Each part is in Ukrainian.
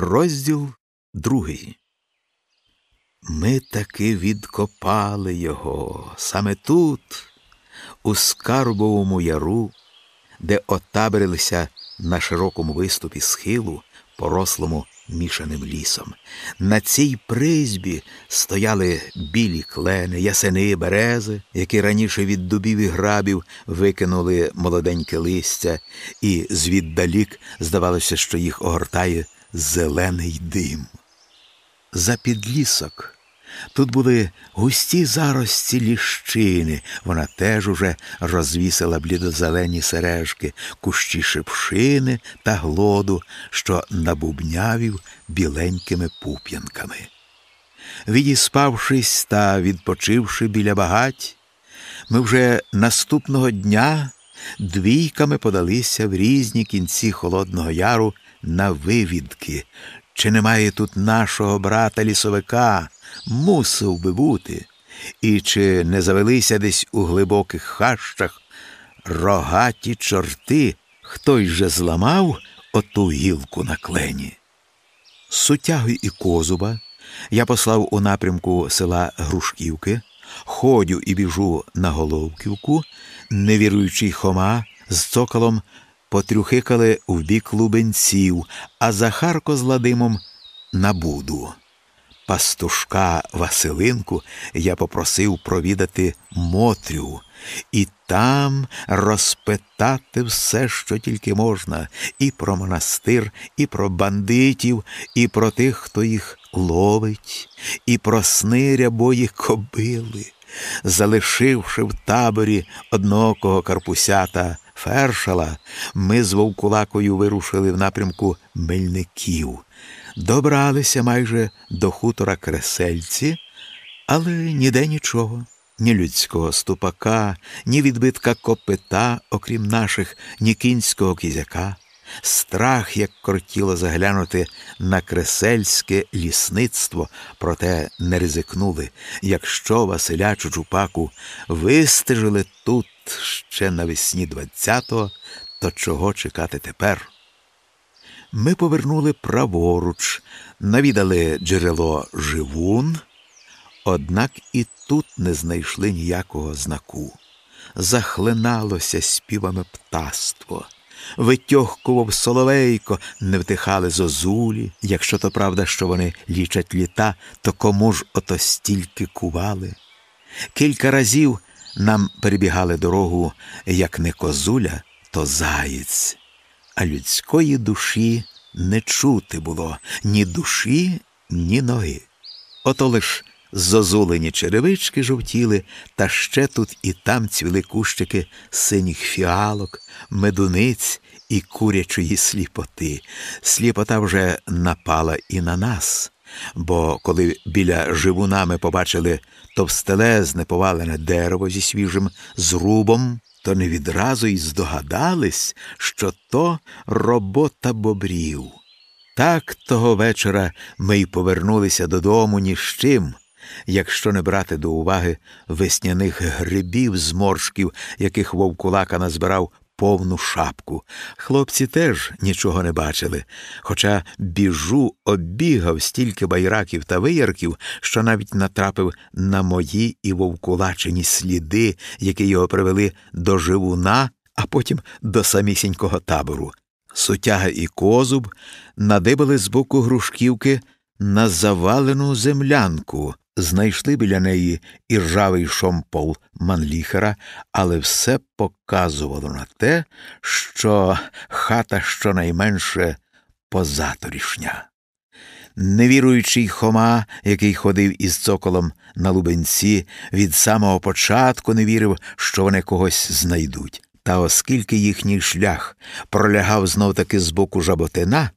Розділ другий. Ми таки відкопали його саме тут, у Скарбовому яру, де отабрилися на широкому виступі схилу, порослому мішаним лісом. На цій призьбі стояли білі клени, ясени, берези, які раніше від дубів і грабів викинули молоденьке листя, і звіддалік здавалося, що їх огортає зелений дим. За підлісок тут були густі зарості ліщини, вона теж уже розвісила блідозелені сережки, кущі шипшини та глоду, що набубнявів біленькими пуп'янками. Відіспавшись та відпочивши біля багать, ми вже наступного дня двійками подалися в різні кінці Холодного Яру на вивідки. Чи немає тут нашого брата лісовика? Мусив би бути. І чи не завелися десь у глибоких хащах рогаті чорти, хтось же зламав оту гілку на клені? Сутяги і козуба я послав у напрямку села Грушківки, ходю і біжу на Головківку, невіруючий Хома з цоколом потрюхикали в бік лубенців, а Захарко з Ладимом на буду. Пастушка Василинку я попросив провідати Мотрю і там розпитати все, що тільки можна, і про монастир, і про бандитів, і про тих, хто їх ловить, і про сни рябої кобили, залишивши в таборі однокого карпусята фершала, ми з вовкулакою вирушили в напрямку мельників. Добралися майже до хутора кресельці, але ніде нічого, ні людського ступака, ні відбитка копита, окрім наших, ні кінського кізяка. Страх, як кортіло заглянути на кресельське лісництво, проте не ризикнули, якщо Василя Чучупаку вистежили тут ще навесні 20-го, то чого чекати тепер? Ми повернули праворуч, навідали джерело живун, однак і тут не знайшли ніякого знаку. Захлиналося співами птаство, витьохкував соловейко, не втихали зозулі. Якщо то правда, що вони лічать літа, то кому ж ото стільки кували? Кілька разів нам перебігали дорогу, як не козуля, то заєць а людської душі не чути було ні душі, ні ноги. Ото лиш зозулені черевички жовтіли, та ще тут і там цвіли кущики синіх фіалок, медуниць і курячої сліпоти. Сліпота вже напала і на нас. Бо коли біля живуна ми побачили товстелезне повалене дерево зі свіжим зрубом, то не відразу й здогадались, що то робота бобрів. Так того вечора ми й повернулися додому ні з чим, якщо не брати до уваги весняних грибів зморшків, яких вовкулака назбирав повну шапку. Хлопці теж нічого не бачили, хоча біжу оббігав стільки байраків та виярків, що навіть натрапив на мої і вовкулачені сліди, які його привели до живуна, а потім до самісінького табору. Сутяга і козуб надибали з боку грушківки на завалену землянку, знайшли біля неї і ржавий шомпол манліхера, але все показувало на те, що хата щонайменше позаторішня. Невіруючий Хома, який ходив із цоколом на лубенці, від самого початку не вірив, що вони когось знайдуть. Та оскільки їхній шлях пролягав знов таки з боку жаботина,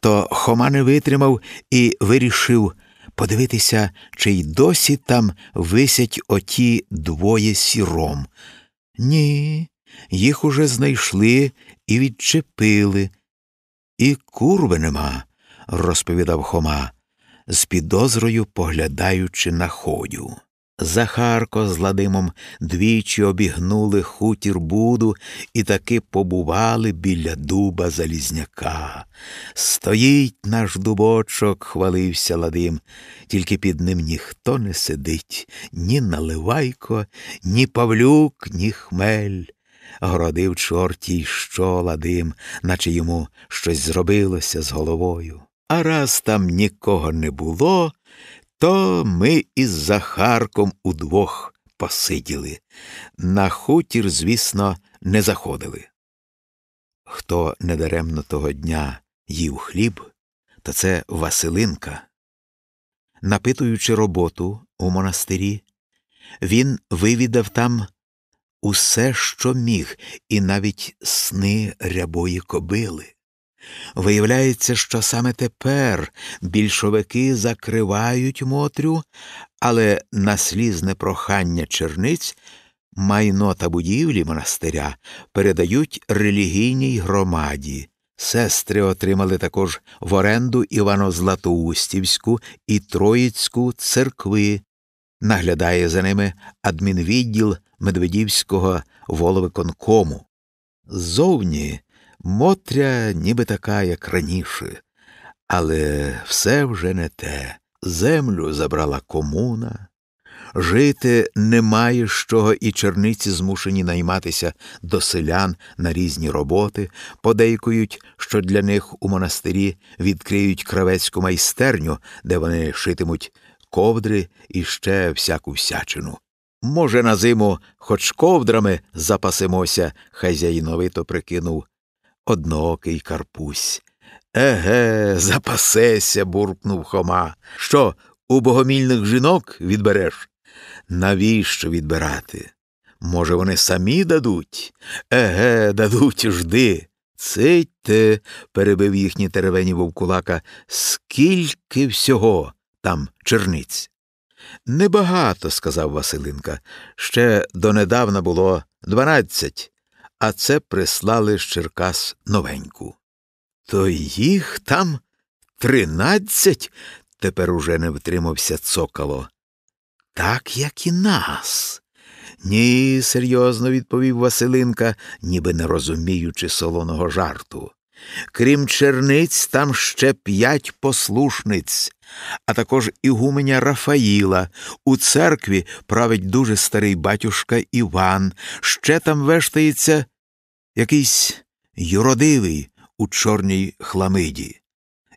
то Хома не витримав і вирішив подивитися, чи й досі там висять оті двоє сіром. Ні, їх уже знайшли і відчепили. І курви нема, розповідав Хома, з підозрою поглядаючи на ходю. Захарко з Ладимом двічі обігнули хутір Буду і таки побували біля дуба Залізняка. Стоїть наш дубочок, хвалився Ладим, тільки під ним ніхто не сидить, ні наливайко, ні Павлюк, ні хмель. Городив чортій що Ладим, наче йому щось зробилося з головою. А раз там нікого не було, то ми із Захарком удвох посиділи. На хутір, звісно, не заходили. Хто недаремно того дня їв хліб, то це Василинка. Напитуючи роботу у монастирі, він вивідав там усе, що міг, і навіть сни рябої кобили. Виявляється, що саме тепер більшовики закривають Мотрю, але на слізне прохання черниць майно та будівлі монастиря передають релігійній громаді. Сестри отримали також в оренду Івано-Златоустівську і Троїцьку церкви. Наглядає за ними адмінвідділ Медведівського воловиконкому. Зовні Мотря ніби така, як раніше, але все вже не те. Землю забрала комуна, жити немає з чого, і черниці змушені найматися до селян на різні роботи, подейкують, що для них у монастирі відкриють кравецьку майстерню, де вони шитимуть ковдри і ще всяку всячину. Може, на зиму хоч ковдрами запасемося, хазяїновито прикинув одноокий Карпусь. Еге, запасеся, буркнув Хома. Що, у богомільних жінок відбереш? Навіщо відбирати? Може, вони самі дадуть? Еге, дадуть, жди. Цитьте, перебив їхні теревені вовкулака, скільки всього там черниць. Небагато, сказав Василинка. Ще донедавна було дванадцять а це прислали з Черкас новеньку. То їх там тринадцять, тепер уже не втримався цокало. Так, як і нас. Ні, серйозно відповів Василинка, ніби не розуміючи солоного жарту. Крім черниць, там ще п'ять послушниць, а також ігуменя Рафаїла. У церкві править дуже старий батюшка Іван, ще там вештається якийсь юродивий у чорній хламиді.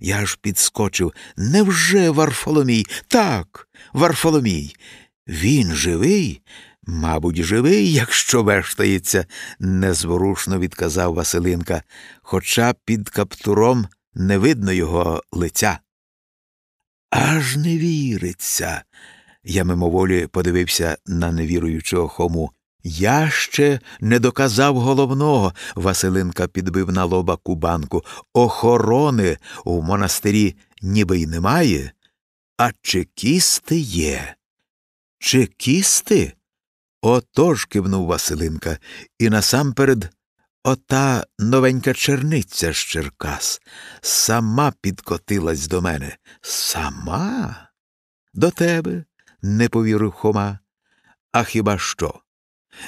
Я аж підскочив. Невже Варфоломій? Так, Варфоломій. Він живий? Мабуть, живий, якщо вештається, незворушно відказав Василинка, хоча під каптуром не видно його лиця. Аж не віриться. Я мимоволі подивився на невіруючого хому. Я ще не доказав головного, Василинка підбив на лоба кубанку. Охорони у монастирі ніби й немає, а чекісти є. Чекісти? Отож кивнув Василинка, і насамперед ота новенька черниця з Черкас сама підкотилась до мене. Сама? До тебе? не повірив Хома. А хіба що?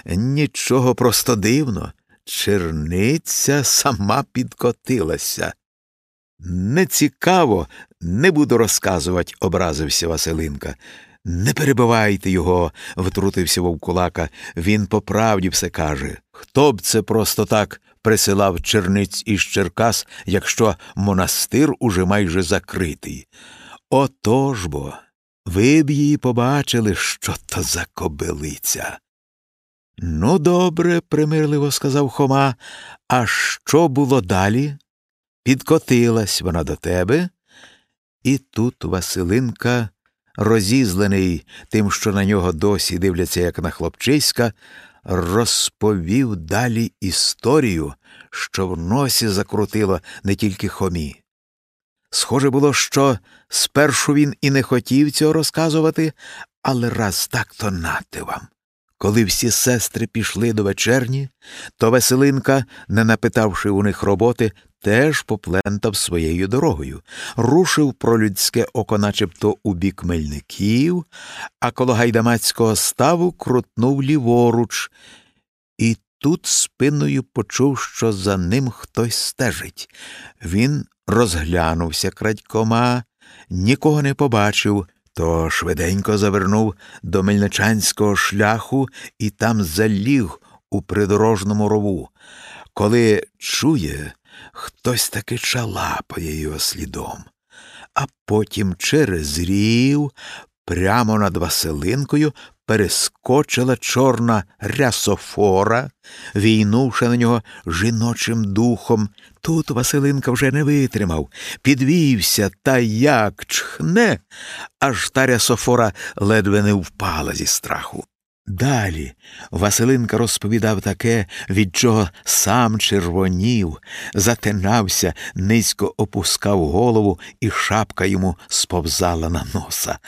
Нічого просто дивно. Черниця сама підкотилася. Нецікаво, не буду розказувати, образився Василинка. Не перебивайте його, втрутився вовкулака. Він по правді все каже. Хто б це просто так присилав черниць із Черкас, якщо монастир уже майже закритий? Отож бо, ви б її побачили, що то за кобилиця. Ну, добре, примирливо сказав Хома. А що було далі? Підкотилась вона до тебе, і тут Василинка розізлений тим, що на нього досі дивляться, як на хлопчиська, розповів далі історію, що в носі закрутило не тільки хомі. Схоже було, що спершу він і не хотів цього розказувати, але раз так то нати вам. Коли всі сестри пішли до вечерні, то Веселинка, не напитавши у них роботи, теж поплентав своєю дорогою, рушив про людське око, начебто у бік мельників, а коло гайдамацького ставу крутнув ліворуч, і тут спиною почув, що за ним хтось стежить. Він розглянувся крадькома, нікого не побачив, то швиденько завернув до мельничанського шляху і там заліг у придорожному рову. Коли чує, хтось таки чалапає його слідом, а потім через рів прямо над Василинкою перескочила чорна рясофора, війнувши на нього жіночим духом. Тут Василинка вже не витримав, підвівся та як чхне, аж та рясофора ледве не впала зі страху. Далі Василинка розповідав таке, від чого сам червонів, затинався, низько опускав голову, і шапка йому сповзала на носа,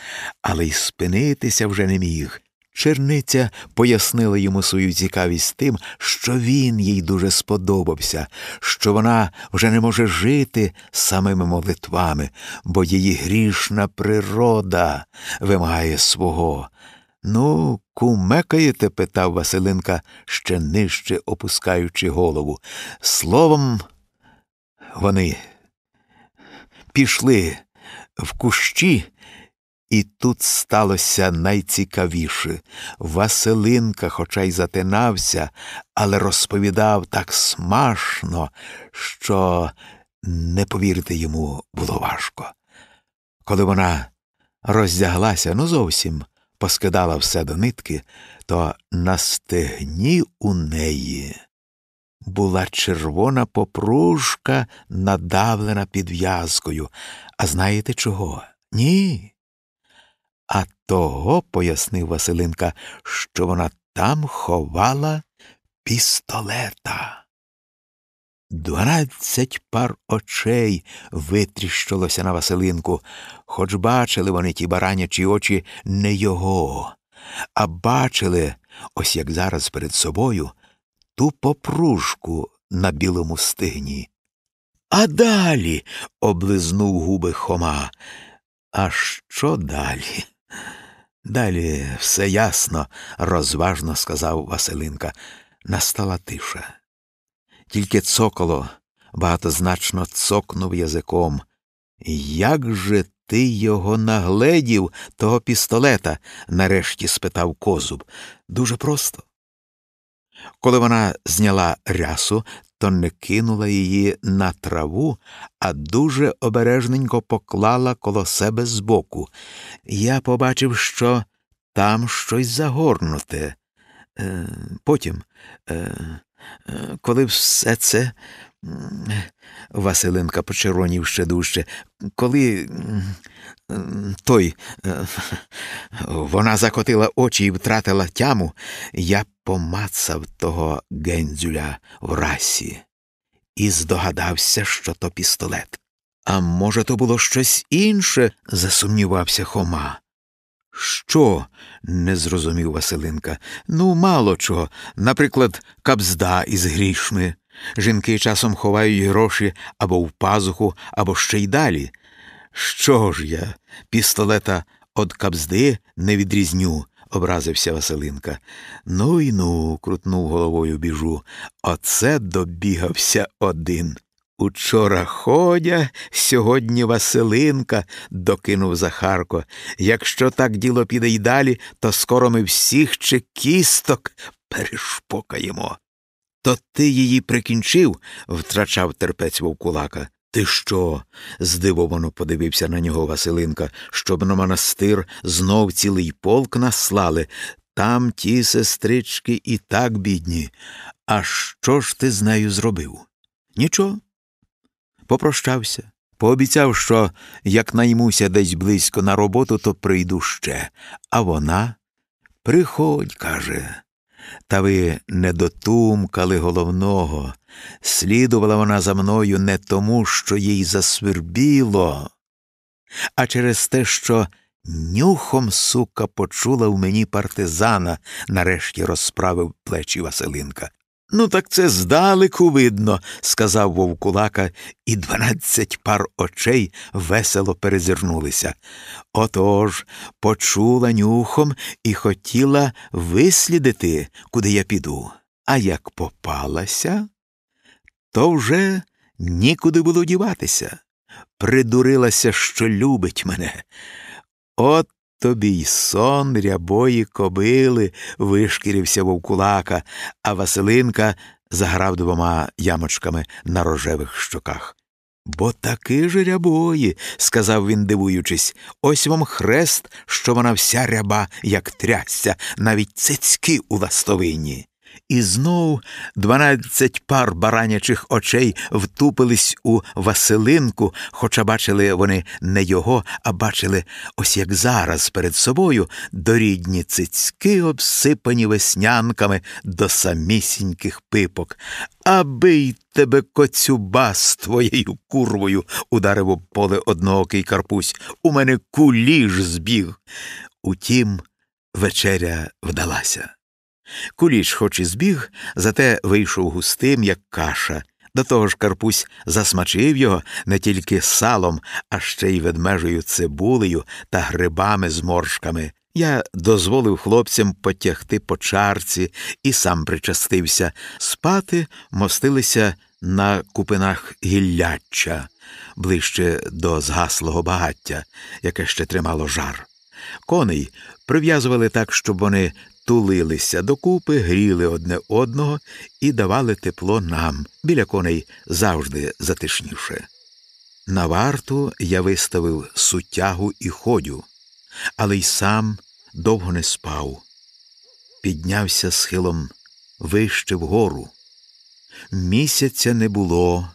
але й спинитися вже не міг. Черниця пояснила йому свою цікавість тим, що він їй дуже сподобався, що вона вже не може жити самими молитвами, бо її грішна природа вимагає свого. Ну, кумекаєте? питав Василинка, ще нижче опускаючи голову. Словом, вони пішли в кущі, і тут сталося найцікавіше. Василинка, хоча й затинався, але розповідав так смашно, що не повірити йому було важко. Коли вона роздяглася, ну зовсім поскидала все до нитки, то на стегні у неї була червона попружка, надавлена підв'язкою. А знаєте чого? Ні. А того, пояснив Василинка, що вона там ховала пістолета. Дванадцять пар очей витріщилося на Василинку, хоч бачили вони ті баранячі очі не його, а бачили, ось як зараз перед собою, ту попружку на білому стигні. А далі облизнув губи Хома. А що далі? Далі все ясно, розважно сказав Василинка. Настала тиша. Тільки цоколо багатозначно цокнув язиком. Як же ти його нагледів, того пістолета? нарешті спитав козуб. Дуже просто. Коли вона зняла рясу, то не кинула її на траву, а дуже обережненько поклала коло себе збоку. Я побачив, що там щось загорнуте. Е, потім е, коли все це. Василинка почервонів ще дужче, коли той вона закотила очі і втратила тяму, я помацав того гендзюля в расі і здогадався, що то пістолет. А може, то було щось інше? засумнівався Хома. Що? не зрозумів Василинка. Ну, мало чого. Наприклад, кабзда із грішми. Жінки часом ховають гроші або в пазуху, або ще й далі. Що ж я, пістолета од кабзди не відрізню, образився Василинка. Ну й ну, крутнув головою біжу. Оце добігався один. Учора ходя, сьогодні Василинка, докинув Захарко. Якщо так діло піде й далі, то скоро ми всіх чекісток перешпокаємо. То ти її прикінчив? втрачав терпець вовкулака. Ти що? здивовано подивився на нього Василинка, щоб на монастир знов цілий полк наслали. Там ті сестрички і так бідні. А що ж ти з нею зробив? Нічого попрощався, пообіцяв, що як наймуся десь близько на роботу, то прийду ще. А вона приходь, каже. Та ви не дотумкали головного. Слідувала вона за мною не тому, що їй засвербіло, а через те, що нюхом сука почула в мені партизана, нарешті розправив плечі Василинка. Ну, так це здалеку видно, сказав вовкулака, і дванадцять пар очей весело перезирнулися. Отож почула нюхом і хотіла вислідити, куди я піду. А як попалася, то вже нікуди було діватися. Придурилася, що любить мене. От тобі й сон рябої кобили, вишкірився вовкулака, а Василинка заграв двома ямочками на рожевих щоках. Бо таки ж рябої, сказав він, дивуючись, ось вам хрест, що вона вся ряба, як трясся, навіть цицьки у ластовині. І знов дванадцять пар баранячих очей втупились у Василинку, хоча бачили вони не його, а бачили, ось як зараз перед собою дорідні цицьки, обсипані веснянками до самісіньких пипок. Аби й тебе коцюба з твоєю курвою, ударив об поле одноокий Карпусь. У мене куліш збіг. Утім, вечеря вдалася. Куліч, хоч і збіг, зате вийшов густим, як каша. До того ж Карпусь засмачив його не тільки салом, а ще й ведмежою цибулею та грибами з моршками. Я дозволив хлопцям потягти по чарці і сам причастився. Спати мостилися на купинах гілляччя, ближче до згаслого багаття, яке ще тримало жар. Коней прив'язували так, щоб вони тулилися докупи, гріли одне одного і давали тепло нам, біля коней завжди затишніше. На варту я виставив сутягу і ходю, але й сам довго не спав. Піднявся схилом вище вгору. Місяця не було.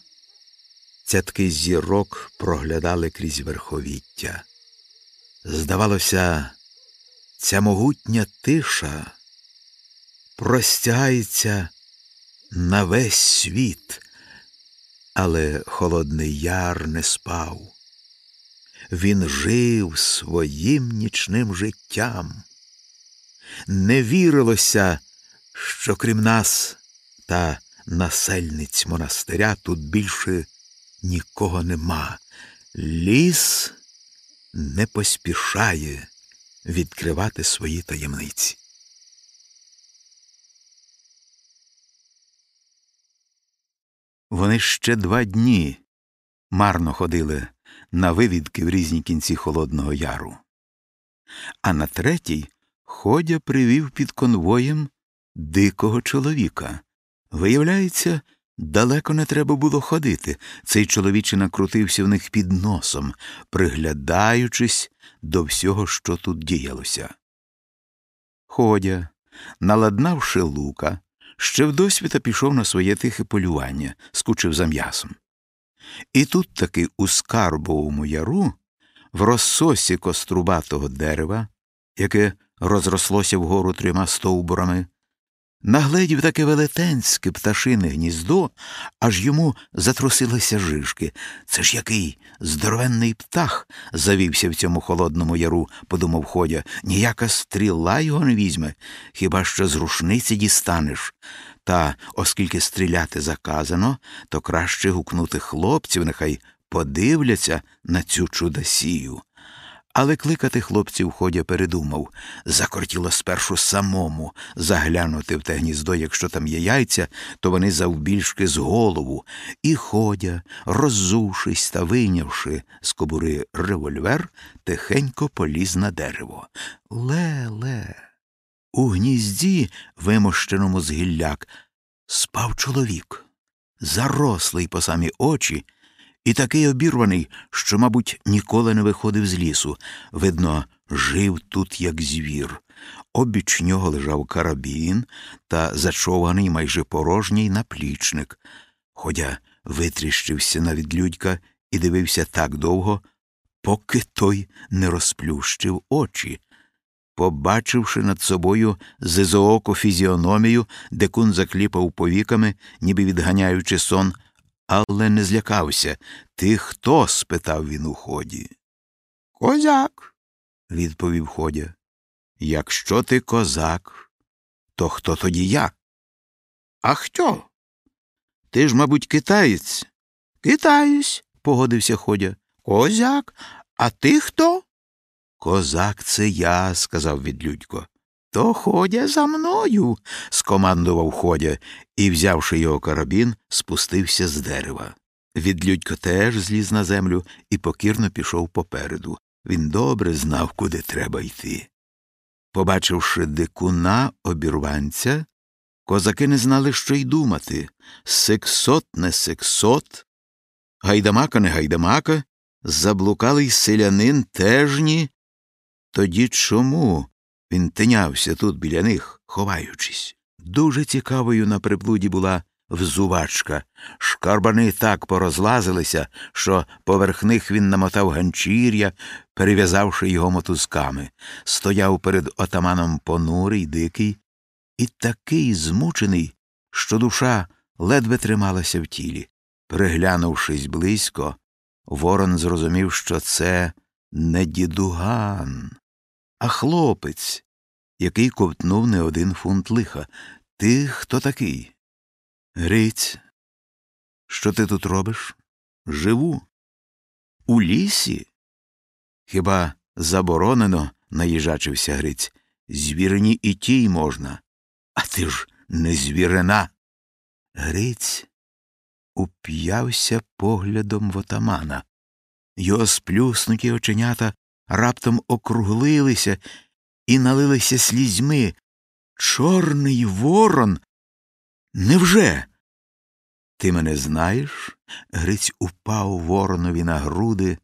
Цятки зірок проглядали крізь верховіття. Здавалося, Ця могутня тиша простягається на весь світ, але Холодний Яр не спав. Він жив своїм нічним життям. Не вірилося, що крім нас та насельниць монастиря тут більше нікого нема. Ліс не поспішає відкривати свої таємниці. Вони ще два дні марно ходили на вивідки в різні кінці Холодного Яру, а на третій ходя привів під конвоєм дикого чоловіка. Виявляється, далеко не треба було ходити. Цей чоловічина крутився в них під носом, приглядаючись до всього, що тут діялося. Ходя, наладнавши лука, ще вдосвіта пішов на своє тихе полювання, скучив за м'ясом. І тут таки у скарбовому яру, в розсосі кострубатого дерева, яке розрослося вгору трьома стовбурами, Нагледів таке велетенське пташине гніздо, аж йому затрусилися жишки. Це ж який здоровенний птах завівся в цьому холодному яру, подумав Ходя. Ніяка стріла його не візьме, хіба що з рушниці дістанеш. Та, оскільки стріляти заказано, то краще гукнути хлопців, нехай подивляться на цю чудосію. Але кликати хлопців ходя передумав закортіло спершу самому заглянути в те гніздо, якщо там є яйця, то вони завбільшки з голову, і ходя, роззувшись та вийнявши з кобури револьвер, тихенько поліз на дерево. Ле-ле. У гнізді, вимощеному з гілляк, спав чоловік, зарослий по самі очі і такий обірваний, що, мабуть, ніколи не виходив з лісу. Видно, жив тут, як звір. Обіч нього лежав карабін та зачований майже порожній наплічник. Ходя витріщився на відлюдька і дивився так довго, поки той не розплющив очі. Побачивши над собою зизооко фізіономію, декун закліпав повіками, ніби відганяючи сон але не злякався. Ти хто? спитав він у ході. Козак, відповів Ходя. Якщо ти козак, то хто тоді я? А хто? Ти ж, мабуть, китаєць. Китаєць, погодився Ходя. Козяк, а ти хто? Козак це я, сказав відлюдько. То ходя за мною, скомандував Ходя і, взявши його карабін, спустився з дерева. Відлюдько теж зліз на землю і покірно пішов попереду. Він добре знав, куди треба йти. Побачивши дикуна обірванця, козаки не знали, що й думати. Сексот не сексот, гайдамака не гайдамака, заблукалий селянин теж ні. Тоді чому він тинявся тут біля них, ховаючись? Дуже цікавою на приблуді була взувачка. Шкарбани так порозлазилися, що поверх них він намотав ганчір'я, перев'язавши його мотузками, стояв перед отаманом понурий, дикий, і такий змучений, що душа ледве трималася в тілі. Приглянувшись близько, ворон зрозумів, що це не дідуган, а хлопець, який ковтнув не один фунт лиха. Ти хто такий? Гриць, що ти тут робиш? Живу. У лісі? Хіба заборонено, наїжачився Гриць. Звірині і тій можна. А ти ж не звірина. Гриць уп'явся поглядом в отамана. Його сплюснуті оченята раптом округлилися і налилися слізьми. Чорний ворон. Невже? Ти мене знаєш? Гриць упав воронові на груди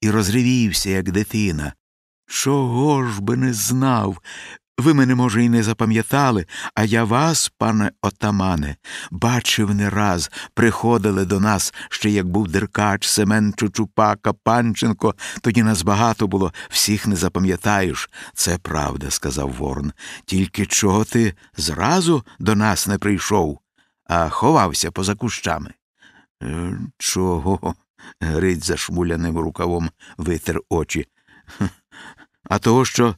і розривівся, як дитина. Чого ж би не знав? Ви мене, може, і не запам'ятали, а я вас, пане отамане, бачив не раз, приходили до нас ще як був Деркач, Семен Чучупака, Панченко, тоді нас багато було, всіх не запам'ятаєш. Це правда, сказав Ворон. Тільки чого ти зразу до нас не прийшов, а ховався поза кущами? «Е, Чого? Гриць зашмуляним рукавом витер очі. А того, що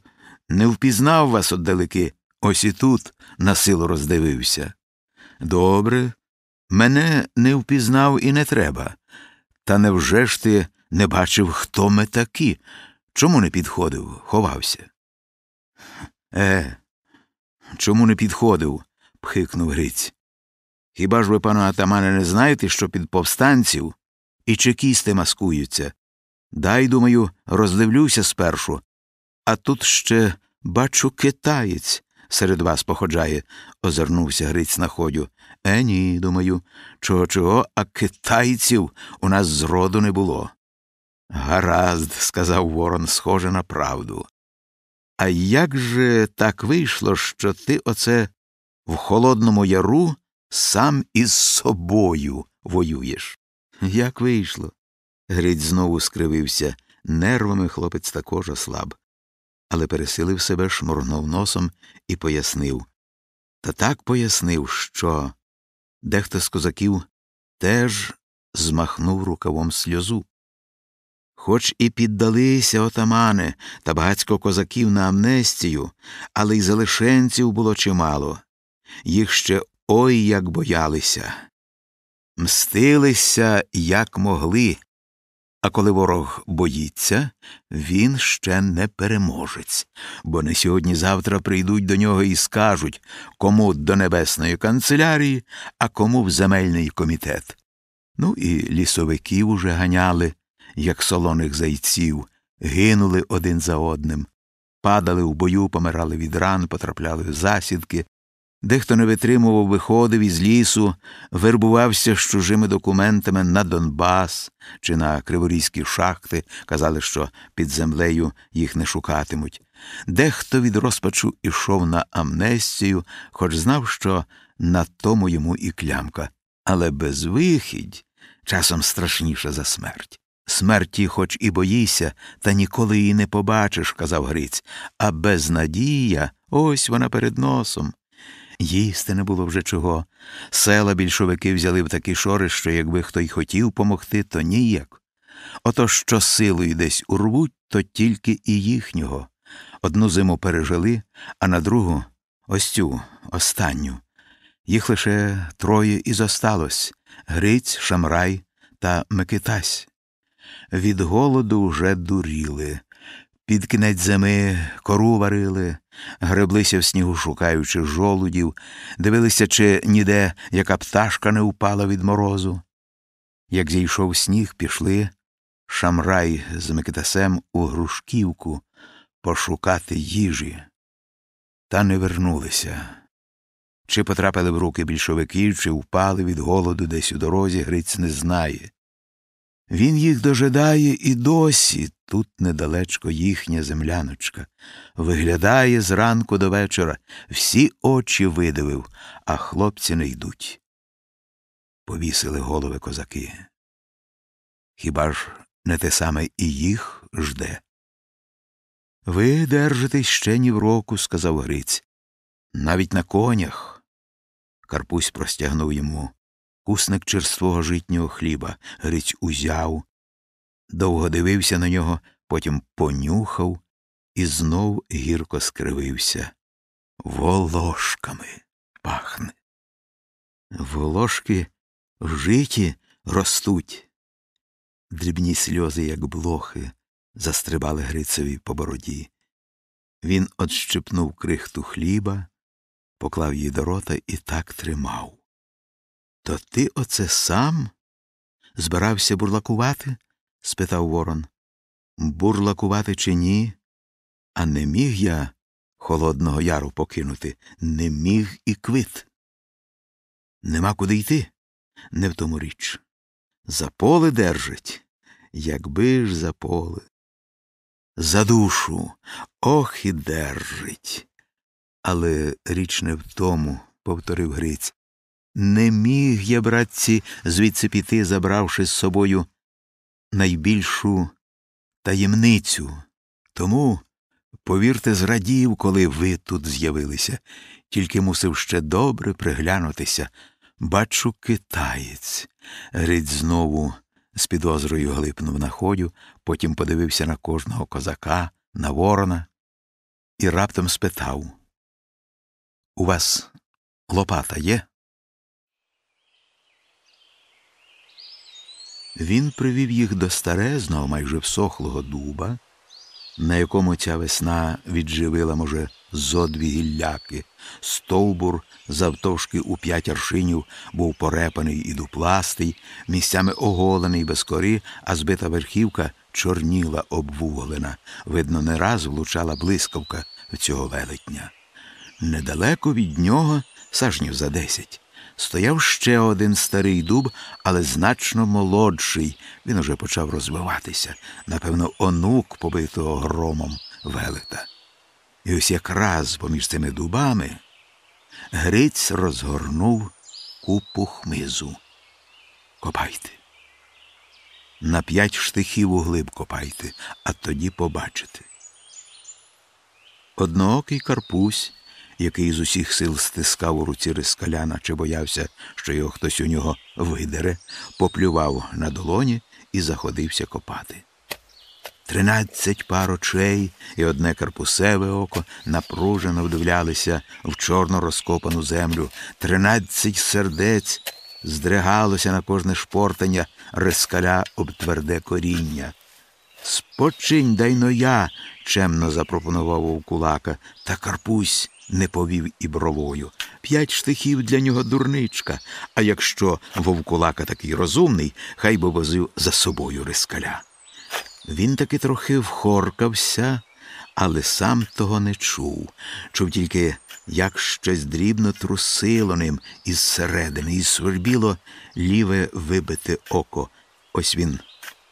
не впізнав вас отдалеки, ось і тут на силу роздивився. Добре, мене не впізнав і не треба. Та невже ж ти не бачив, хто ми такі? Чому не підходив, ховався? Е, чому не підходив? пхикнув Гриць. Хіба ж ви, пане атамане, не знаєте, що під повстанців і чекісти маскуються? Дай, думаю, роздивлюся спершу, а тут ще, бачу, китаєць серед вас походжає, озирнувся Гриць на ходю. Е, ні, думаю, чого чого, а китайців у нас зроду не було. Гаразд, сказав Ворон, схоже на правду. А як же так вийшло, що ти оце в Холодному Яру сам із собою воюєш? Як вийшло? Гриць знову скривився. Нервами хлопець також ослаб але пересилив себе, шморгнув носом і пояснив. Та так пояснив, що дехто з козаків теж змахнув рукавом сльозу. Хоч і піддалися отамани та багацько козаків на амнестію, але й залишенців було чимало. Їх ще ой як боялися. Мстилися, як могли, а коли ворог боїться, він ще не переможець, бо не сьогодні завтра прийдуть до нього і скажуть кому до небесної канцелярії, а кому в земельний комітет. Ну і лісовиків уже ганяли, як солоних зайців, гинули один за одним, падали в бою, помирали від ран, потрапляли в засідки, Дехто не витримував, виходив із лісу, вербувався з чужими документами на Донбас чи на Криворізькі шахти, казали, що під землею їх не шукатимуть. Дехто від розпачу ішов на амнестію, хоч знав, що на тому йому і клямка. Але безвихідь часом страшніша за смерть. Смерті, хоч і боїся, та ніколи її не побачиш, казав Гриць, а безнадія ось вона перед носом. Їсти не було вже чого. Села більшовики взяли в такі шори, що якби хто й хотів помогти, то ніяк. Ото що силою десь урвуть, то тільки і їхнього. Одну зиму пережили, а на другу ось цю, останню. Їх лише троє і зосталось Гриць, Шамрай та Микитась. Від голоду вже дуріли. Під кінець зими кору варили, греблися в снігу, шукаючи жолудів, дивилися, чи ніде яка пташка не упала від морозу. Як зійшов сніг, пішли Шамрай з Микитасем у Грушківку пошукати їжі, та не вернулися. Чи потрапили в руки більшовиків, чи впали від голоду десь у дорозі, Гриць не знає. Він їх дожидає і досі тут недалечко їхня земляночка. Виглядає зранку до вечора, всі очі видивив, а хлопці не йдуть. Повісили голови козаки. Хіба ж не те саме і їх жде? Ви держитесь ще ні в року, сказав Гриць. Навіть на конях. Карпусь простягнув йому кусник черствого житнього хліба. Гриць узяв, довго дивився на нього, потім понюхав і знов гірко скривився. Волошками пахне. Волошки в житі ростуть. Дрібні сльози, як блохи, застрибали Грицеві по бороді. Він отщипнув крихту хліба, поклав її до рота і так тримав. То ти оце сам збирався бурлакувати? Спитав Ворон. Бурлакувати чи ні? А не міг я Холодного Яру покинути, не міг і квит. Нема куди йти, не в тому річ. За поле держить, якби ж за поле. За душу ох і держить. Але річ не в тому, повторив Гриць. Не міг я, братці, звідси піти, забравши з собою найбільшу таємницю. Тому, повірте, зрадів, коли ви тут з'явилися, тільки мусив ще добре приглянутися. Бачу, китаєць. Гриць знову з підозрою глипнув на ходю, потім подивився на кожного козака, на ворона і раптом спитав У вас лопата є? Він привів їх до старезного, майже всохлого дуба, на якому ця весна відживила, може, зо дві гілляки. Стовбур, завтовшки у п'ять аршинів, був порепаний і дупластий, місцями оголений без кори, а збита верхівка чорніла обвуглена. Видно, не раз влучала блискавка в цього велетня. Недалеко від нього, сажнів за десять, стояв ще один старий дуб, але значно молодший. Він уже почав розвиватися, напевно, онук побитого громом велета. І ось якраз поміж цими дубами Гриць розгорнув купу хмизу. Копайте. На п'ять штихів углиб копайте, а тоді побачите. Одноокий Карпусь який з усіх сил стискав у руці рискаля, наче боявся, що його хтось у нього видере, поплював на долоні і заходився копати. Тринадцять пар очей і одне карпусеве око напружено вдивлялися в чорно розкопану землю. Тринадцять сердець здригалося на кожне шпортання рискаля об тверде коріння. Спочинь дайно я, чемно запропонував вовкулака, та Карпусь не повів і бровою. П'ять штихів для нього дурничка, а якщо вовкулака такий розумний, хай би возив за собою рискаля. Він таки трохи вхоркався, але сам того не чув. Чув тільки, як щось дрібно трусило ним із середини, і свербіло ліве вибите око. Ось він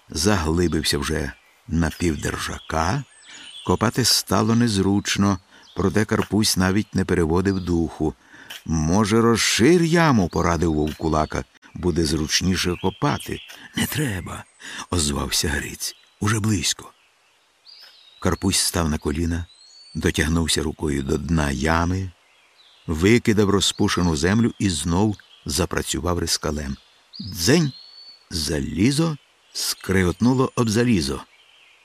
заглибився вже на півдержака, копати стало незручно, проте Карпусь навіть не переводив духу. Може, розшир яму, порадив вовкулака, буде зручніше копати. Не треба, озвався Гриць. Уже близько. Карпусь став на коліна, дотягнувся рукою до дна ями, викидав розпушену землю і знов запрацював рискалем. Дзень залізо скриготнуло об залізо.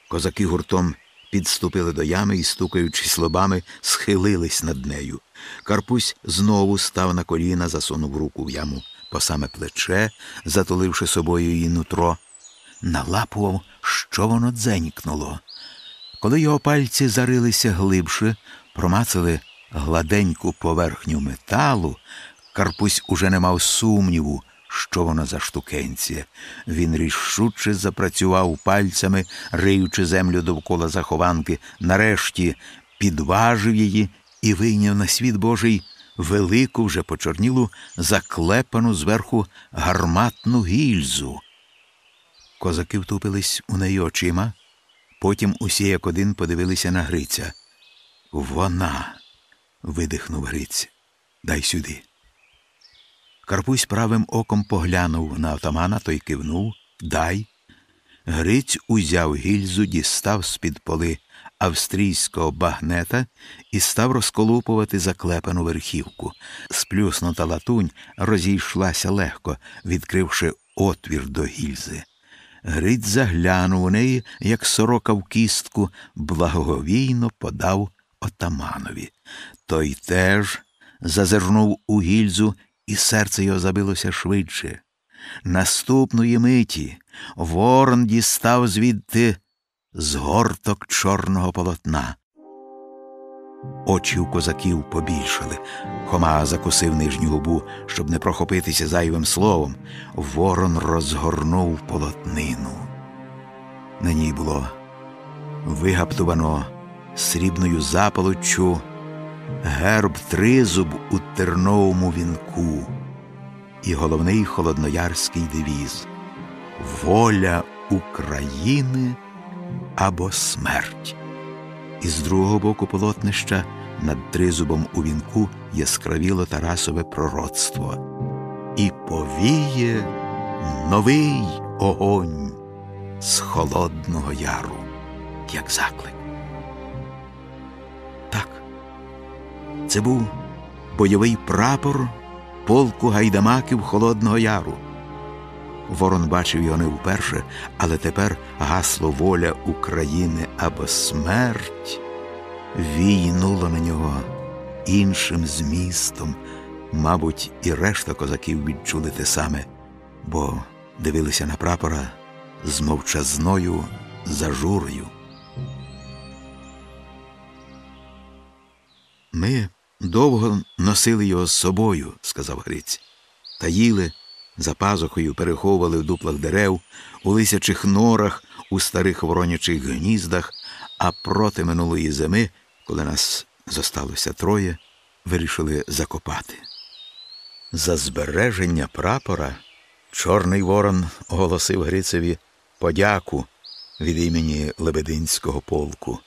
Козаки гуртом підступили до ями і, стукаючись лобами, схилились над нею. Карпусь знову став на коліна, засунув руку в яму по саме плече, затуливши собою її нутро, налапував, що воно дзенькнуло. Коли його пальці зарилися глибше, промацали гладеньку поверхню металу, Карпусь уже не мав сумніву, що воно за штукенці. Він рішуче запрацював пальцями, риючи землю довкола захованки, нарешті підважив її і вийняв на світ Божий велику, вже почорнілу, заклепану зверху гарматну гільзу. Козаки втупились у неї очима, потім усі як один подивилися на Гриця. Вона. видихнув Гриць. Дай сюди. Карпусь правим оком поглянув на отамана, той кивнув Дай. Гриць узяв гільзу, дістав з-під поли австрійського багнета і став розколупувати заклепану верхівку. Сплюснута латунь розійшлася легко, відкривши отвір до гільзи. Гриць заглянув у неї, як сорока в кістку, благовійно подав отаманові. Той теж зазирнув у гільзу, і серце його забилося швидше. Наступної миті ворон дістав звідти згорток чорного полотна. Очі у козаків побільшали. Хома закусив нижню губу, щоб не прохопитися зайвим словом. Ворон розгорнув полотнину. На ній було вигаптувано срібною запалуччю герб тризуб у терновому вінку і головний холодноярський девіз Воля України або смерть. І з другого боку полотнища над тризубом у вінку яскравіло Тарасове пророцтво. І повіє новий огонь з Холодного Яру, як заклик. Так, це був бойовий прапор полку гайдамаків Холодного Яру. Ворон бачив його не вперше, але тепер гасло воля України або смерть війнуло на нього іншим змістом. Мабуть, і решта козаків відчули те саме, бо дивилися на прапора з мовчазною зажурою. Ми довго носили його з собою, сказав Гриць, та їли за пазухою переховували в дуплах дерев, у лисячих норах, у старих воронячих гніздах, а проти минулої зими, коли нас зосталося троє, вирішили закопати. За збереження прапора Чорний Ворон оголосив Грицеві подяку від імені Лебединського полку.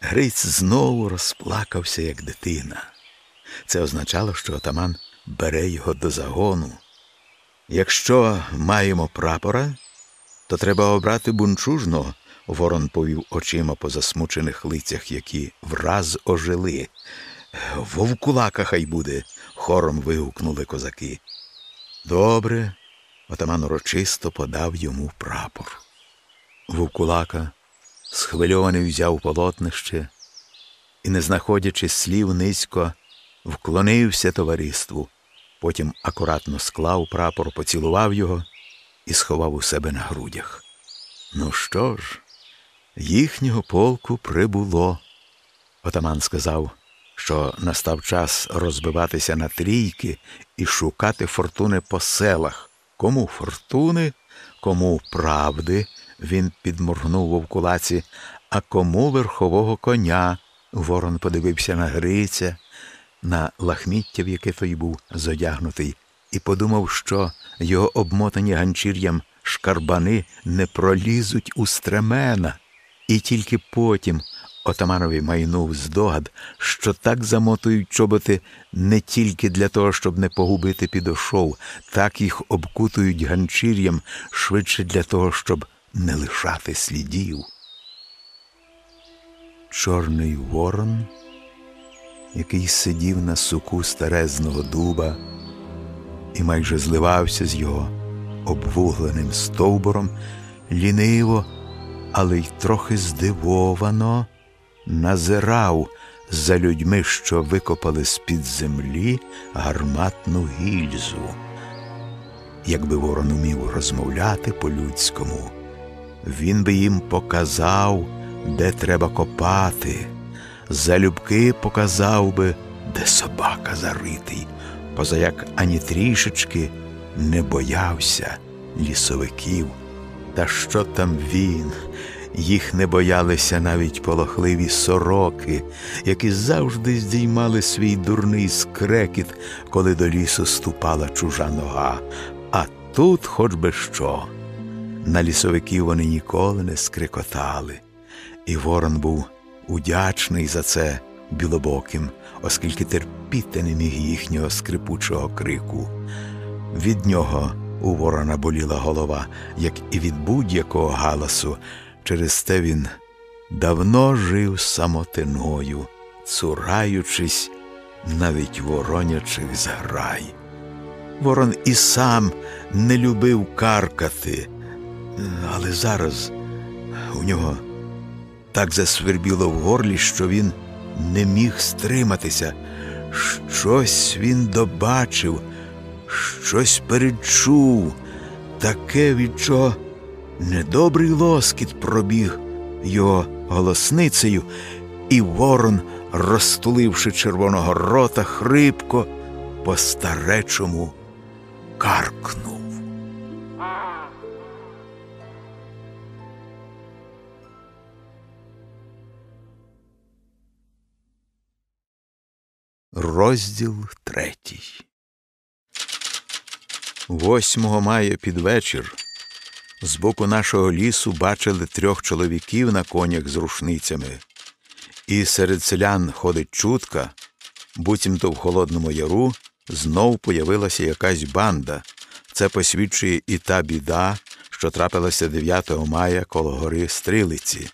Гриць знову розплакався, як дитина. Це означало, що отаман бере його до загону. Якщо маємо прапора, то треба обрати бунчужного, ворон повів очима по засмучених лицях, які враз ожили. Вовкулака хай буде, хором вигукнули козаки. Добре, отаман урочисто подав йому прапор. Вовкулака схвильований взяв полотнище і, не знаходячи слів низько, вклонився товариству. Потім акуратно склав прапор, поцілував його і сховав у себе на грудях. Ну що ж, їхнього полку прибуло. Отаман сказав, що настав час розбиватися на трійки і шукати фортуни по селах. Кому фортуни, кому правди, він підморгнув вовкулаці, а кому верхового коня. Ворон подивився на Гриця на лахміття, в яке той був зодягнутий, і подумав, що його обмотані ганчір'ям шкарбани не пролізуть у стремена, і тільки потім отаманові майнув здогад, що так замотують чоботи не тільки для того, щоб не погубити підошов, так їх обкутують ганчір'ям швидше для того, щоб не лишати слідів. Чорний ворон який сидів на суку старезного дуба і майже зливався з його обвугленим стовбуром, ліниво, але й трохи здивовано назирав за людьми, що викопали з-під землі гарматну гільзу. Якби ворон умів розмовляти по-людському, він би їм показав, де треба копати, залюбки показав би, де собака заритий, позаяк ані трішечки не боявся лісовиків. Та що там він? Їх не боялися навіть полохливі сороки, які завжди здіймали свій дурний скрекіт, коли до лісу ступала чужа нога. А тут хоч би що. На лісовиків вони ніколи не скрикотали, і ворон був удячний за це білобоким, оскільки терпіти не міг їхнього скрипучого крику. Від нього у ворона боліла голова, як і від будь-якого галасу. Через те він давно жив самотиною, цураючись навіть воронячих зграй. Ворон і сам не любив каркати, але зараз у нього так засвербіло в горлі, що він не міг стриматися. Щось він добачив, щось передчув, таке, від чого недобрий лоскіт пробіг його голосницею, і ворон, розтуливши червоного рота, хрипко, по старечому каркнув. Розділ третій. 8 мая під вечір з боку нашого лісу бачили трьох чоловіків на конях з рушницями, і серед селян ходить чутка, буцімто в Холодному Яру знов появилася якась банда. Це посвідчує і та біда, що трапилася 9 мая коло гори Стрілиці.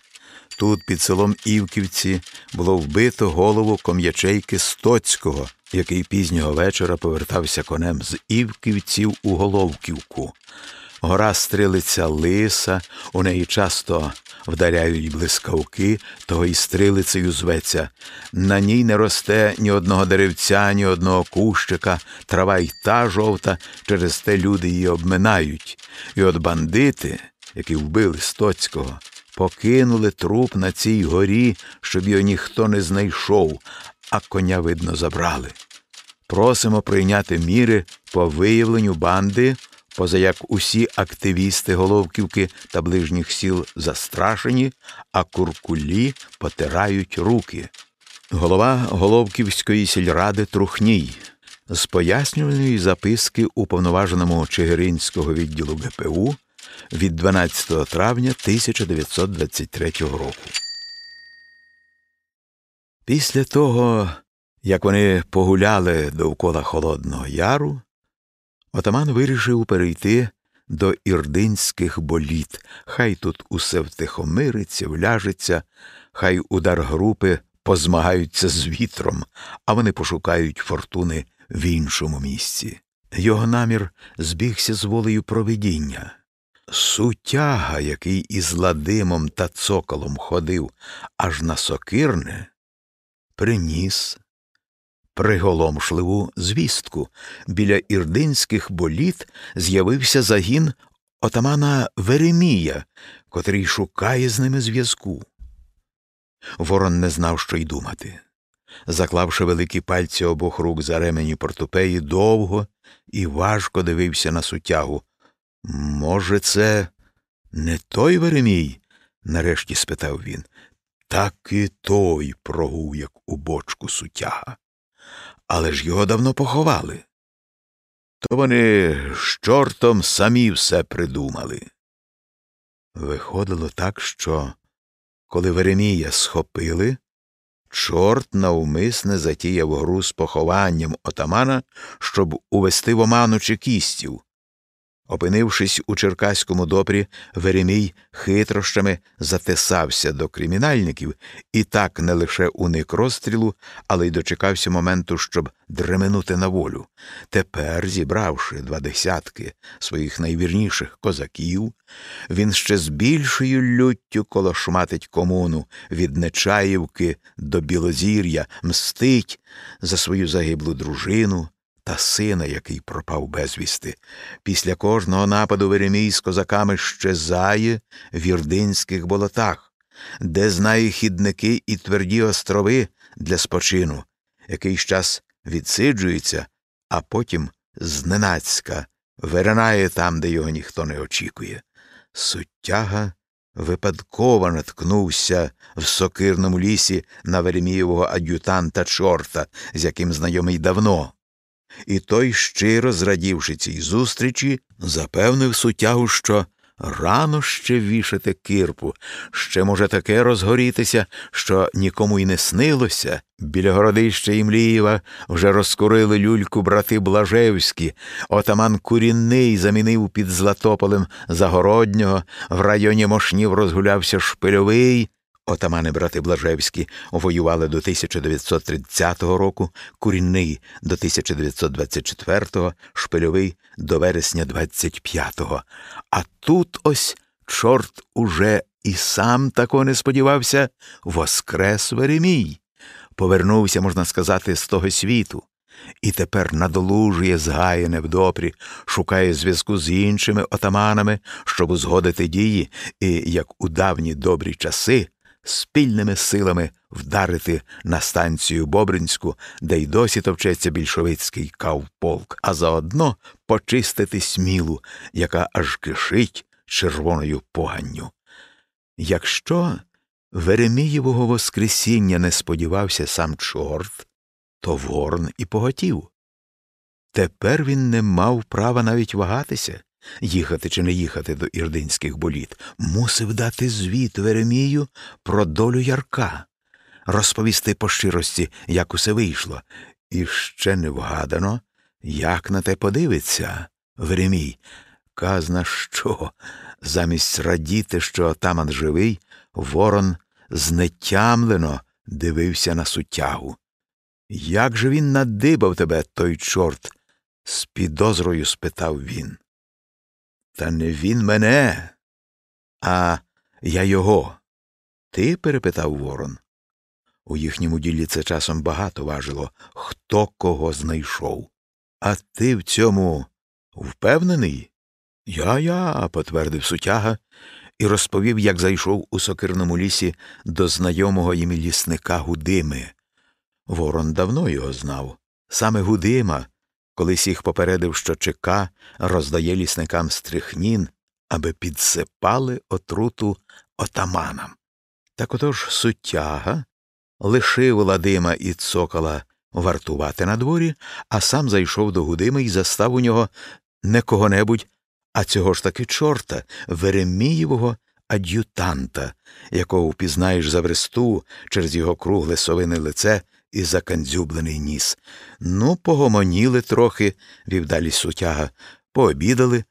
Тут, під селом Івківці, було вбито голову ком'ячейки Стоцького, який пізнього вечора повертався конем з Івківців у Головківку. Гора стрілиця лиса, у неї часто вдаряють блискавки, того і стрілицею зветься. На ній не росте ні одного деревця, ні одного кущика, трава й та жовта, через те люди її обминають. І от бандити, які вбили Стоцького, покинули труп на цій горі, щоб його ніхто не знайшов, а коня, видно, забрали. Просимо прийняти міри по виявленню банди, позаяк усі активісти Головківки та ближніх сіл застрашені, а куркулі потирають руки. Голова Головківської сільради Трухній. З пояснювальної записки уповноваженому Чигиринського відділу ГПУ від 12 травня 1923 року. Після того, як вони погуляли довкола Холодного Яру, отаман вирішив перейти до ірдинських боліт. Хай тут усе втихомириться, вляжеться, хай удар групи позмагаються з вітром, а вони пошукають фортуни в іншому місці. Його намір збігся з волею провидіння. Сутяга, який із ладимом та цоколом ходив аж на сокирне, приніс приголомшливу звістку. Біля ірдинських боліт з'явився загін отамана Веремія, котрий шукає з ними зв'язку. Ворон не знав, що й думати. Заклавши великі пальці обох рук за ремені портупеї, довго і важко дивився на сутягу. Може, це не той Веремій? нарешті спитав він. Так і той прогув, як у бочку сутяга. Але ж його давно поховали. То вони з чортом самі все придумали. Виходило так, що, коли Веремія схопили, чорт навмисне затіяв гру з похованням отамана, щоб увести в оману чекістів. Опинившись у Черкаському допрі, Веремій хитрощами затисався до кримінальників і так не лише уник розстрілу, але й дочекався моменту, щоб дременути на волю. Тепер, зібравши два десятки своїх найвірніших козаків, він ще з більшою люттю колошматить комуну від Нечаївки до Білозір'я, мстить за свою загиблу дружину та сина, який пропав безвісти. Після кожного нападу Веремій з козаками щезає в Юрдинських болотах, де знає хідники і тверді острови для спочину, якийсь час відсиджується, а потім зненацька виринає там, де його ніхто не очікує. Суттяга випадково наткнувся в сокирному лісі на Веремієвого ад'ютанта чорта, з яким знайомий давно і той, щиро зрадівши цій зустрічі, запевнив сутягу, що рано ще вішати кирпу, ще може таке розгорітися, що нікому й не снилося. Біля городища Імлієва вже розкурили люльку брати Блажевські, отаман Курінний замінив під Златополем Загороднього, в районі Мошнів розгулявся Шпильовий. Отамани брати Блажевські воювали до 1930 року, Курінний до 1924, Шпильовий до вересня 25-го. А тут ось чорт уже і сам тако не сподівався, воскрес Веремій. Повернувся, можна сказати, з того світу. І тепер надолужує згаяне в допрі, шукає зв'язку з іншими отаманами, щоб узгодити дії, і, як у давні добрі часи, спільними силами вдарити на станцію Бобринську, де й досі товчеться більшовицький кавполк, а заодно почистити смілу, яка аж кишить червоною поганню. Якщо Веремієвого Воскресіння не сподівався сам чорт, то ворон і поготів. Тепер він не мав права навіть вагатися їхати чи не їхати до ірдинських боліт, мусив дати звіт Веремію про долю ярка, розповісти по щирості, як усе вийшло, і ще не вгадано, як на те подивиться Веремій. Казна що, замість радіти, що отаман живий, ворон знетямлено дивився на сутягу. Як же він надибав тебе, той чорт? з підозрою спитав він. Та не він мене, а я його. Ти? перепитав Ворон. У їхньому ділі це часом багато важило, хто кого знайшов. А ти в цьому впевнений? Я я, потвердив сутяга і розповів, як зайшов у сокирному лісі до знайомого їм лісника Гудими. Ворон давно його знав. Саме Гудима Колись їх попередив, що ЧК роздає лісникам стрихнін, аби підсипали отруту отаманам. Так отож суттяга лишив Ладима і цокола вартувати на дворі, а сам зайшов до Гудими і застав у нього не кого-небудь, а цього ж таки чорта, Веремієвого ад'ютанта, якого впізнаєш за версту через його кругле совине лице і закандзюблений ніс. Ну, погомоніли трохи, вів далі сутяга, пообідали,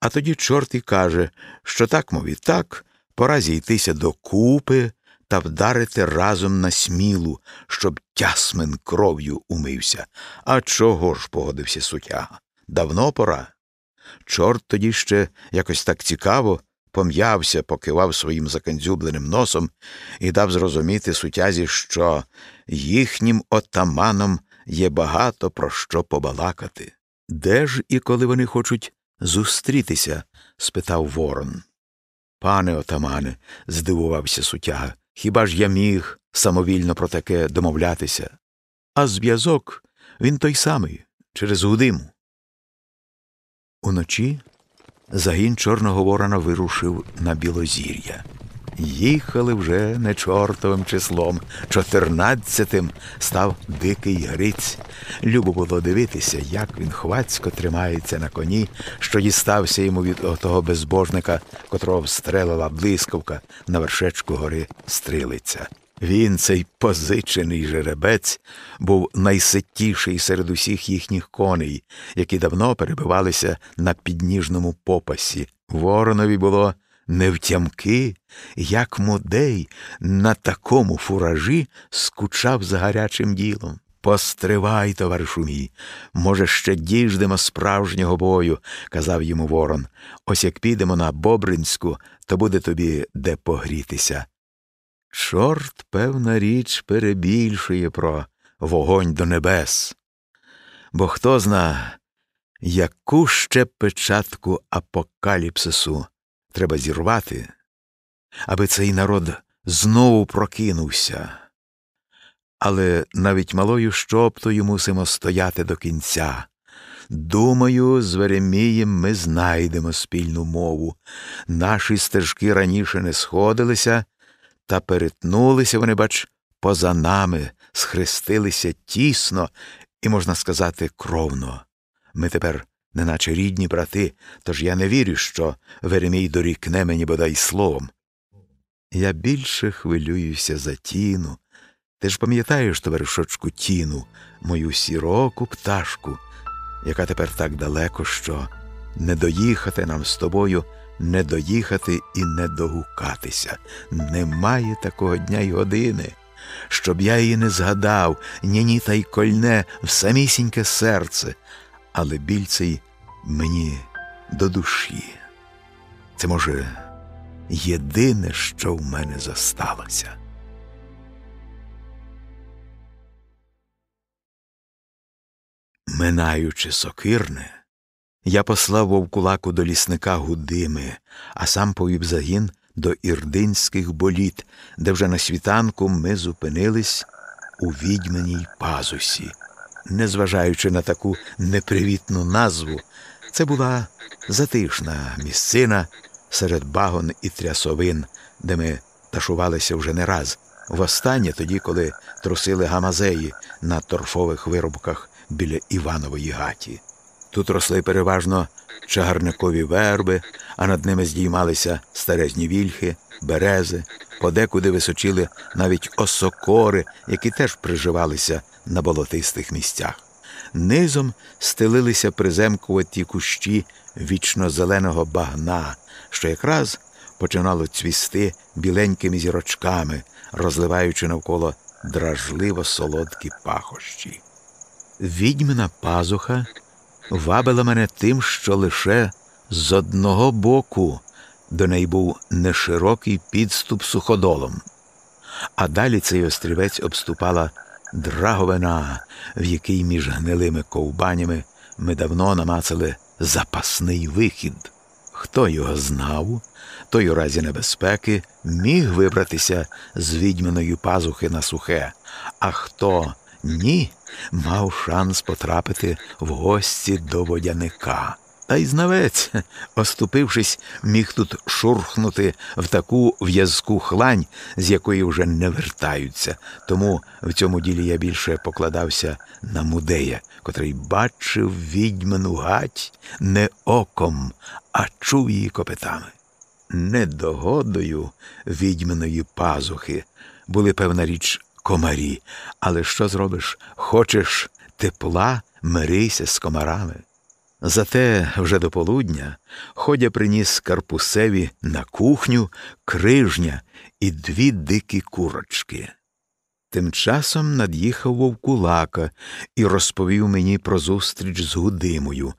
а тоді чорт і каже, що так, мов і так, пора зійтися до купи та вдарити разом на смілу, щоб тясмен кров'ю умився. А чого ж погодився сутяга? Давно пора. Чорт тоді ще якось так цікаво пом'явся, покивав своїм закандзюбленим носом і дав зрозуміти сутязі, що їхнім отаманом є багато про що побалакати. Де ж і коли вони хочуть зустрітися? спитав Ворон. Пане отамане, здивувався сутяга, хіба ж я міг самовільно про таке домовлятися? А зв'язок він той самий через гудиму. Уночі загін Чорного Ворона вирушив на Білозір'я. Їхали вже не чортовим числом, чотирнадцятим став дикий Гриць. Любо було дивитися, як він хвацько тримається на коні, що дістався йому від того безбожника, котрого встрелила блискавка на вершечку гори стрілиця. Він, цей позичений жеребець, був найситіший серед усіх їхніх коней, які давно перебивалися на підніжному попасі. Воронові було невтямки, як модей на такому фуражі скучав за гарячим ділом. Постривай, товаришу мій, може, ще діждемо справжнього бою, казав йому ворон. Ось як підемо на Бобринську, то буде тобі де погрітися. Чорт, певна річ, перебільшує про вогонь до небес. Бо хто зна, яку ще печатку апокаліпсису треба зірвати, аби цей народ знову прокинувся. Але навіть малою щоптою мусимо стояти до кінця. Думаю, з Веремієм ми знайдемо спільну мову. Наші стежки раніше не сходилися, та перетнулися вони, бач, поза нами, схрестилися тісно і, можна сказати, кровно. Ми тепер, неначе рідні брати, тож я не вірю, що Веремій дорікне мені бодай словом. Я більше хвилююся за тіну. Ти ж пам'ятаєш, товаришочку, тіну, мою сіроку пташку, яка тепер так далеко, що не доїхати нам з тобою не доїхати і не догукатися. Немає такого дня й години, щоб я її не згадав, ні ні та й кольне в самісіньке серце, але біль цей мені до душі. Це, може, єдине, що в мене зосталося. Минаючи сокирне. Я послав вовкулаку до лісника Гудими, а сам повів загін до ірдинських боліт, де вже на світанку ми зупинились у відьманій пазусі. Незважаючи на таку непривітну назву, це була затишна місцина серед багон і трясовин, де ми ташувалися вже не раз. Востаннє тоді, коли трусили гамазеї на торфових виробках біля Іванової гаті. Тут росли переважно чагарникові верби, а над ними здіймалися старезні вільхи, берези, подекуди височили навіть осокори, які теж приживалися на болотистих місцях. Низом стелилися приземкуваті кущі вічно зеленого багна, що якраз починало цвісти біленькими зірочками, розливаючи навколо дражливо солодкі пахощі. Відьмина пазуха вабила мене тим, що лише з одного боку до неї був неширокий підступ суходолом, а далі цей острівець обступала драговина, в якій між гнилими ковбанями ми давно намацали запасний вихід. Хто його знав, той у разі небезпеки міг вибратися з відьманої пазухи на сухе, а хто ні, мав шанс потрапити в гості до водяника. Та й знавець, оступившись, міг тут шурхнути в таку в'язку хлань, з якої вже не вертаються. Тому в цьому ділі я більше покладався на мудея, котрий бачив відьману гать не оком, а чув її копитами. Недогодою відьманої пазухи були певна річ комарі. Але що зробиш? Хочеш тепла, мирися з комарами. Зате вже до полудня Ходя приніс Карпусеві на кухню крижня і дві дикі курочки. Тим часом над'їхав вовкулака і розповів мені про зустріч з Гудимою.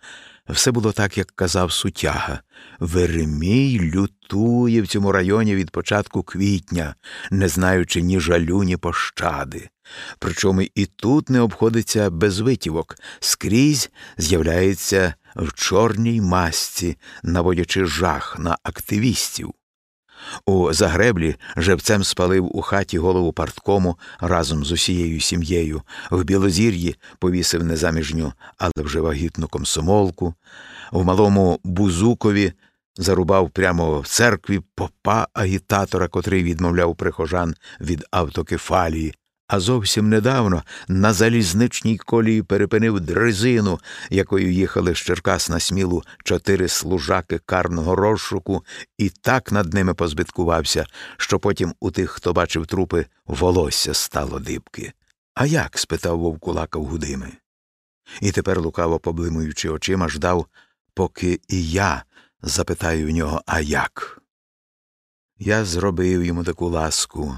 Все було так, як казав сутяга. Веремій лютує в цьому районі від початку квітня, не знаючи ні жалю, ні пощади. Причому і тут не обходиться без витівок, скрізь з'являється в чорній масці, наводячи жах на активістів. У загреблі живцем спалив у хаті голову парткому разом з усією сім'єю, в Білозір'ї повісив незаміжню, але вже вагітну комсомолку, в малому Бузукові зарубав прямо в церкві попа агітатора, котрий відмовляв прихожан від автокефалії, а зовсім недавно на залізничній колії перепинив дрезину, якою їхали з Черкас на смілу чотири служаки карного розшуку, і так над ними позбиткувався, що потім у тих, хто бачив трупи, волосся стало дибки. А як? спитав вовкулака в Гудими. І тепер, лукаво поблимуючи очима, ждав, поки і я запитаю в нього, а як. Я зробив йому таку ласку.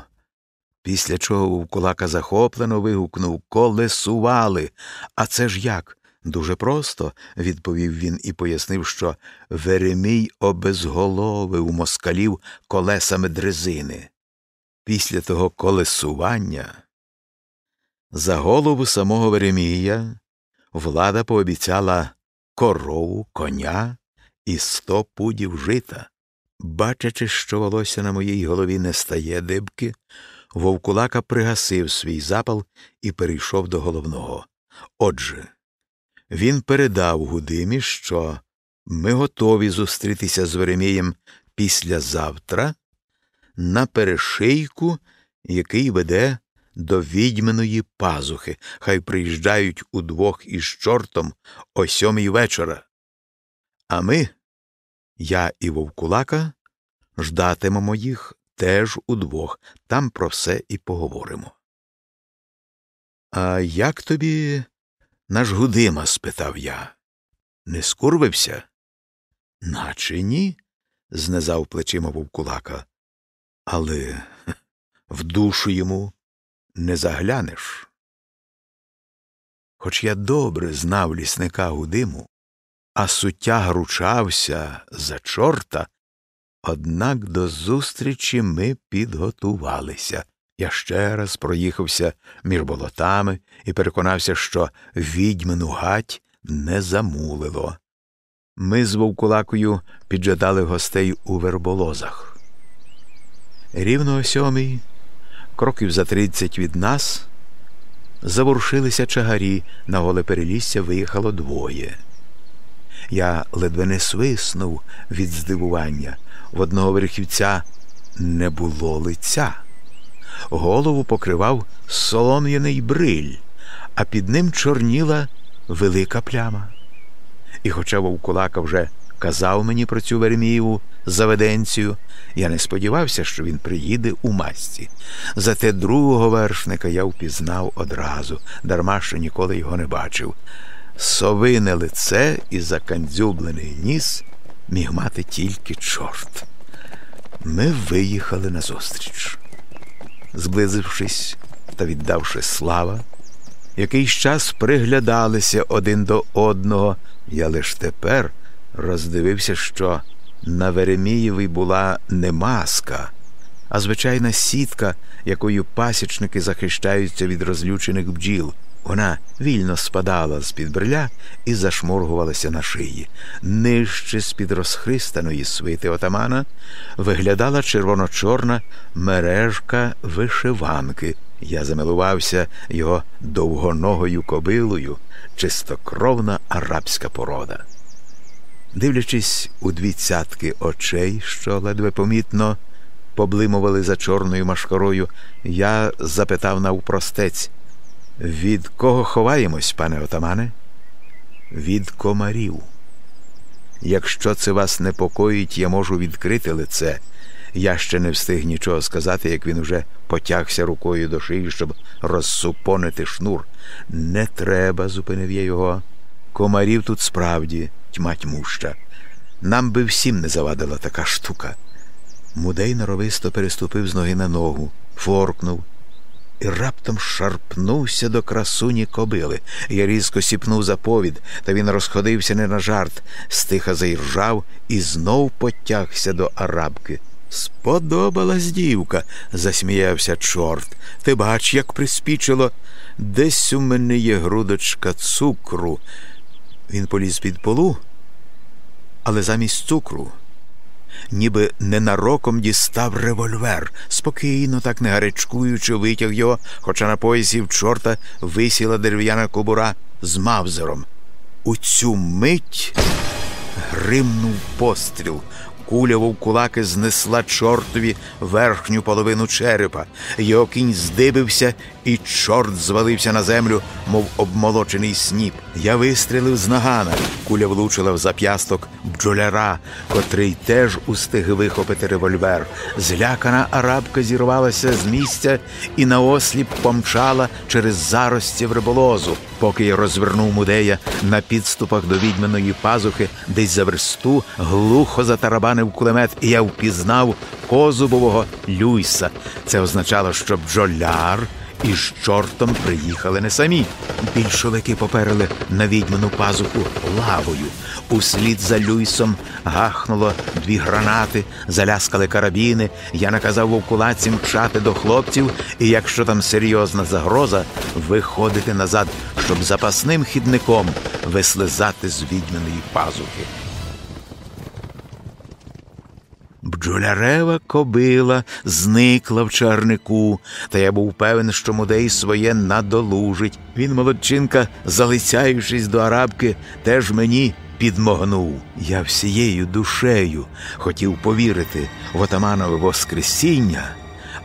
Після чого вовкулака захоплено вигукнув Колесували. А це ж як? Дуже просто, відповів він і пояснив, що Веремій обезголовив москалів колесами дрезини. Після того колесування за голову самого Веремія влада пообіцяла корову, коня і сто пудів жита. Бачачи, що волосся на моїй голові не стає дибки, вовкулака пригасив свій запал і перейшов до головного. Отже, він передав Гудимі, що ми готові зустрітися з Веремієм післязавтра на перешийку, який веде до відьминої пазухи. Хай приїжджають удвох із чортом о сьомій вечора. А ми, я і вовкулака, ждатимемо їх теж удвох, там про все і поговоримо. А як тобі наш Гудима? спитав я. Не скурвився? Наче ні, знизав плечима вовкулака. Але в душу йому не заглянеш. Хоч я добре знав лісника Гудиму, а суття ручався за чорта, однак до зустрічі ми підготувалися. Я ще раз проїхався між болотами і переконався, що відьмину гать не замулило. Ми з вовкулакою піджадали гостей у верболозах. Рівно о сьомій, кроків за тридцять від нас, заворушилися чагарі, на голе перелісся виїхало двоє. Я ледве не свиснув від здивування. В одного верхівця не було лиця. Голову покривав солом'яний бриль, а під ним чорніла велика пляма. І, хоча вовкулака вже казав мені про цю Веремієву заведенцію, я не сподівався, що він приїде у масці. Зате другого вершника я впізнав одразу, дарма що ніколи його не бачив. Совине лице і закандзюблений ніс міг мати тільки чорт. Ми виїхали назустріч. Зблизившись та віддавши слава, якийсь час приглядалися один до одного, я лиш тепер роздивився, що на Веремієвій була не маска, а звичайна сітка, якою пасічники захищаються від розлючених бджіл. Вона вільно спадала з під бриля і зашморгувалася на шиї. Нижче з під розхристаної свити отамана виглядала червоно-чорна мережка вишиванки. Я замилувався його довгоногою кобилою, чистокровна арабська порода. Дивлячись у дві цятки очей, що ледве помітно поблимували за чорною машкарою, я запитав навпростець від кого ховаємось, пане отамане? Від комарів. Якщо це вас непокоїть, я можу відкрити лице. Я ще не встиг нічого сказати, як він уже потягся рукою до шиї, щоб розсупонити шнур. Не треба, зупинив я його. Комарів тут справді тьма тьмуща. Нам би всім не завадила така штука. Мудей норовисто переступив з ноги на ногу, форкнув і раптом шарпнувся до красуні кобили. Я різко сіпнув за повід, та він розходився не на жарт, стиха заіржав і знов потягся до арабки. Сподобалась дівка, засміявся чорт. Ти бач, як приспічило. Десь у мене є грудочка цукру. Він поліз під полу, але замість цукру ніби ненароком дістав револьвер, спокійно, так не гарячкуючи, витяг його, хоча на поясі в чорта висіла дерев'яна кобура з мавзером. У цю мить гримнув постріл. Куля вовкулаки знесла чортові верхню половину черепа. Його кінь здибився, і чорт звалився на землю, мов обмолочений сніп. Я вистрілив з нагана. Куля влучила в зап'ясток бджоляра, котрий теж устиг вихопити револьвер. Злякана арабка зірвалася з місця і наосліп помчала через зарості в риболозу. Поки я розвернув мудея на підступах до відьманої пазухи, десь за версту глухо затарабанив кулемет, і я впізнав козубового Люйса. Це означало, що бджоляр із чортом приїхали не самі. Більшовики поперли на відьману пазуху лавою. Услід за Люйсом гахнуло дві гранати, заляскали карабіни. Я наказав вовкулаці мчати до хлопців, і якщо там серйозна загроза, виходити назад, щоб запасним хідником вислизати з відьманої пазухи. Бджолярева кобила зникла в чарнику, та я був певен, що мудей своє надолужить. Він, молодчинка, залицяючись до арабки, теж мені підмогнув. Я всією душею хотів повірити в отаманове Воскресіння,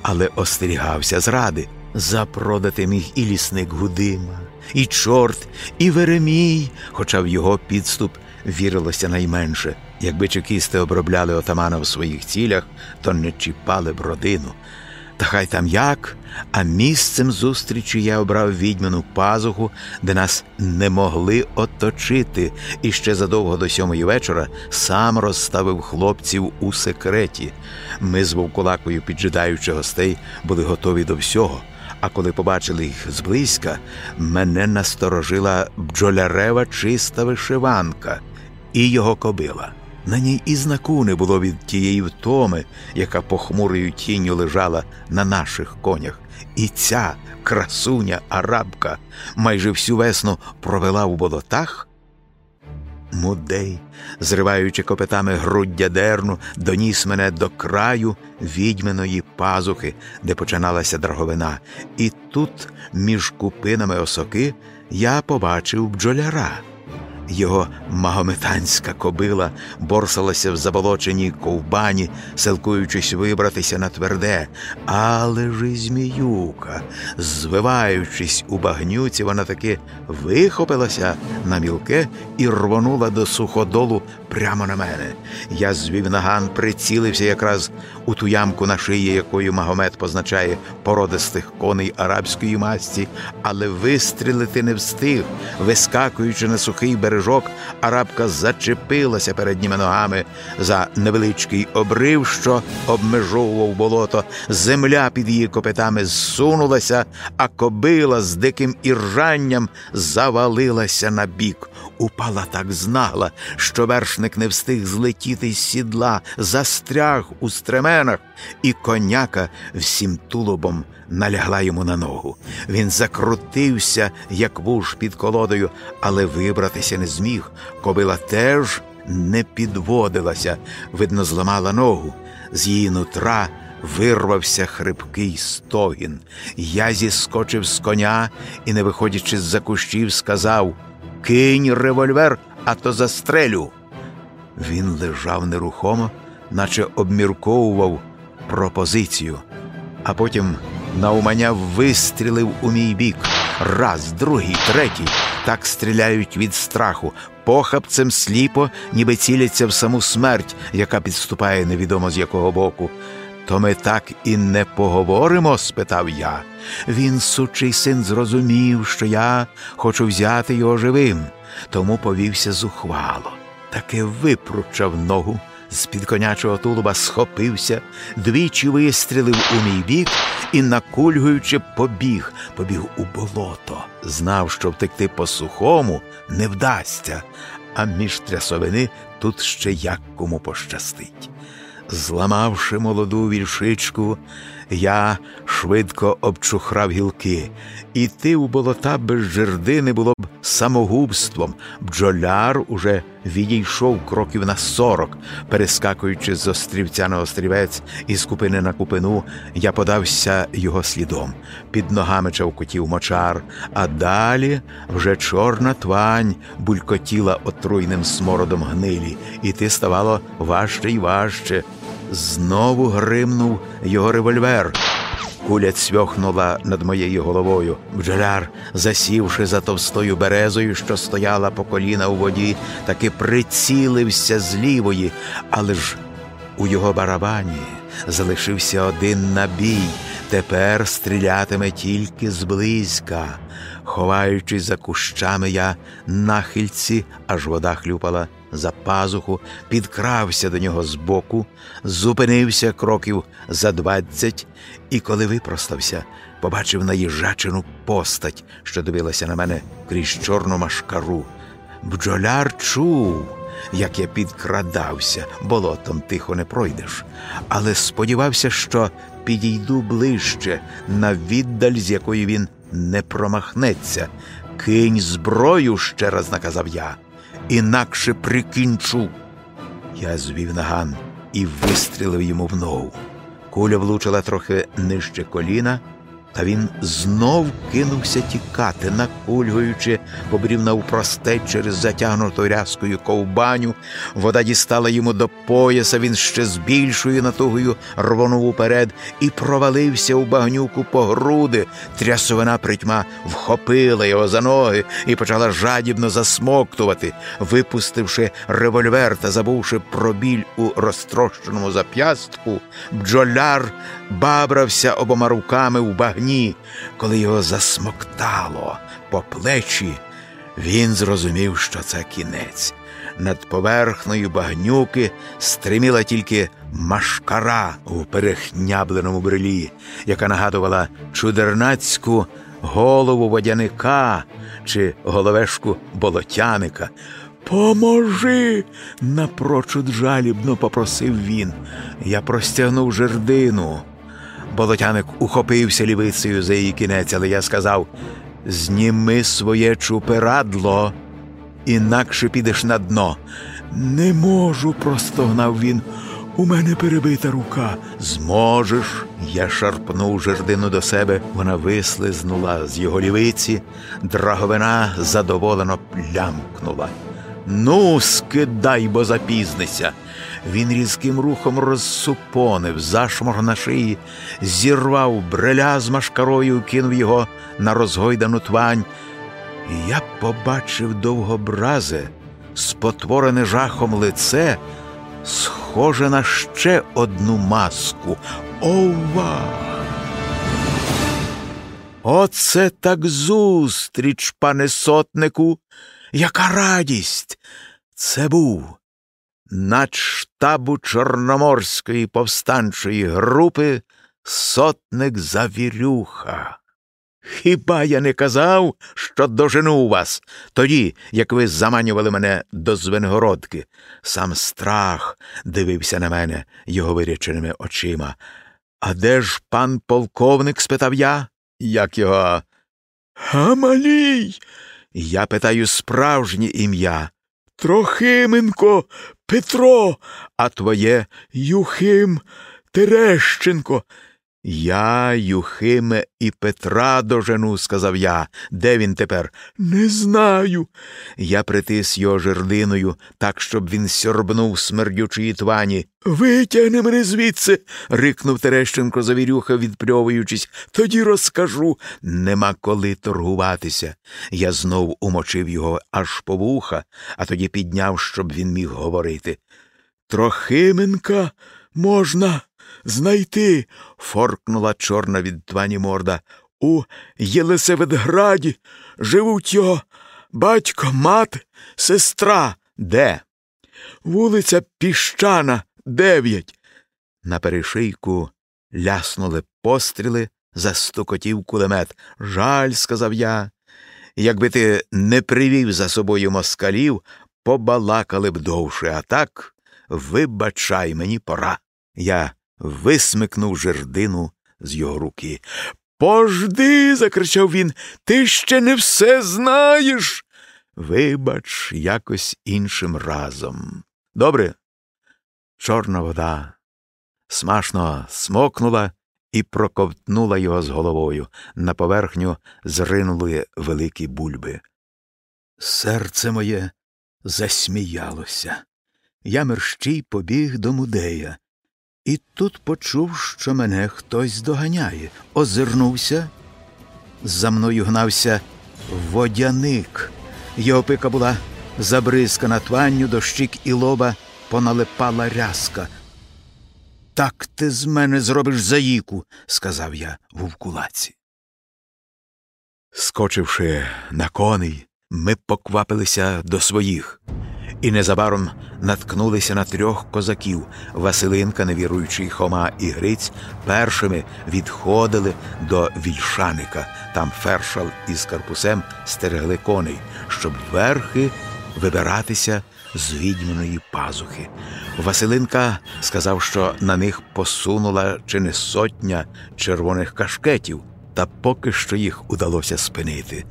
але остерігався зради. Запродати міг і лісник Гудима, і чорт, і Веремій, хоча в його підступ вірилося найменше. Якби чекісти обробляли отамана в своїх цілях, то не чіпали б родину. Та хай там як, а місцем зустрічі я обрав відьману пазуху, де нас не могли оточити, і ще задовго до сьомої вечора сам розставив хлопців у секреті. Ми з вовкулакою, піджидаючи гостей, були готові до всього. А коли побачили їх зблизька, мене насторожила бджолярева чиста вишиванка і його кобила. На ній і знаку не було від тієї втоми, яка похмурою тінню лежала на наших конях. І ця красуня арабка майже всю весну провела в болотах. Мудей, зриваючи копитами груддя дерну, доніс мене до краю відьминої пазухи, де починалася драговина, і тут, між купинами осоки, я побачив бджоляра. Його магометанська кобила борсалася в заболоченій ковбані, силкуючись вибратися на тверде, але ж і зміюка, звиваючись у багнюці, вона таки вихопилася на мілке і рвонула до суходолу прямо на мене. Я звів наган, прицілився якраз у ту ямку на шиї, якою Магомед позначає породистих коней арабської масті, але вистрілити не встиг, вискакуючи на сухий бережок, арабка зачепилася передніми ногами за невеличкий обрив, що обмежовував болото. Земля під її копитами зсунулася, а кобила з диким іржанням завалилася на бік. Упала так знагла, що вершник не встиг злетіти з сідла, застряг у стременах, і коняка всім тулубом налягла йому на ногу. Він закрутився, як вуж під колодою, але вибратися не зміг. Кобила теж не підводилася, видно, зламала ногу. З її нутра вирвався хрипкий стогін. Я зіскочив з коня і, не виходячи з за кущів, сказав Кинь револьвер, а то застрелю. Він лежав нерухомо, наче обмірковував пропозицію, а потім наумання вистрілив у мій бік. Раз, другий, третій. Так стріляють від страху, похапцем сліпо, ніби ціляться в саму смерть, яка підступає невідомо з якого боку. То ми так і не поговоримо? спитав я. Він, сучий син, зрозумів, що я хочу взяти його живим, тому повівся зухвало. Таки випручав ногу, з під конячого тулуба схопився, двічі вистрілив у мій бік і, накульгуючи, побіг, побіг у болото. Знав, що втекти по сухому не вдасться, а між трясовини тут ще як кому пощастить. Зламавши молоду вільшичку, я швидко обчухрав гілки. Іти у болота без жердини було б самогубством, бджоляр уже відійшов кроків на сорок, перескакуючи з острівця на острівець і з купини на купину, я подався його слідом. Під ногами чавкотів мочар, а далі вже чорна твань булькотіла отруйним смородом гнилі, і ти ставало важче й важче. Знову гримнув його револьвер. Куля цьохнула над моєю головою. Бджоляр, засівши за товстою березою, що стояла по коліна у воді, таки прицілився з лівої, але ж у його барабані залишився один набій. Тепер стрілятиме тільки зблизька. Ховаючись за кущами, я нахильці, аж вода хлюпала за пазуху, підкрався до нього збоку, зупинився кроків за двадцять, і, коли випростався, побачив наїжачену постать, що дивилася на мене крізь чорну машкару. Бджоляр чув, як я підкрадався, болотом тихо не пройдеш, але сподівався, що підійду ближче на віддаль, з якої він не промахнеться. Кинь зброю, ще раз наказав я інакше прикінчу. Я звів наган і вистрілив йому в ногу. Куля влучила трохи нижче коліна, та він знов кинувся тікати, накульгуючи, побрів навпростець через затягнуту рязкою ковбаню. Вода дістала йому до пояса, він ще з більшою натугою рвонув уперед і провалився у багнюку по груди. Трясовина притьма вхопила його за ноги і почала жадібно засмоктувати, випустивши револьвер та забувши про біль у розтрощеному зап'ястку, бджоляр бабрався обома руками у багнюку вогні, коли його засмоктало по плечі, він зрозумів, що це кінець. Над поверхнею багнюки стриміла тільки машкара у перехнябленому брелі, яка нагадувала чудернацьку голову водяника чи головешку болотяника. Поможи, напрочуд жалібно попросив він. Я простягнув жердину. Болотяник ухопився лівицею за її кінець, але я сказав Зніми своє чуперадло, інакше підеш на дно. Не можу, простогнав він. У мене перебита рука. Зможеш. Я шарпнув жердину до себе, вона вислизнула з його лівиці, драговина задоволено плямкнула. Ну, скидай, бо запізнися. Він різким рухом розсупонив зашмор на шиї, зірвав бреля з машкарою, кинув його на розгойдану твань. І я побачив довгобразе, спотворене жахом лице, схоже на ще одну маску. Ова! Оце так зустріч, пане сотнику, яка радість! Це був начштабу Чорноморської повстанчої групи сотник Завірюха. Хіба я не казав, що дожену вас тоді, як ви заманювали мене до Звенгородки? Сам страх дивився на мене його виряченими очима. А де ж пан полковник? спитав я. Як його? Гамалій. Я питаю справжнє ім'я. Трохименко Петро, а твоє Юхим Терещенко. Я, Юхиме і Петра дожену, сказав я. Де він тепер? Не знаю. Я притис його жердиною, так, щоб він сьорбнув смердючої твані. Витягни мене звідси. рикнув Терещенко завірюха, відпльовуючись. Тоді розкажу. Нема коли торгуватися. Я знов умочив його аж по вуха, а тоді підняв, щоб він міг говорити. Трохименка можна знайти, форкнула чорна від твані морда. У Єлисаветграді живуть його батько, мати, сестра. Де? Вулиця Піщана, дев'ять. На перешийку ляснули постріли, застукотів кулемет. Жаль, сказав я. Якби ти не привів за собою москалів, побалакали б довше, а так вибачай, мені пора. Я висмикнув жердину з його руки. Пожди. закричав він. Ти ще не все знаєш. Вибач, якось іншим разом. Добре. Чорна вода смашно смокнула і проковтнула його з головою. На поверхню зринули великі бульби. Серце моє засміялося. Я мерщій побіг до мудея. І тут почув, що мене хтось доганяє. Озирнувся. За мною гнався водяник. Його пика була забризкана тванню до щік і лоба поналипала рязка. Так ти з мене зробиш заїку, сказав я вовкулаці. Скочивши на коней, ми поквапилися до своїх і незабаром наткнулися на трьох козаків. Василинка, невіруючий Хома і Гриць, першими відходили до вільшаника. Там фершал із карпусем стерегли коней, щоб верхи вибиратися з відьманої пазухи. Василинка сказав, що на них посунула чи не сотня червоних кашкетів, та поки що їх удалося спинити.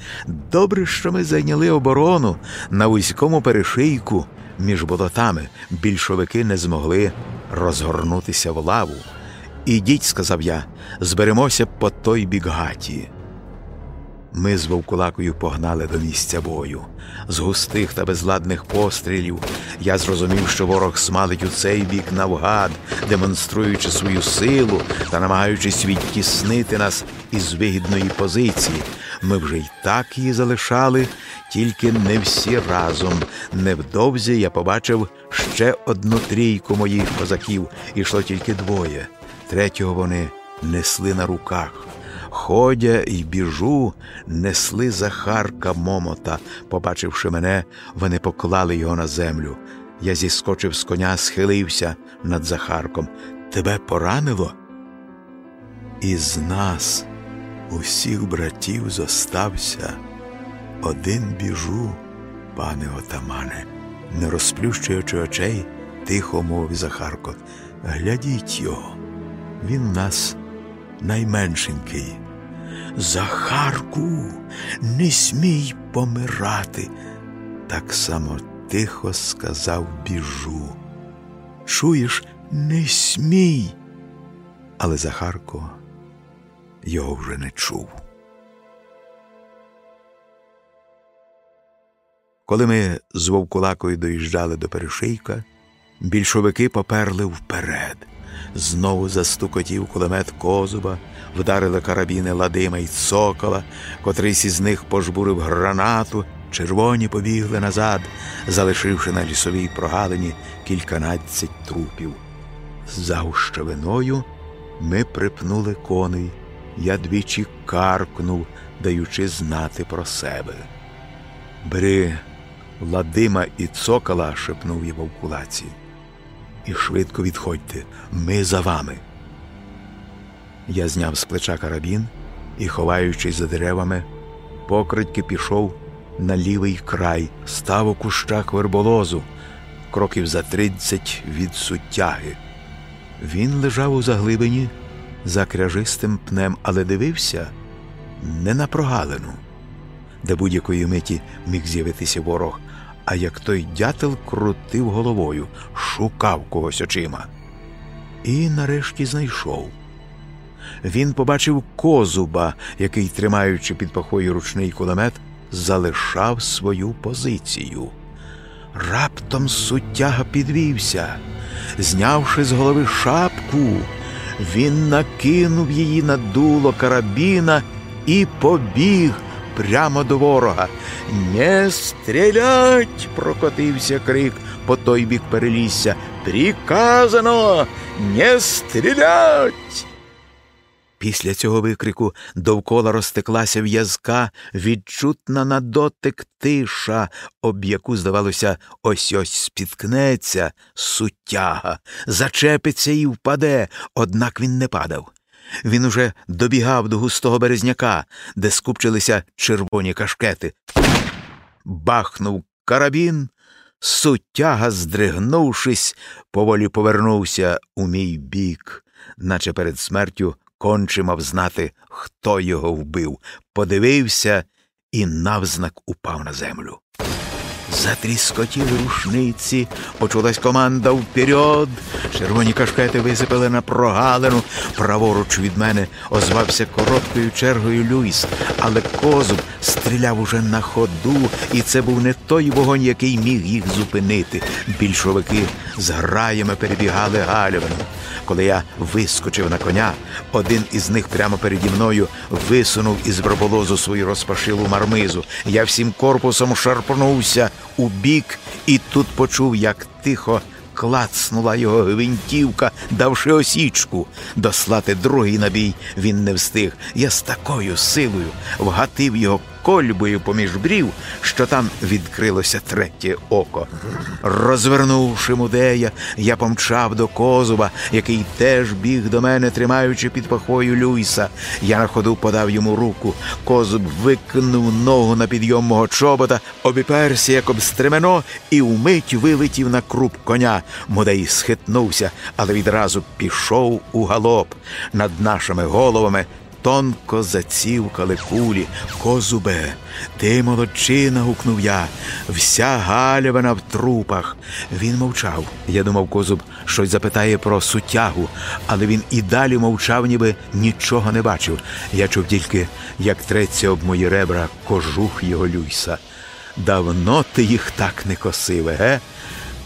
Добре, що ми зайняли оборону на вузькому перешийку між болотами. Більшовики не змогли розгорнутися в лаву. Ідіть, сказав я, зберемося по той бік гаті. Ми з вовкулакою погнали до місця бою. З густих та безладних пострілів я зрозумів, що ворог смалить у цей бік навгад, демонструючи свою силу та намагаючись відтіснити нас із вигідної позиції. Ми вже й так її залишали, тільки не всі разом. Невдовзі я побачив ще одну трійку моїх козаків, ішло тільки двоє. Третього вони несли на руках. Ходя й біжу, несли Захарка Момота. Побачивши мене, вони поклали його на землю. Я зіскочив з коня, схилився над Захарком. Тебе поранило? Із нас, усіх братів, зостався. Один біжу, пане отамане, не розплющуючи очей, тихо мовив Захарко. Глядіть його, він нас найменшенький. Захарку, не смій помирати, так само тихо сказав біжу. Чуєш, не смій. Але Захарко його вже не чув. Коли ми з Вовкулакою доїжджали до перешийка, більшовики поперли вперед. Знову застукотів кулемет Козуба, вдарили карабіни Ладима й Цокола, котрийсь із них пожбурив гранату, червоні побігли назад, залишивши на лісовій прогалині кільканадцять трупів. За гущавиною ми припнули коней. Я двічі каркнув, даючи знати про себе. Бери Ладима і цокола, шепнув я вовкулаці і швидко відходьте, ми за вами. Я зняв з плеча карабін і, ховаючись за деревами, покритьки пішов на лівий край, став у кущах верболозу, кроків за тридцять від суттяги. Він лежав у заглибині за кряжистим пнем, але дивився не на прогалину, де будь-якої миті міг з'явитися ворог, а як той дятел крутив головою, шукав когось очима. І нарешті знайшов. Він побачив козуба, який, тримаючи під пахою ручний кулемет, залишав свою позицію. Раптом суттяга підвівся. Знявши з голови шапку, він накинув її на дуло карабіна і побіг прямо до ворога. Не стрілять! прокотився крик по той бік перелісся. Приказано не стрілять. Після цього викрику довкола розтеклася в'язка, відчутна на дотик тиша, об яку, здавалося, ось ось спіткнеться суттяга, зачепиться і впаде, однак він не падав. Він уже добігав до густого березняка, де скупчилися червоні кашкети. Бахнув карабін, суттяга, здригнувшись, поволі повернувся у мій бік, наче перед смертю конче мав знати, хто його вбив, подивився і навзнак упав на землю. Затріскотіли рушниці, почулась команда вперед. Червоні кашкети висипали на прогалину. Праворуч від мене озвався короткою чергою Люїс, але козуб стріляв уже на ходу, і це був не той вогонь, який міг їх зупинити. Більшовики з граями перебігали галявину. Коли я вискочив на коня, один із них прямо переді мною висунув із броболозу свою розпашилу мармизу. Я всім корпусом шарпнувся у бік і тут почув, як тихо клацнула його гвинтівка, давши осічку. Дослати другий набій він не встиг. Я з такою силою вгатив його кольбою поміж брів, що там відкрилося третє око. Розвернувши мудея, я помчав до козуба, який теж біг до мене, тримаючи під пахою Люйса. Я на ходу подав йому руку. Козуб викинув ногу на підйом мого чобота, обіперся, як об стремено, і вмить вилетів на круп коня. Мудей схитнувся, але відразу пішов у галоп. Над нашими головами тонко зацівкали кулі. Козубе, ти молодчина, гукнув я, вся галявина в трупах. Він мовчав. Я думав, козуб щось запитає про сутягу, але він і далі мовчав, ніби нічого не бачив. Я чув тільки, як треться об мої ребра кожух його люйса. Давно ти їх так не косив, ге?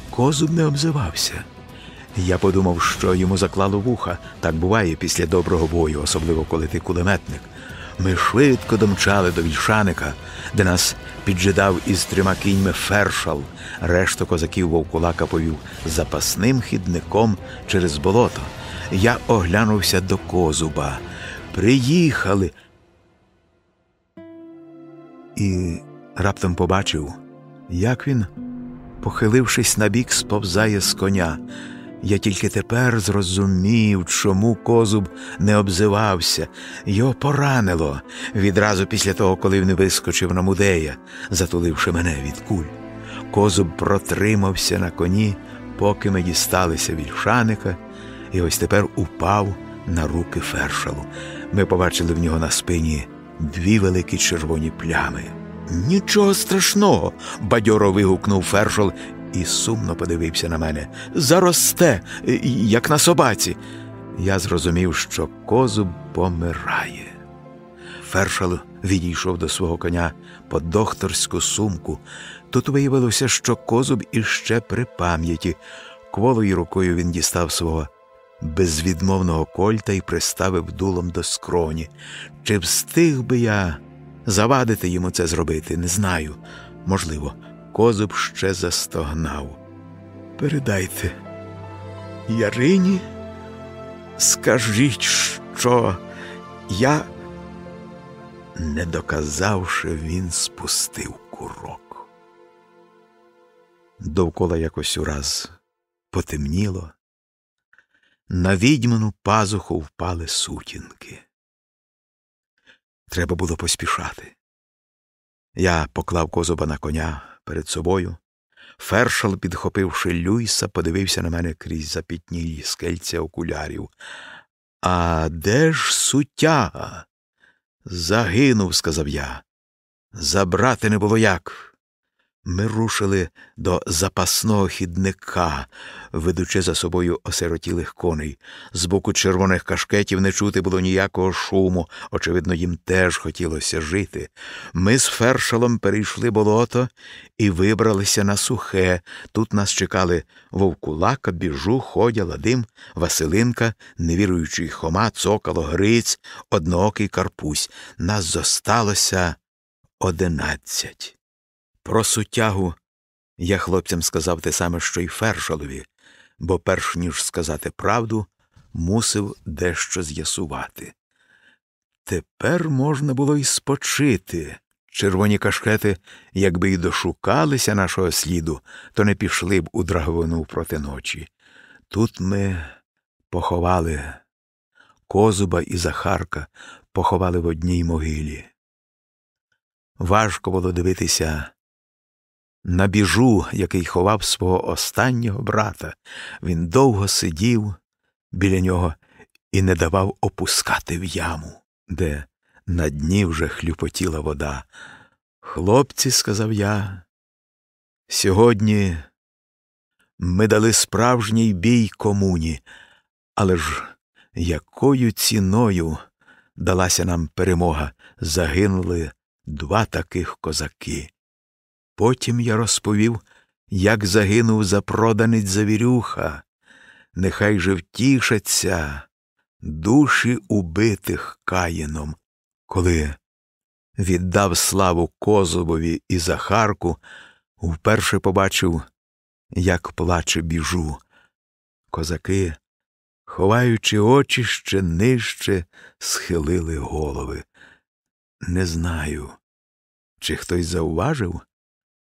Козуб не обзивався. Я подумав, що йому заклало вуха. Так буває після доброго бою, особливо коли ти кулеметник. Ми швидко домчали до вільшаника, де нас піджидав із трьома кіньми фершал. Решту козаків вовкулака повів запасним хідником через болото. Я оглянувся до козуба. Приїхали. І раптом побачив, як він, похилившись набік, сповзає з коня. Я тільки тепер зрозумів, чому козуб не обзивався. Його поранило відразу після того, коли він вискочив на мудея, затуливши мене від куль. Козуб протримався на коні, поки ми дісталися вільшаника, і ось тепер упав на руки фершалу. Ми побачили в нього на спині дві великі червоні плями. Нічого страшного, бадьоро вигукнув фершал і сумно подивився на мене. Заросте, як на собаці. Я зрозумів, що козуб помирає. Фершал відійшов до свого коня по докторську сумку. Тут виявилося, що козуб іще при пам'яті. Кволою рукою він дістав свого безвідмовного кольта і приставив дулом до скроні. Чи встиг би я завадити йому це зробити, не знаю. Можливо, козуб ще застогнав. Передайте, Ярині, скажіть, що я, не доказавши, він спустив курок. Довкола якось ураз потемніло, на відьману пазуху впали сутінки. Треба було поспішати. Я поклав козуба на коня перед собою. Фершал, підхопивши Люйса, подивився на мене крізь запітнілі скельця окулярів. А де ж сутяга? Загинув, сказав я. Забрати не було як. Ми рушили до запасного хідника, ведучи за собою осиротілих коней. З боку червоних кашкетів не чути було ніякого шуму, очевидно, їм теж хотілося жити. Ми з фершалом перейшли болото і вибралися на сухе. Тут нас чекали вовкулака, біжу, ходя, ладим, Василинка, невіруючий Хома, цокало, Гриць, одноокий карпусь. Нас зосталося одинадцять. Про сутягу я хлопцям сказав те саме, що й фершалові, бо, перш ніж сказати правду, мусив дещо з'ясувати. Тепер можна було й спочити. Червоні кашкети, якби й дошукалися нашого сліду, то не пішли б у драговину проти ночі. Тут ми поховали козуба і Захарка, поховали в одній могилі. Важко було дивитися на біжу, який ховав свого останнього брата, він довго сидів біля нього і не давав опускати в яму, де на дні вже хлюпотіла вода. Хлопці, сказав я, сьогодні ми дали справжній бій комуні, але ж якою ціною далася нам перемога, загинули два таких козаки. Потім я розповів, як загинув запроданець завірюха, нехай же втішаться душі убитих каїном, коли віддав славу Козубові і Захарку, вперше побачив, як плаче біжу. Козаки, ховаючи очі ще нижче, схилили голови. Не знаю, чи хтось зауважив,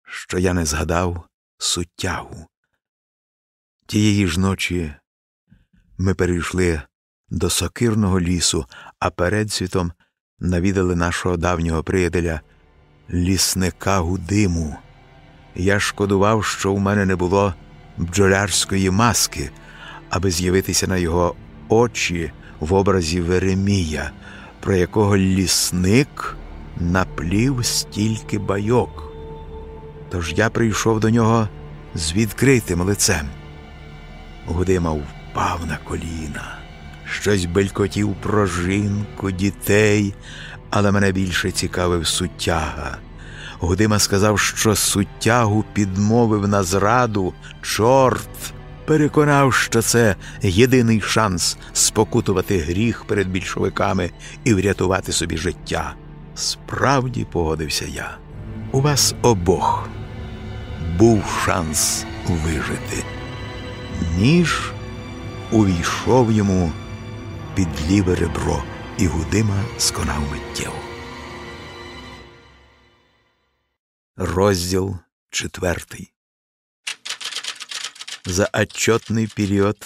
що я не згадав суттягу. Тієї ж ночі ми перейшли до сокирного лісу, а перед світом навідали нашого давнього приятеля, лісника Гудиму. Я шкодував, що в мене не було бджолярської маски, аби з'явитися на його очі в образі Веремія, про якого лісник наплів стільки байок. Тож я прийшов до нього з відкритим лицем. Гудима впав на коліна, щось белькотів про жінку, дітей, але мене більше цікавив суттяга. Гудима сказав, що суттягу підмовив на зраду чорт, переконав, що це єдиний шанс спокутувати гріх перед більшовиками і врятувати собі життя. Справді погодився я. У вас обох був шанс вижити. Ніж увійшов йому під ліве ребро, і Гудима сконав миттєво. Розділ четвертый. За отчетный период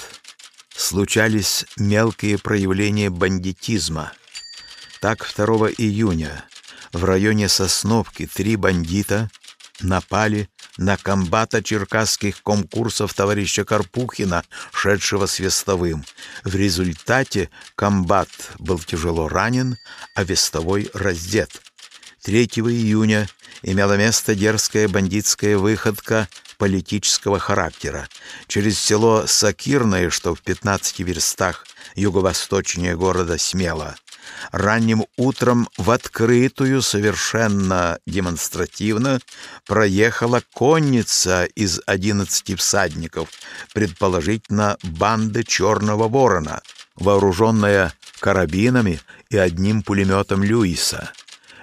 случались мелкие проявления бандитизма. Так 2 июня в районе Сосновки три бандита напали на комбата черкасских конкурсов товарища Карпухина, шедшего свестовым. В результате комбат был тяжело ранен, а вестовой раздет. 3 июня имела место дерзкая бандитская выходка политического характера. Через село Сакирное, что в 15 верстах юго-восточнее города Смело, ранним утром в открытую, совершенно демонстративно, проехала конница из 11 всадников, предположительно банды Черного Ворона, вооруженная карабинами и одним пулеметом Люиса.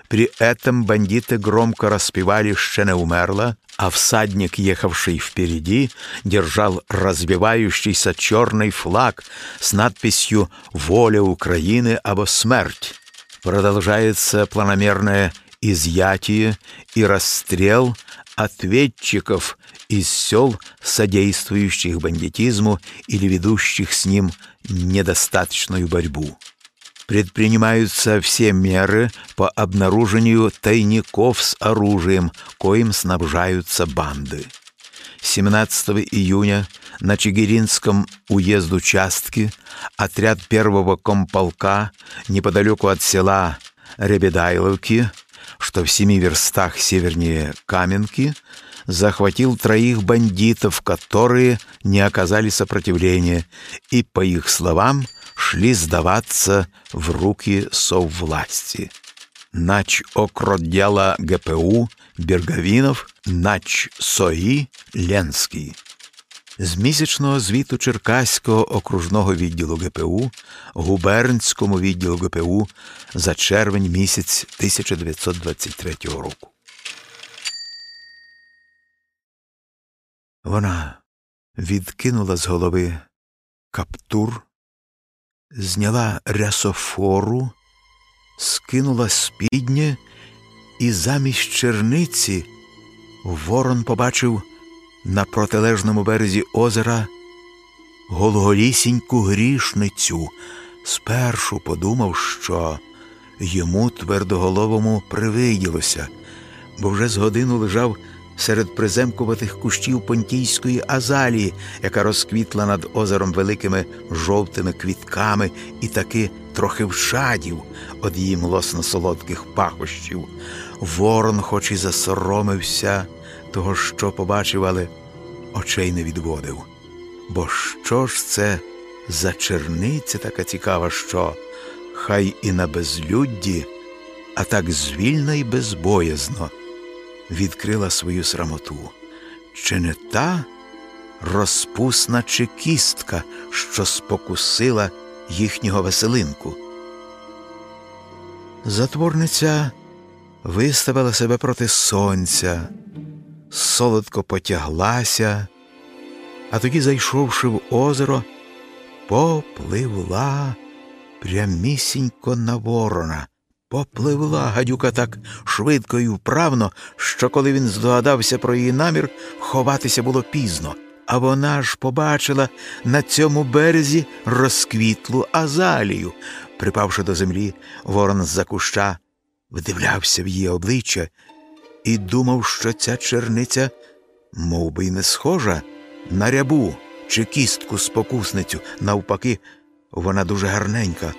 При этом бандиты громко распевали «Ще не умерла», а всадник, ехавший впереди, держал развивающийся черный флаг с надписью «Воля Украины або смерть». Продолжается планомерное изъятие и расстрел ответчиков из сел, содействующих бандитизму или ведущих с ним недостаточную борьбу предпринимаются все меры по обнаружению тайников с оружием, коим снабжаются банды. 17 июня на Чигиринском уездучастке отряд первого комполка неподалеку от села Ребедайловки, что в семи верстах севернее Каменки, захватил троих бандитов, которые не оказали сопротивления, и, по их словам, шли сдаваться в руки соввласти. Нач окроддела ГПУ Берговінов, нач СОІ Ленський. З місячного звіту Черкаського окружного відділу ГПУ губернському відділу ГПУ за червень місяць 1923 року. Вона відкинула з голови каптур зняла рясофору, скинула спіднє, і замість черниці ворон побачив на протилежному березі озера голголісіньку грішницю. Спершу подумав, що йому твердоголовому привиділося, бо вже з годину лежав серед приземкуватих кущів понтійської азалії, яка розквітла над озером великими жовтими квітками і таки трохи вшадів од її млосно солодких пахощів. Ворон, хоч і засоромився того, що побачив, але очей не відводив. Бо що ж це за черниця така цікава, що хай і на безлюдді, а так звільно і безбоязно відкрила свою срамоту. Чи не та розпусна чекістка, що спокусила їхнього веселинку? Затворниця виставила себе проти сонця, солодко потяглася, а тоді, зайшовши в озеро, попливла прямісінько на ворона. Попливла гадюка так швидко і вправно, що коли він здогадався про її намір, ховатися було пізно, а вона ж побачила на цьому березі розквітлу азалію. Припавши до землі, ворон з-за куща вдивлявся в її обличчя і думав, що ця черниця мов би, й не схожа на рябу чи кістку спокусницю. Навпаки, вона дуже гарненька,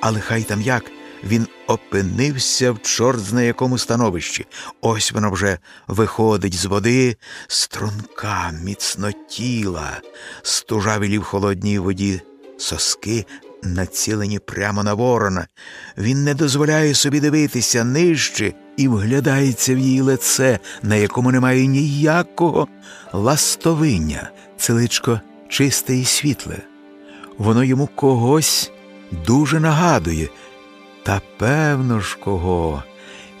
але хай там як. Він опинився в чорт якому становищі. Ось вона вже виходить з води, струнка, міцнотіла, стужавілі в холодній воді соски, націлені прямо на ворона. Він не дозволяє собі дивитися нижче і вглядається в її лице, на якому немає ніякого ластовиння, целичко чисте і світле. Воно йому когось дуже нагадує. Та певно ж кого.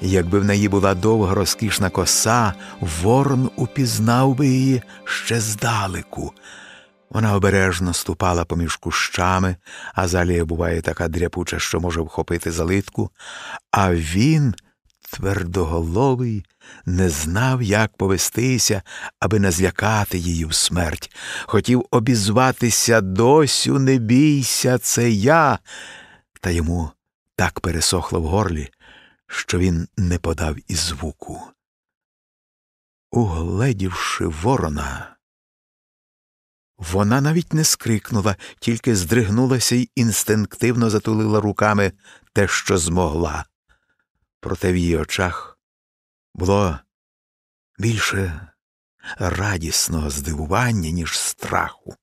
Якби в неї була довга розкішна коса, ворон упізнав би її ще здалеку. Вона обережно ступала поміж кущами, а залія буває така дряпуча, що може вхопити залитку, а він, твердоголовий, не знав, як повестися, аби не злякати її в смерть. Хотів обізватися досю, не бійся, це я. Та йому так пересохло в горлі, що він не подав і звуку. Угледівши ворона, вона навіть не скрикнула, тільки здригнулася й інстинктивно затулила руками те, що змогла. Проте в її очах було більше радісного здивування, ніж страху.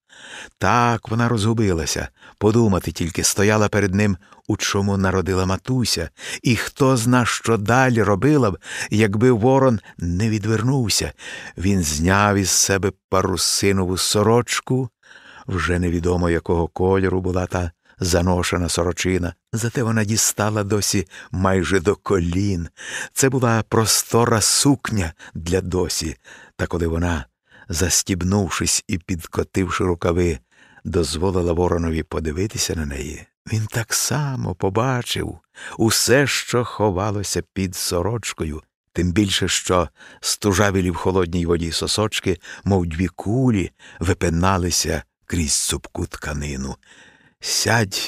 Так вона розгубилася, подумати тільки стояла перед ним, у чому народила матуся, і хто зна, що далі робила б, якби ворон не відвернувся. Він зняв із себе парусинову сорочку, вже невідомо якого кольору була та заношена сорочина, зате вона дістала досі майже до колін. Це була простора сукня для досі, та коли вона, застібнувшись і підкотивши рукави, дозволила воронові подивитися на неї, він так само побачив усе, що ховалося під сорочкою, тим більше, що стужавілі в холодній воді сосочки, мов дві кулі, випиналися крізь цупку тканину. Сядь,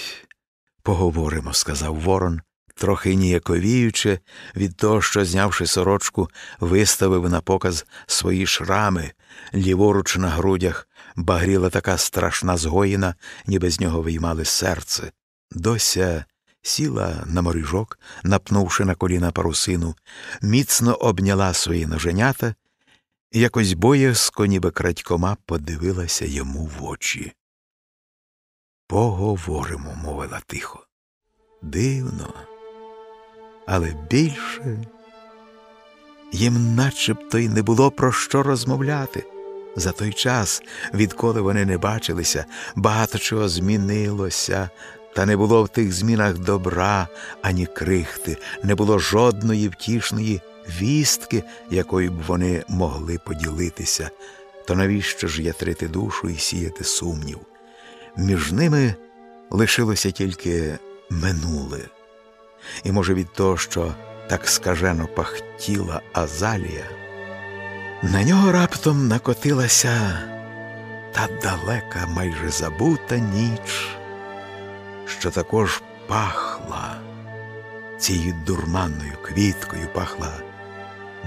поговоримо, сказав Ворон, трохи ніяковіючи від того, що, знявши сорочку, виставив на показ свої шрами, ліворуч на грудях багріла така страшна згоїна, ніби з нього виймали серце. Дося сіла на моріжок, напнувши на коліна парусину, міцно обняла свої ноженята і якось боязко, ніби крадькома, подивилася йому в очі. Поговоримо, мовила тихо. Дивно, але більше їм начебто й не було про що розмовляти. За той час, відколи вони не бачилися, багато чого змінилося, та не було в тих змінах добра ані крихти, не було жодної втішної вістки, якою б вони могли поділитися. То навіщо ж ятрити душу і сіяти сумнів? Між ними лишилося тільки минуле. І, може, від того, що так скажено пахтіла Азалія, на нього раптом накотилася та далека, майже забута ніч, що також пахла цією дурманною квіткою, пахла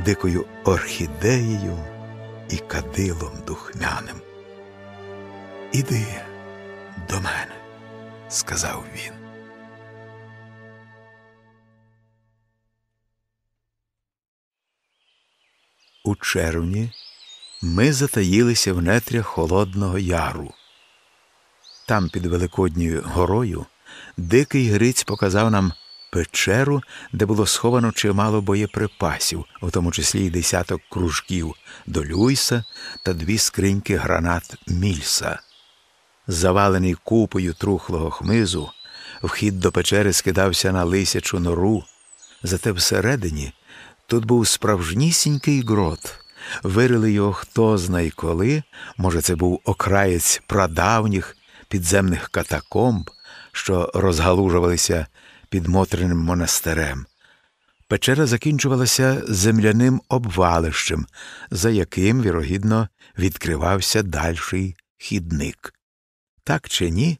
дикою орхідеєю і кадилом духмяним. Іди до мене, сказав він. У червні ми затаїлися в нетрях Холодного Яру. Там, під Великодньою горою, дикий Гриць показав нам печеру, де було сховано чимало боєприпасів, у тому числі й десяток кружків до Люйса та дві скриньки гранат Мільса. Завалений купою трухлого хмизу, вхід до печери скидався на лисячу нору, зате всередині тут був справжнісінький грот. Вирили його хто знає коли, може, це був окраєць прадавніх підземних катакомб, що розгалужувалися під Мотриним монастирем. Печера закінчувалася земляним обвалищем, за яким, вірогідно, відкривався дальший хідник. Так чи ні,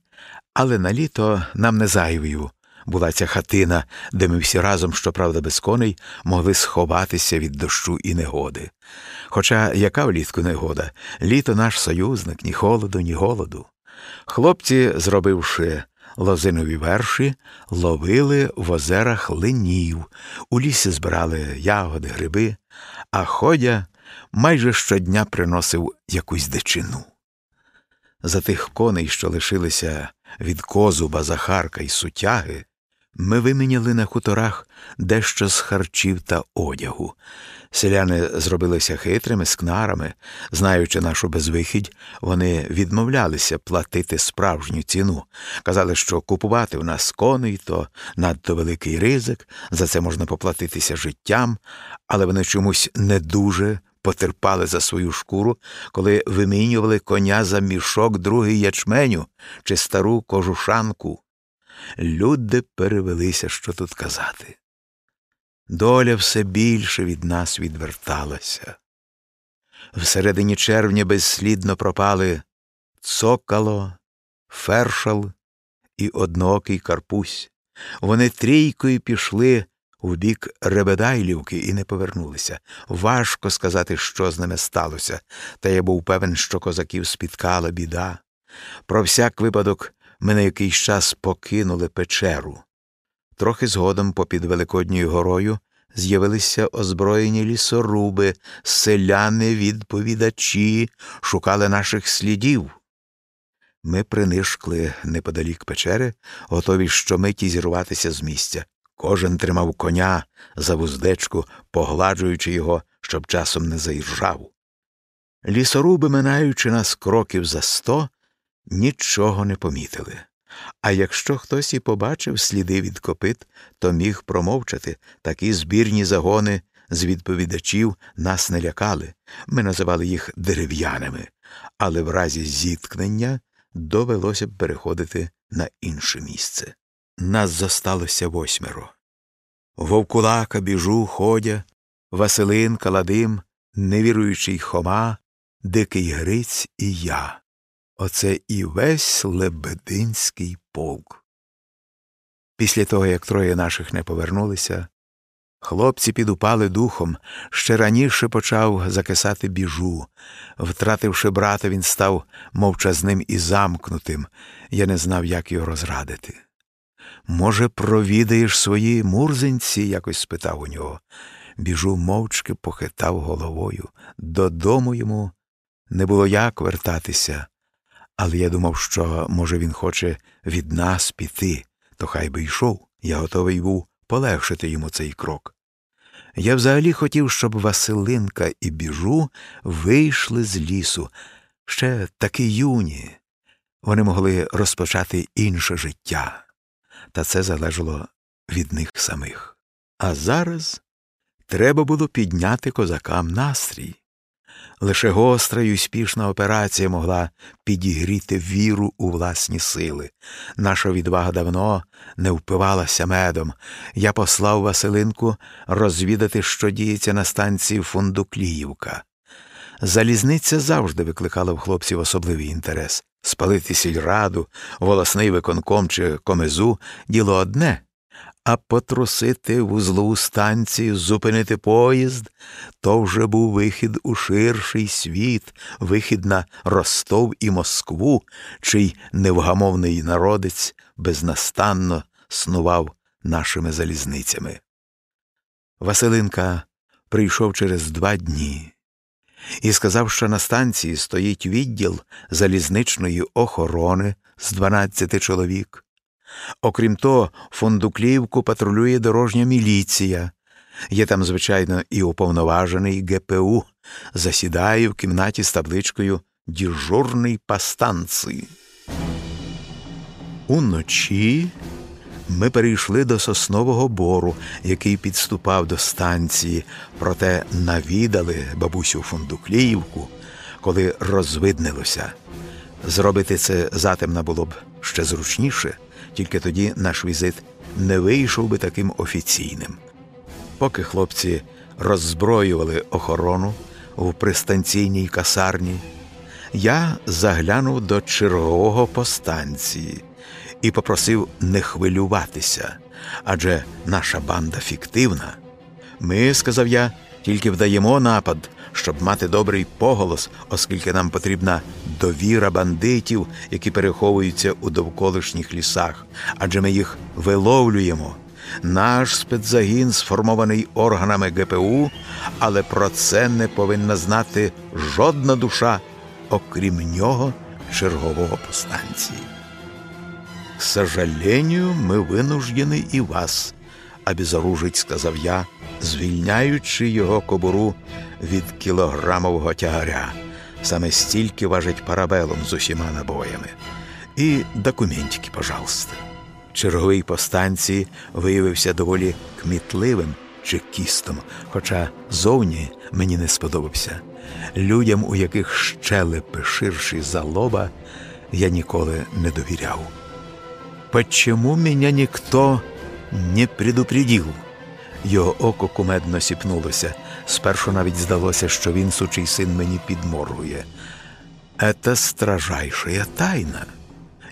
але на літо нам не зайвою була ця хатина, де ми всі разом, щоправда, без коней, могли сховатися від дощу і негоди. Хоча яка влітку негода, літо наш союзник, ні холоду, ні голоду. Хлопці, зробивши лозинові верші, ловили в озерах линів, у лісі збирали ягоди, гриби, а ходя майже щодня приносив якусь дичину. За тих коней, що лишилися від козуба, Захарка й сутяги, ми виміняли на хуторах дещо з харчів та одягу. Селяни зробилися хитрими скнарами, знаючи нашу безвихідь, вони відмовлялися платити справжню ціну. Казали, що купувати в нас коней то надто великий ризик, за це можна поплатитися життям, але вони чомусь не дуже потерпали за свою шкуру, коли вимінювали коня за мішок другий ячменю чи стару кожушанку. Люди перевелися, що тут казати. Доля все більше від нас відверталася. Всередині червня безслідно пропали цокало, фершал і одноокий карпусь. Вони трійкою пішли в бік Ребедайлівки і не повернулися. Важко сказати, що з ними сталося, та я був певен, що козаків спіткала біда. Про всяк випадок ми на якийсь час покинули печеру. Трохи згодом, попід Великодньою горою, з'явилися озброєні лісоруби, селяни, відповідачі, шукали наших слідів. Ми принишкли неподалік печери, готові щомиті зірватися з місця. Кожен тримав коня за вуздечку, погладжуючи його, щоб часом не заіржав. Лісоруби, минаючи нас кроків за сто, нічого не помітили. А якщо хтось і побачив сліди від копит, то міг промовчати такі збірні загони з відповідачів нас не лякали. Ми називали їх дерев'яними, але в разі зіткнення довелося б переходити на інше місце. Нас зосталося восьмеро. Вовкулака, біжу, ходя, Василинка, Ладим, невіруючий Хома, Дикий Гриць і я. Оце і весь Лебединський полк. Після того, як троє наших не повернулися, хлопці підупали духом, ще раніше почав закисати біжу. Втративши брата, він став мовчазним і замкнутим. Я не знав, як його розрадити. Може, провідаєш свої мурзинці? якось спитав у нього. Біжу мовчки похитав головою. Додому йому не було як вертатися але я думав, що, може, він хоче від нас піти, то хай би йшов. Я готовий був полегшити йому цей крок. Я взагалі хотів, щоб Василинка і біжу вийшли з лісу, ще таки юні. Вони могли розпочати інше життя, та це залежало від них самих. А зараз треба було підняти козакам настрій. Лише гостра й успішна операція могла підігріти віру у власні сили. Наша відвага давно не впивалася медом. Я послав Василинку розвідати, що діється на станції Фундукліївка. Залізниця завжди викликала в хлопців особливий інтерес. Спалити сільраду, волосний виконком чи комезу діло одне, а потрусити вузлову станцію, зупинити поїзд то вже був вихід у ширший світ, вихід на Ростов і Москву, чий невгамовний народець безнастанно снував нашими залізницями. Василинка прийшов через два дні і сказав, що на станції стоїть відділ залізничної охорони з 12 чоловік. Окрім того, Фондуклівку патрулює дорожня міліція. Є там, звичайно, і уповноважений ГПУ, засідає в кімнаті з табличкою Діжурний по станції. Уночі ми перейшли до соснового бору, який підступав до станції, проте навідали бабусю Фундукліївку, коли розвиднилося. Зробити це затемно було б ще зручніше, тільки тоді наш візит не вийшов би таким офіційним. Поки хлопці роззброювали охорону в пристанційній касарні, я заглянув до чергового по станції і попросив не хвилюватися, адже наша банда фіктивна. Ми, сказав я, тільки вдаємо напад, щоб мати добрий поголос, оскільки нам потрібна довіра бандитів, які переховуються у довколишніх лісах, адже ми їх виловлюємо. Наш спецзагін сформований органами ГПУ, але про це не повинна знати жодна душа, окрім нього, чергового по станції. К сожалению, ми винуждені і вас, обезоружить, сказав я, звільняючи його кобуру від кілограмового тягаря. Саме стільки важить парабелом з усіма набоями. І документики, пожалуйста. Черговий по станції виявився доволі кмітливим чекістом, хоча зовні мені не сподобався. Людям, у яких щелепи ширші за лоба, я ніколи не довіряв. Почему меня ніхто не предупредил? Його око кумедно сіпнулося. Спершу навіть здалося, що він, сучий син, мені підморгує. Это строжайшая тайна.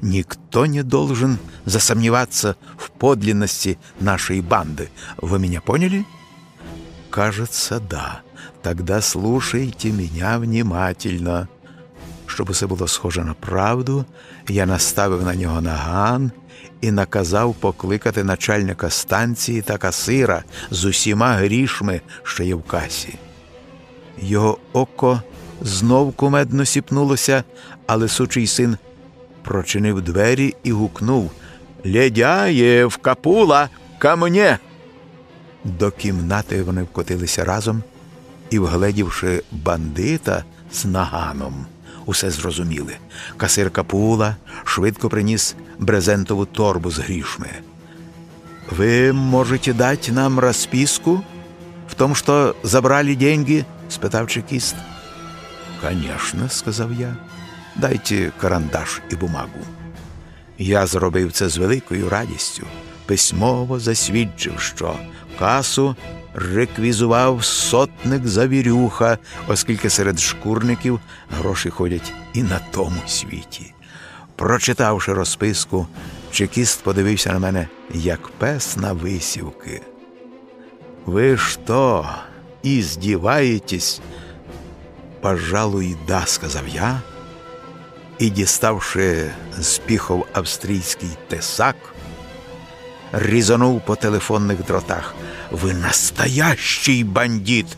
Никто не должен засомневаться в подлинности нашей банды. Вы меня поняли? Кажется, да. Тогда слушайте меня внимательно. Щоб усе було схоже на правду, я наставив на нього наган і наказав покликати начальника станції та касира з усіма грішми, що є в касі. Його око знов кумедно сіпнулося, але сучий син прочинив двері і гукнув Ледяєв, капула, ка мне!» До кімнати вони вкотилися разом і, вгледівши бандита з наганом, усе зрозуміли. Касир Капула швидко приніс брезентову торбу з грішми. «Вы можете дать нам расписку в том, что забрали деньги?» — спитав чекіст. «Конечно», — сказав я. Дайте карандаш і бумагу. Я зробив це з великою радістю, письмово засвідчив, що касу реквізував сотник завірюха, оскільки серед шкурників гроші ходять і на тому світі. Прочитавши розписку, чекіст подивився на мене, як пес на висівки. Ви що, іздіваєтесь? Пожалуй, да, сказав я і, діставши з піхов австрійський тесак, різанув по телефонних дротах. Ви настоящий бандит,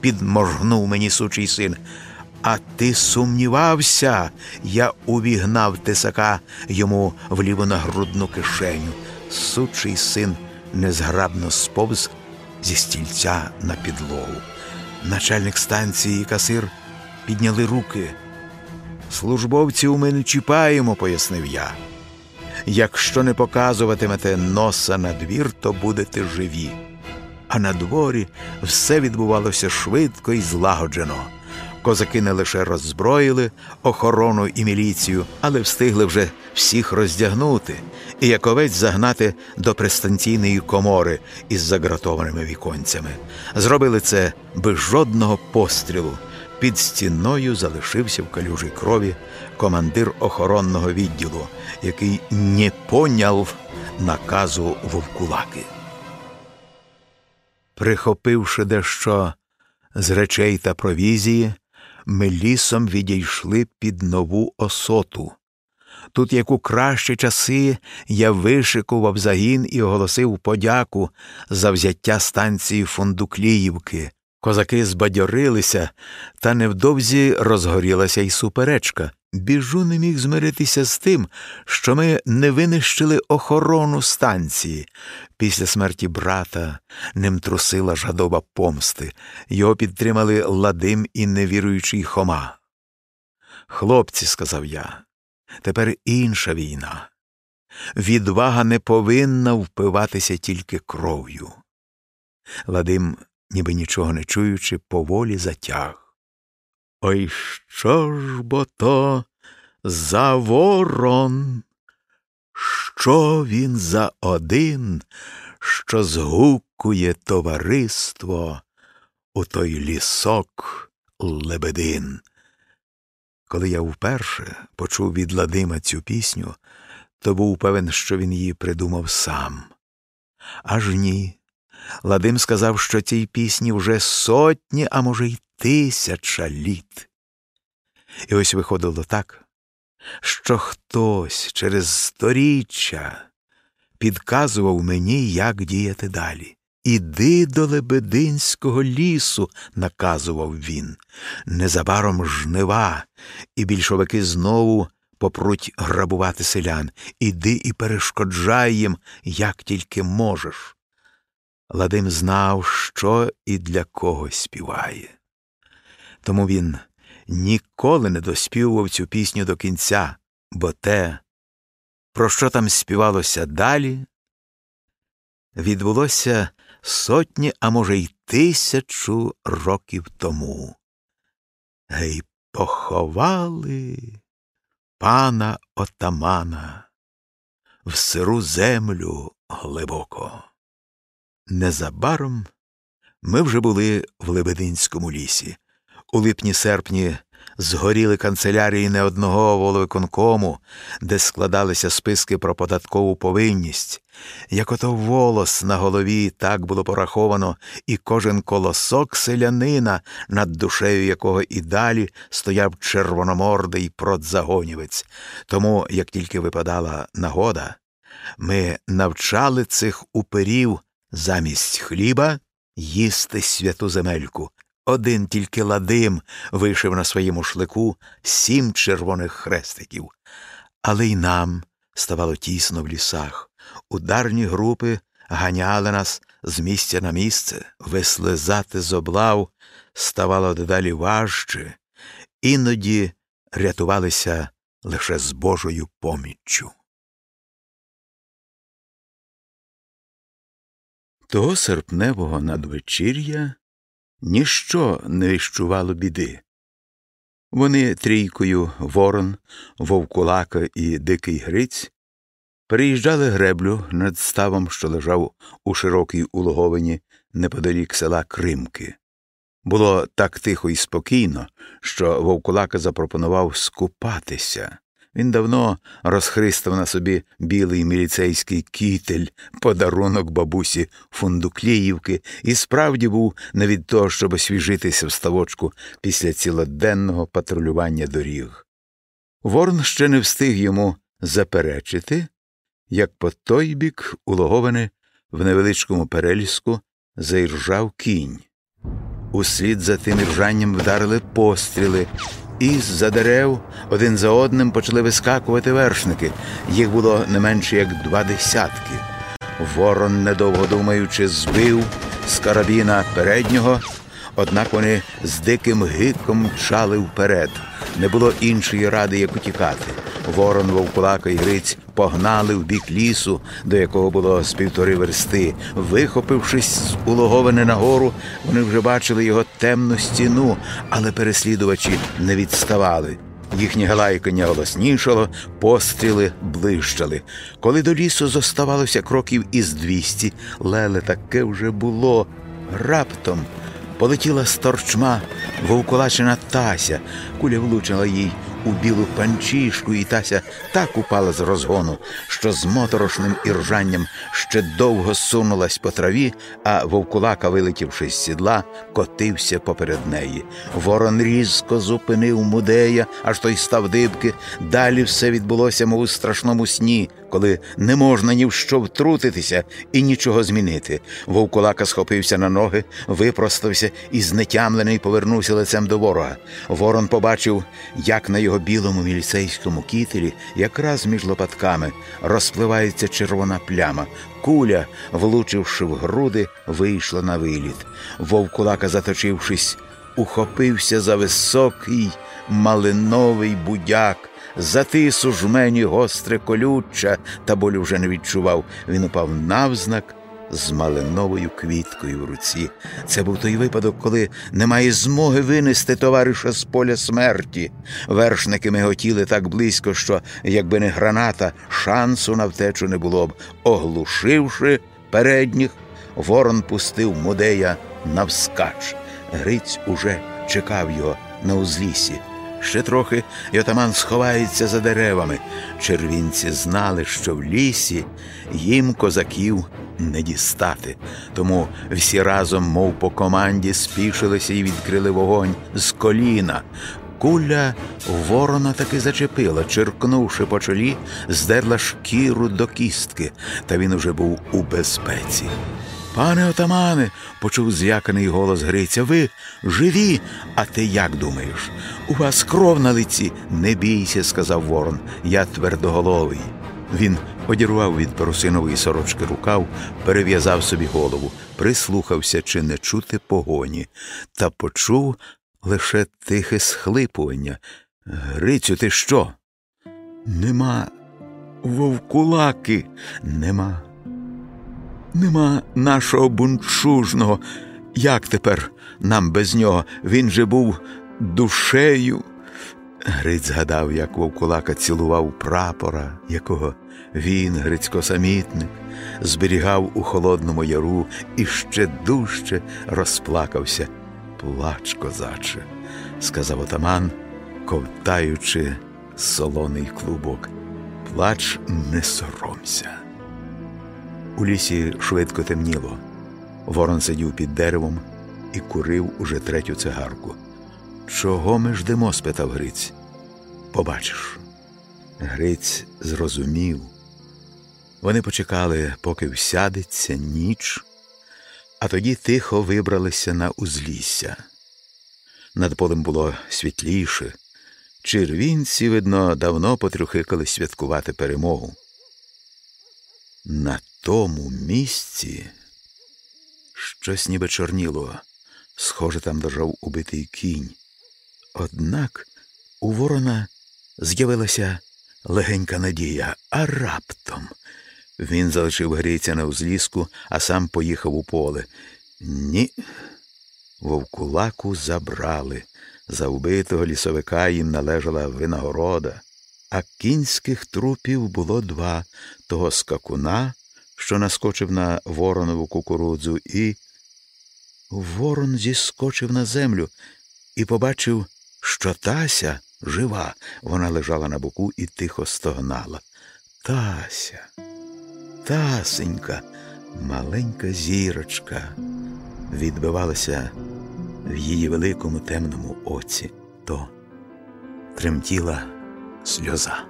підморгнув мені сучий син. А ти сумнівався, я увігнав тесака йому в ліву нагрудну кишеню. Сучий син незграбно сповз зі стільця на підлогу. Начальник станції і касир підняли руки. Службовців ми не чіпаємо, пояснив я. Якщо не показуватимете носа на двір, то будете живі. А на дворі все відбувалося швидко і злагоджено. Козаки не лише роззброїли охорону і міліцію, але встигли вже всіх роздягнути і як овець загнати до пристанційної комори із загратованими віконцями. Зробили це без жодного пострілу. Під стіною залишився в калюжій крові командир охоронного відділу, який не поняв наказу вовкулаки. Прихопивши дещо з речей та провізії, ми лісом відійшли під нову осоту. Тут, як у кращі часи, я вишикував загін і оголосив подяку за взяття станції Фундукліївки. Козаки збадьорилися, та невдовзі розгорілася й суперечка. Біжу не міг змиритися з тим, що ми не винищили охорону станції. Після смерті брата ним трусила жадоба помсти. Його підтримали ладим і невіруючий Хома. Хлопці, сказав я, тепер інша війна. Відвага не повинна впиватися тільки кров'ю. Ладим, ніби нічого не чуючи, поволі затяг. Ой що ж бо то за ворон? Що він за один, що згукує товариство у той лісок лебедин? Коли я вперше почув від Ладима цю пісню, то був певен, що він її придумав сам. Аж ні. Ладим сказав, що цій пісні вже сотні, а може, й тисяча літ. І ось виходило так, що хтось через сторіччя підказував мені, як діяти далі. Іди до Лебединського лісу, наказував він. Незабаром жнива, і більшовики знову попруть грабувати селян. Іди і перешкоджай їм, як тільки можеш. Ладим знав, що і для кого співає. Тому він ніколи не доспівував цю пісню до кінця, бо те, про що там співалося далі, відбулося сотні, а може, й тисячу років тому. Гей, поховали пана отамана в сиру землю глибоко. Незабаром ми вже були в Лебединському лісі. У липні серпні згоріли канцелярії не одного воловиконкому, де складалися списки про податкову повинність. Як ото волос на голові так було пораховано, і кожен колосок селянина, над душею якого і далі стояв червономордий продзагонівець. Тому, як тільки випадала нагода, ми навчали цих уперів замість хліба їсти святу земельку. Один тільки ладим вишив на своєму шлику сім червоних хрестиків. Але й нам ставало тісно в лісах. Ударні групи ганяли нас з місця на місце, вислизати з облав ставало дедалі важче, іноді рятувалися лише з Божою поміччю. Того серпневого надвечір'я ніщо не віщувало біди. Вони трійкою Ворон, Вовкулака і Дикий Гриць переїжджали греблю над ставом, що лежав у широкій улоговині неподалік села Кримки. Було так тихо і спокійно, що Вовкулака запропонував скупатися. Він давно розхристав на собі білий міліцейський кітель, подарунок бабусі Фундукліївки, і справді був не від того, щоб освіжитися в ставочку після цілоденного патрулювання доріг. Ворн ще не встиг йому заперечити, як по той бік улоговане в невеличкому переліску заіржав кінь. Услід за тим іржанням вдарили постріли. І з-за дерев один за одним почали вискакувати вершники. Їх було не менше як два десятки. Ворон, недовго думаючи, збив з карабіна переднього, однак вони з диким гиком мчали вперед. Не було іншої ради, як утікати. Ворон, вовкулака і Гриць погнали в бік лісу, до якого було з півтори версти. Вихопившись з улоговини нагору, вони вже бачили його темну стіну, але переслідувачі не відставали. Їхнє галайкання голоснішало, постріли блищали. Коли до лісу зоставалося кроків із двісті, леле таке вже було. Раптом полетіла з торчма вовкулачена тася, куля влучила їй у білу панчішку, і Тася так упала з розгону, що з моторошним іржанням ще довго сунулась по траві, а вовкулака, вилетівши з сідла, котився поперед неї. Ворон різко зупинив мудея, аж той став дибки. Далі все відбулося, мов у страшному сні, коли не можна ні в що втрутитися і нічого змінити. Вовкулака схопився на ноги, випростався і знетямлений повернувся лицем до ворога. Ворон побачив, як на його білому міліцейському кітелі, якраз між лопатками, розпливається червона пляма. Куля, влучивши в груди, вийшла на виліт. Вовкулака, заточившись, ухопився за високий малиновий будяк. Затис у жмені гостре колюча, та болю вже не відчував. Він упав навзнак з малиновою квіткою в руці. Це був той випадок, коли немає змоги винести товариша з поля смерті. Вершники миготіли так близько, що, якби не граната, шансу на втечу не було б. Оглушивши передніх, ворон пустив мудея навскач. Гриць уже чекав його на узлісі. Ще трохи і отаман сховається за деревами. Червінці знали, що в лісі їм козаків не дістати. Тому всі разом, мов по команді, спішилися і відкрили вогонь з коліна. Куля ворона таки зачепила, черкнувши по чолі, здерла шкіру до кістки, та він уже був у безпеці. Пане отамане, почув з'яканий голос Гриця. Ви живі, а ти як думаєш? У вас кров на лиці. Не бійся, сказав ворон. Я твердоголовий. Він одірвав від парусинової сорочки рукав, перев'язав собі голову, прислухався, чи не чути погоні, та почув лише тихе схлипування. Грицю, ти що? Нема вовкулаки, нема. Нема нашого бунчужного. Як тепер нам без нього? Він же був душею. Гриць згадав, як вовкулака цілував прапора, якого він, Грицько самітник, зберігав у холодному яру і ще дужче розплакався. Плач, козаче, сказав отаман, ковтаючи солоний клубок. Плач, не соромся. У лісі швидко темніло. Ворон сидів під деревом і курив уже третю цигарку. Чого ми ждемо? спитав Гриць. Побачиш. Гриць зрозумів. Вони почекали, поки всядеться ніч, а тоді тихо вибралися на узлісся. Над полем було світліше. Червінці, видно, давно потрюхикали святкувати перемогу. На тому місці щось ніби чорніло, схоже, там лежав убитий кінь. Однак у ворона з'явилася легенька надія, а раптом він залишив гриця на узліску, а сам поїхав у поле. Ні, вовкулаку забрали. За вбитого лісовика їм належала винагорода, а кінських трупів було два того скакуна, що наскочив на воронову кукурудзу, і ворон зіскочив на землю і побачив, що Тася жива. Вона лежала на боку і тихо стогнала. Тася, тасенька, маленька зірочка, відбивалася в її великому темному оці, то тремтіла сльоза.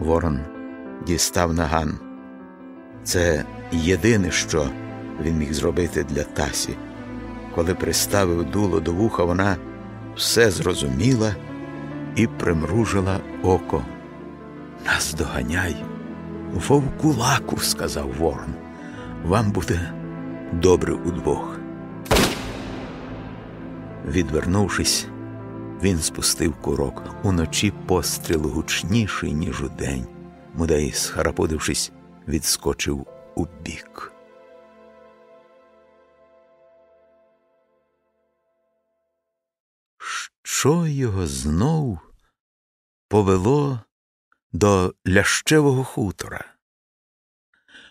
Ворон дістав наган. Це єдине, що він міг зробити для Тасі. Коли приставив дуло до вуха, вона все зрозуміла і примружила око. Нас доганяй, вовкулаку, сказав Ворон. Вам буде добре удвох. Відвернувшись, він спустив курок. Уночі постріл гучніший, ніж удень. Мудей, схараподившись, відскочив у бік. Що його знов повело до лящевого хутора?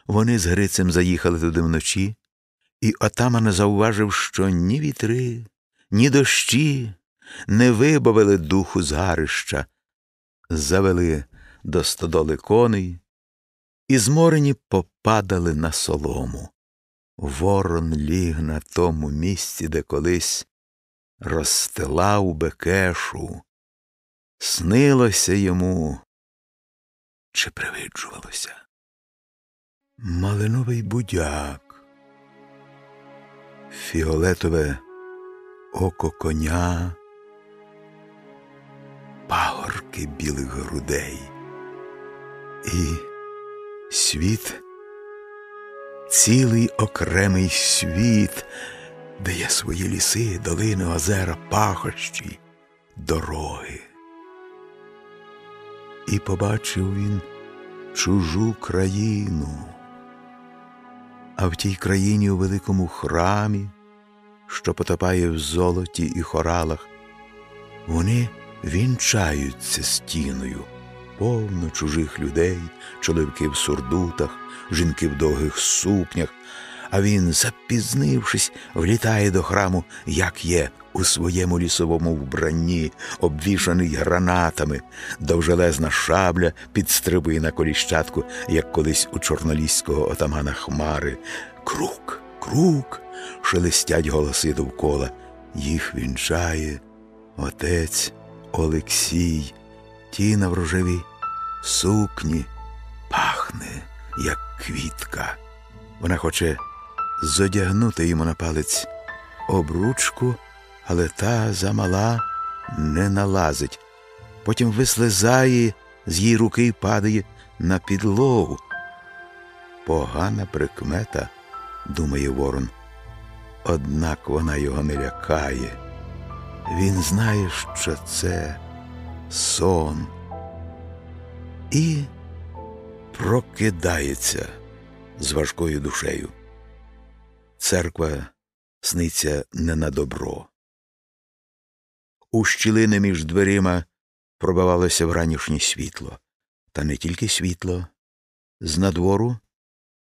Вони з Грицем заїхали туди вночі, і отаман зауважив, що ні вітри, ні дощі не вибавили духу згарища, завели до стодоли коней і зморені попадали на солому. Ворон ліг на тому місці, де колись розстилав бекешу. Снилося йому, чи привиджувалося. Малиновий будяк, фіолетове око коня, пагорки білих грудей і світ, цілий окремий світ, де є свої ліси, долини, озера, пахощі, дороги. І побачив він чужу країну, а в тій країні у великому храмі, що потопає в золоті і хоралах, вони вінчаються стіною, повно чужих людей, чоловіки в сурдутах, жінки в довгих сукнях, а він, запізнившись, влітає до храму, як є, у своєму лісовому вбранні, обвішаний гранатами, довжелезна шабля підстрибує на коліщатку, як колись у чорноліського отамана Хмари. Крук, крук, шелестять голоси довкола. Їх вінчає отець Олексій, тіна в рожевій сукні, пахне, як квітка. Вона хоче зодягнути йому на палець обручку, але та замала не налазить. Потім вислизає з її руки падає на підлогу. Погана прикмета, думає Ворон. Однак вона його не лякає. Він знає, що це сон. І прокидається з важкою душею. Церква сниться не на добро. У щілини між дверима пробивалося вранішнє світло, та не тільки світло. З надвору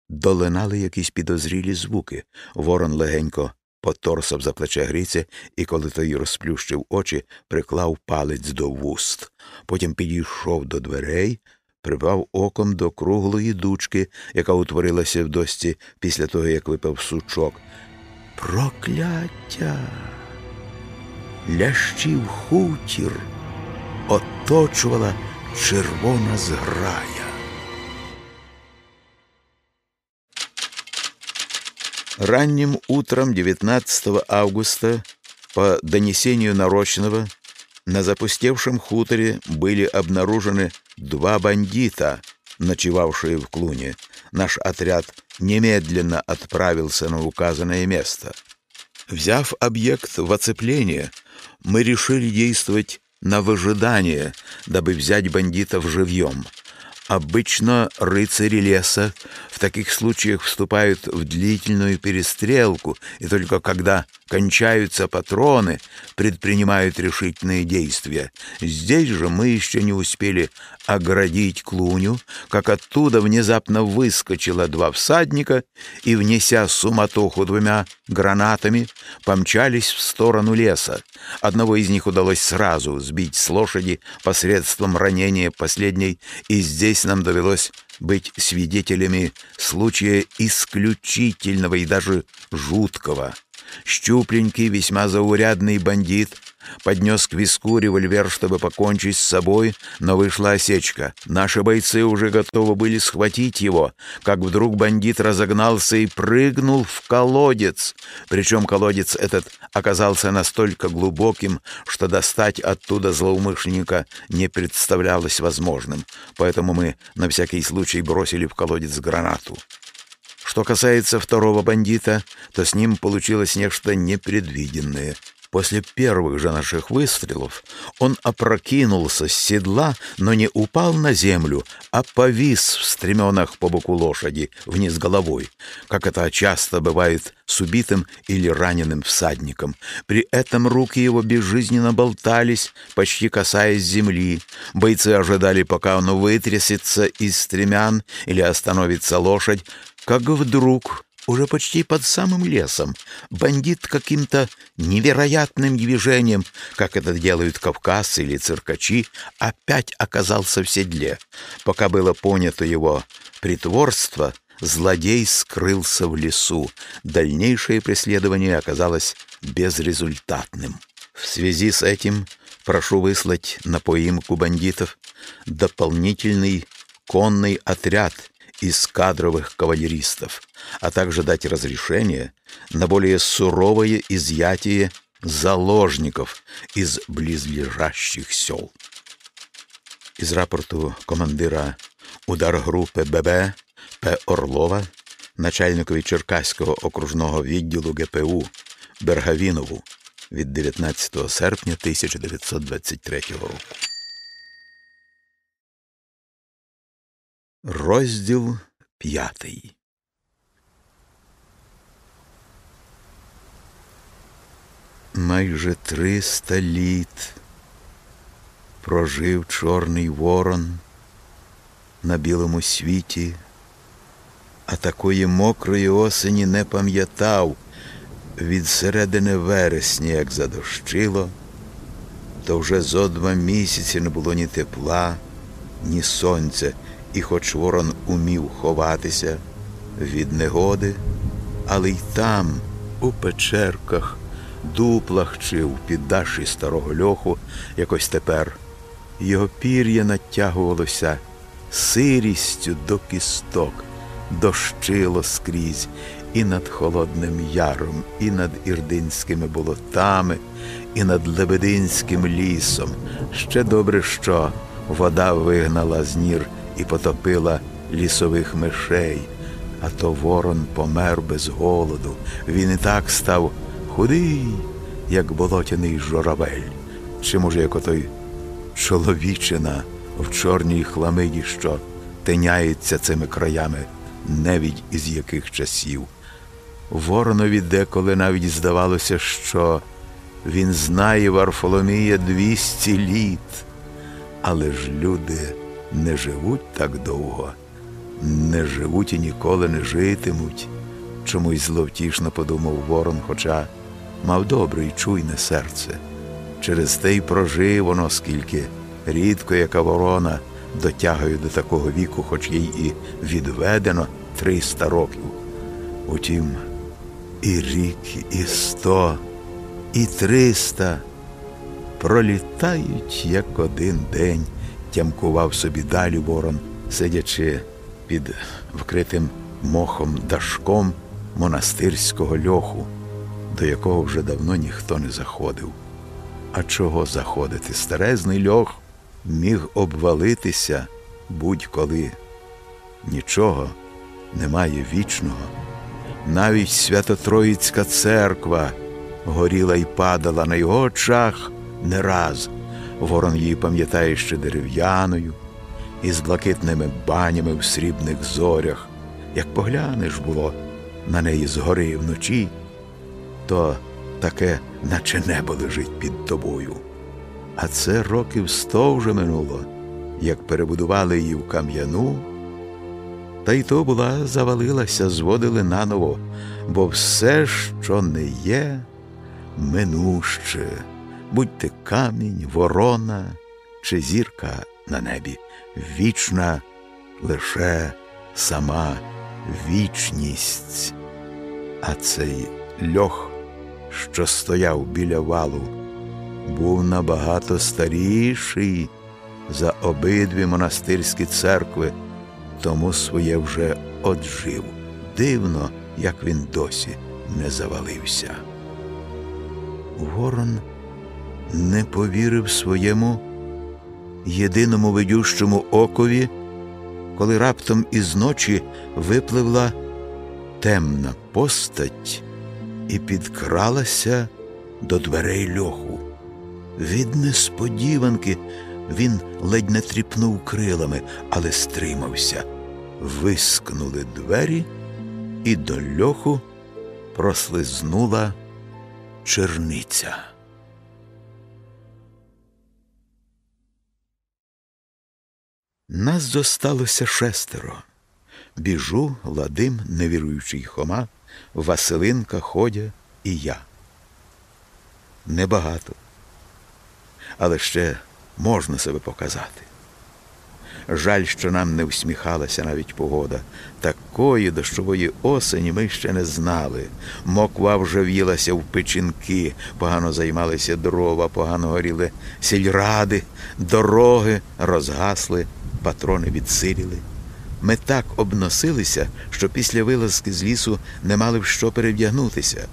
долинали якісь підозрілі звуки. Ворон легенько поторсав за плече Гриця і, коли той розплющив очі, приклав палець до вуст. Потім підійшов до дверей, припав оком до круглої дучки, яка утворилася в досці після того, як випав сучок. Прокляття! Лящів хутір оточувала червона зграя. Ранним утром 19 августа по донесению Нарочного на запустевшем хуторе были обнаружены два бандита, ночевавшие в Клуне. Наш отряд немедленно отправился на указанное место. Взяв объект в оцепление, мы решили действовать на выжидание, дабы взять бандитов живьем — Обычно рыцари леса в таких случаях вступают в длительную перестрелку, и только когда кончаются патроны, предпринимают решительные действия. Здесь же мы еще не успели оградить клуню, как оттуда внезапно выскочило два всадника и, внеся суматоху двумя гранатами, помчались в сторону леса. Одного из них удалось сразу сбить с лошади посредством ранения последней, и здесь нам довелось быть свидетелями случая исключительного и даже жуткого. Щупленький, весьма заурядный бандит поднес к виску револьвер, чтобы покончить с собой, но вышла осечка. Наши бойцы уже готовы были схватить его, как вдруг бандит разогнался и прыгнул в колодец. Причем колодец этот оказался настолько глубоким, что достать оттуда злоумышленника не представлялось возможным. Поэтому мы на всякий случай бросили в колодец гранату. Что касается второго бандита, то с ним получилось нечто непредвиденное. После первых же наших выстрелов он опрокинулся с седла, но не упал на землю, а повис в стременах по боку лошади, вниз головой, как это часто бывает с убитым или раненым всадником. При этом руки его безжизненно болтались, почти касаясь земли. Бойцы ожидали, пока он вытрясется из стремян или остановится лошадь, как вдруг Уже почти под самым лесом бандит каким-то невероятным движением, как это делают кавказцы или циркачи, опять оказался в седле. Пока было понято его притворство, злодей скрылся в лесу. Дальнейшее преследование оказалось безрезультатным. В связи с этим прошу выслать на поимку бандитов дополнительный конный отряд из кадровых кавалеристов, а также дать разрешение на более суровое изъятие заложников из близлежащих сел. Із рапорту командира ударгрупи ББ П. Орлова, начальникові Черкаського окружного відділу ГПУ Бергавінову від 19 серпня 1923 року. Розділ п'ятий. Майже триста літ прожив Чорний Ворон на білому світі, а такої мокрої осені не пам'ятав від середини вересня, як задощило, то вже зо два місяці не було ні тепла, ні сонця і хоч ворон умів ховатися від негоди, але й там, у печерках, дуплах чи в піддаші старого льоху, якось тепер його пір'я натягувалося сирістю до кісток, дощило скрізь і над Холодним Яром, і над Ірдинськими болотами, і над Лебединським лісом. Ще добре, що вода вигнала з нір і потопила лісових мишей, а то ворон помер без голоду. Він і так став худий, як болотяний журавель, чи, може, як отой чоловічина в чорній хламиді, що тиняється цими краями, невідь із яких часів. Воронові деколи навіть здавалося, що він знає Варфоломія двісті літ, але ж люди не живуть так довго, не живуть і ніколи не житимуть. Чомусь зловтішно подумав Ворон, хоча мав добре й чуйне серце. Через те й прожив воно, скільки рідко, яка ворона, дотягує до такого віку, хоч їй і відведено триста років. Утім, і рік, і сто, і триста пролітають, як один день тямкував собі далі ворон, сидячи під вкритим мохом дашком монастирського льоху, до якого вже давно ніхто не заходив. А чого заходити? Старезний льох міг обвалитися будь-коли. Нічого немає вічного. Навіть Свято-Троїцька церква горіла й падала на його очах не раз. Ворон її пам'ятає ще дерев'яною, із блакитними банями в срібних зорях. Як поглянеш було на неї згори вночі, то таке, наче небо лежить під тобою. А це років сто вже минуло, як перебудували її в кам'яну, та й то була завалилася, зводили наново, бо все, що не є, минуще будь ти камінь, ворона чи зірка на небі, вічна лише сама вічність. А цей льох, що стояв біля валу, був набагато старіший за обидві монастирські церкви, тому своє вже оджив. Дивно, як він досі не завалився. Ворон не повірив своєму єдиному видющому окові, коли раптом із ночі випливла темна постать і підкралася до дверей льоху. Від несподіванки він ледь не тріпнув крилами, але стримався. Вискнули двері, і до льоху прослизнула черниця. Нас зосталося шестеро. Біжу, ладим, невіруючий Хома, Василинка, Ходя і я. Небагато, але ще можна себе показати. Жаль, що нам не всміхалася навіть погода. Такої дощової осені ми ще не знали. Моква вже в'їлася в печінки, погано займалися дрова, погано горіли сільради, дороги розгасли, патрони відсиліли. Ми так обносилися, що після вилазки з лісу не мали в що перевдягнутися.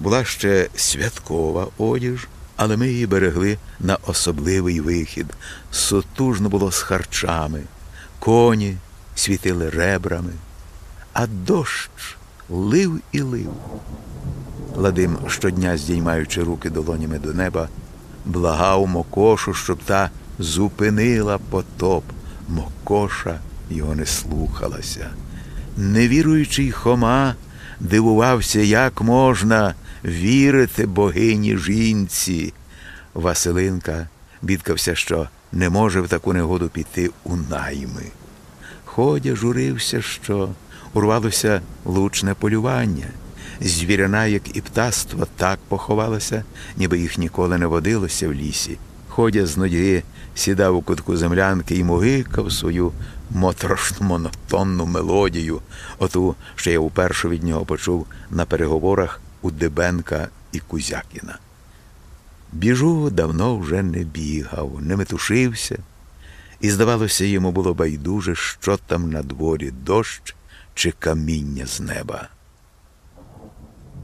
Була ще святкова одіж, але ми її берегли на особливий вихід. Сотужно було з харчами, коні світили ребрами, а дощ лив і лив. Ладим, щодня здіймаючи руки долонями до неба, благав Мокошу, щоб та зупинила потоп. Мокоша його не слухалася. Невіруючий Хома дивувався, як можна вірити богині жінці. Василинка бідкався, що не може в таку негоду піти у найми. Ходя журився, що урвалося лучне полювання. Звіряна, як і птаство, так поховалася, ніби їх ніколи не водилося в лісі. Ходя з нудьги сідав у кутку землянки і мугикав свою моторошну монотонну мелодію, оту, що я вперше від нього почув на переговорах у Дебенка і Кузякіна. Біжу давно вже не бігав, не метушився, і, здавалося, йому було байдуже, що там на дворі дощ чи каміння з неба.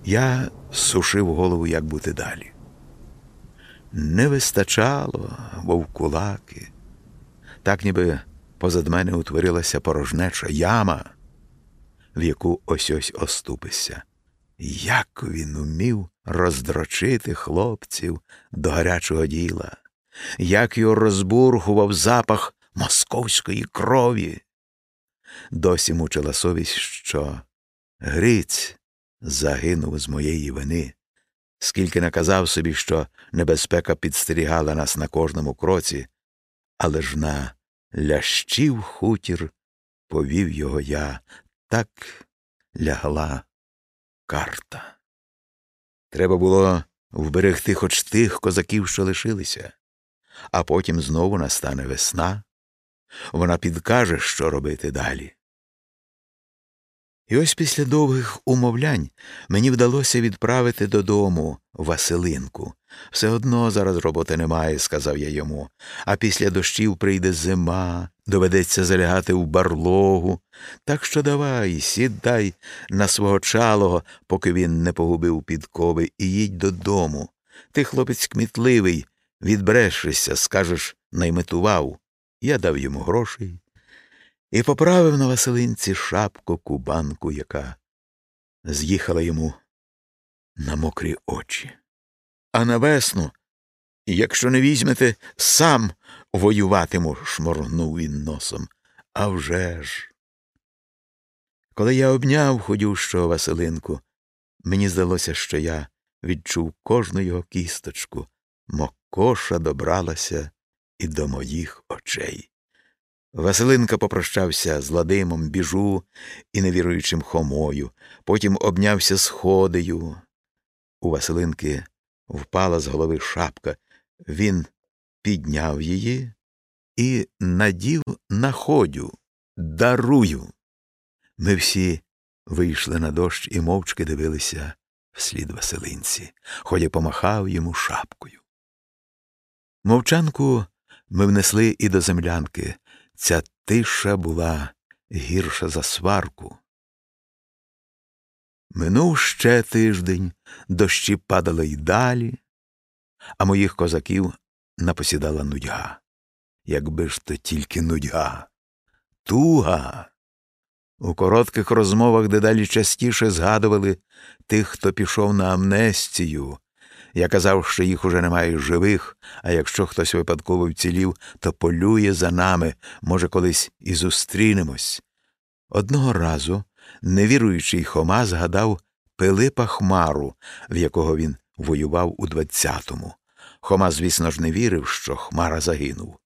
Я сушив голову, як бути далі. Не вистачало вовкулаки, так ніби позад мене утворилася порожнеча яма, в яку ось ось оступишся. Як він умів роздрочити хлопців до гарячого діла, як його розбургував запах московської крові. Досі мучила совість, що Гриць загинув з моєї вини, скільки наказав собі, що небезпека підстерігала нас на кожному кроці, але ж на лящів хутір повів його я, так лягла карта. Треба було вберегти хоч тих козаків, що лишилися, а потім знову настане весна. Вона підкаже, що робити далі. І ось після довгих умовлянь мені вдалося відправити додому Василинку. Все одно зараз роботи немає, сказав я йому, а після дощів прийде зима, доведеться залягати в барлогу. Так що давай, сідай на свого чалого, поки він не погубив підкови, і їдь додому. Ти, хлопець кмітливий, відбрешешся, скажеш, найметував. Я дав йому грошей і поправив на Василинці шапку кубанку, яка з'їхала йому на мокрі очі. А на весну, якщо не візьмете, сам воюватиму, шморгнув він носом. А вже ж. Коли я обняв ходющого Василинку, мені здалося, що я відчув кожну його кісточку, мокоша добралася і до моїх очей. Василинка попрощався з Ладимом, біжу і невіруючим Хомою, потім обнявся з ходею. У Василинки впала з голови шапка. Він підняв її і надів на ходю. Дарую. Ми всі вийшли на дощ і мовчки дивилися вслід Василинці. Ходя помахав йому шапкою. Мовчанку ми внесли і до землянки. Ця тиша була гірша за сварку. Минув ще тиждень, дощі падали й далі, а моїх козаків напосідала нудьга. Якби ж то тільки нудьга, туга. У коротких розмовах дедалі частіше згадували тих, хто пішов на амнестію, я казав, що їх уже немає живих, а якщо хтось випадково вцілів, то полює за нами, може, колись і зустрінемось. Одного разу невіруючий Хома згадав Пилипа Хмару, в якого він воював у двадцятому. Хома, звісно ж, не вірив, що Хмара загинув.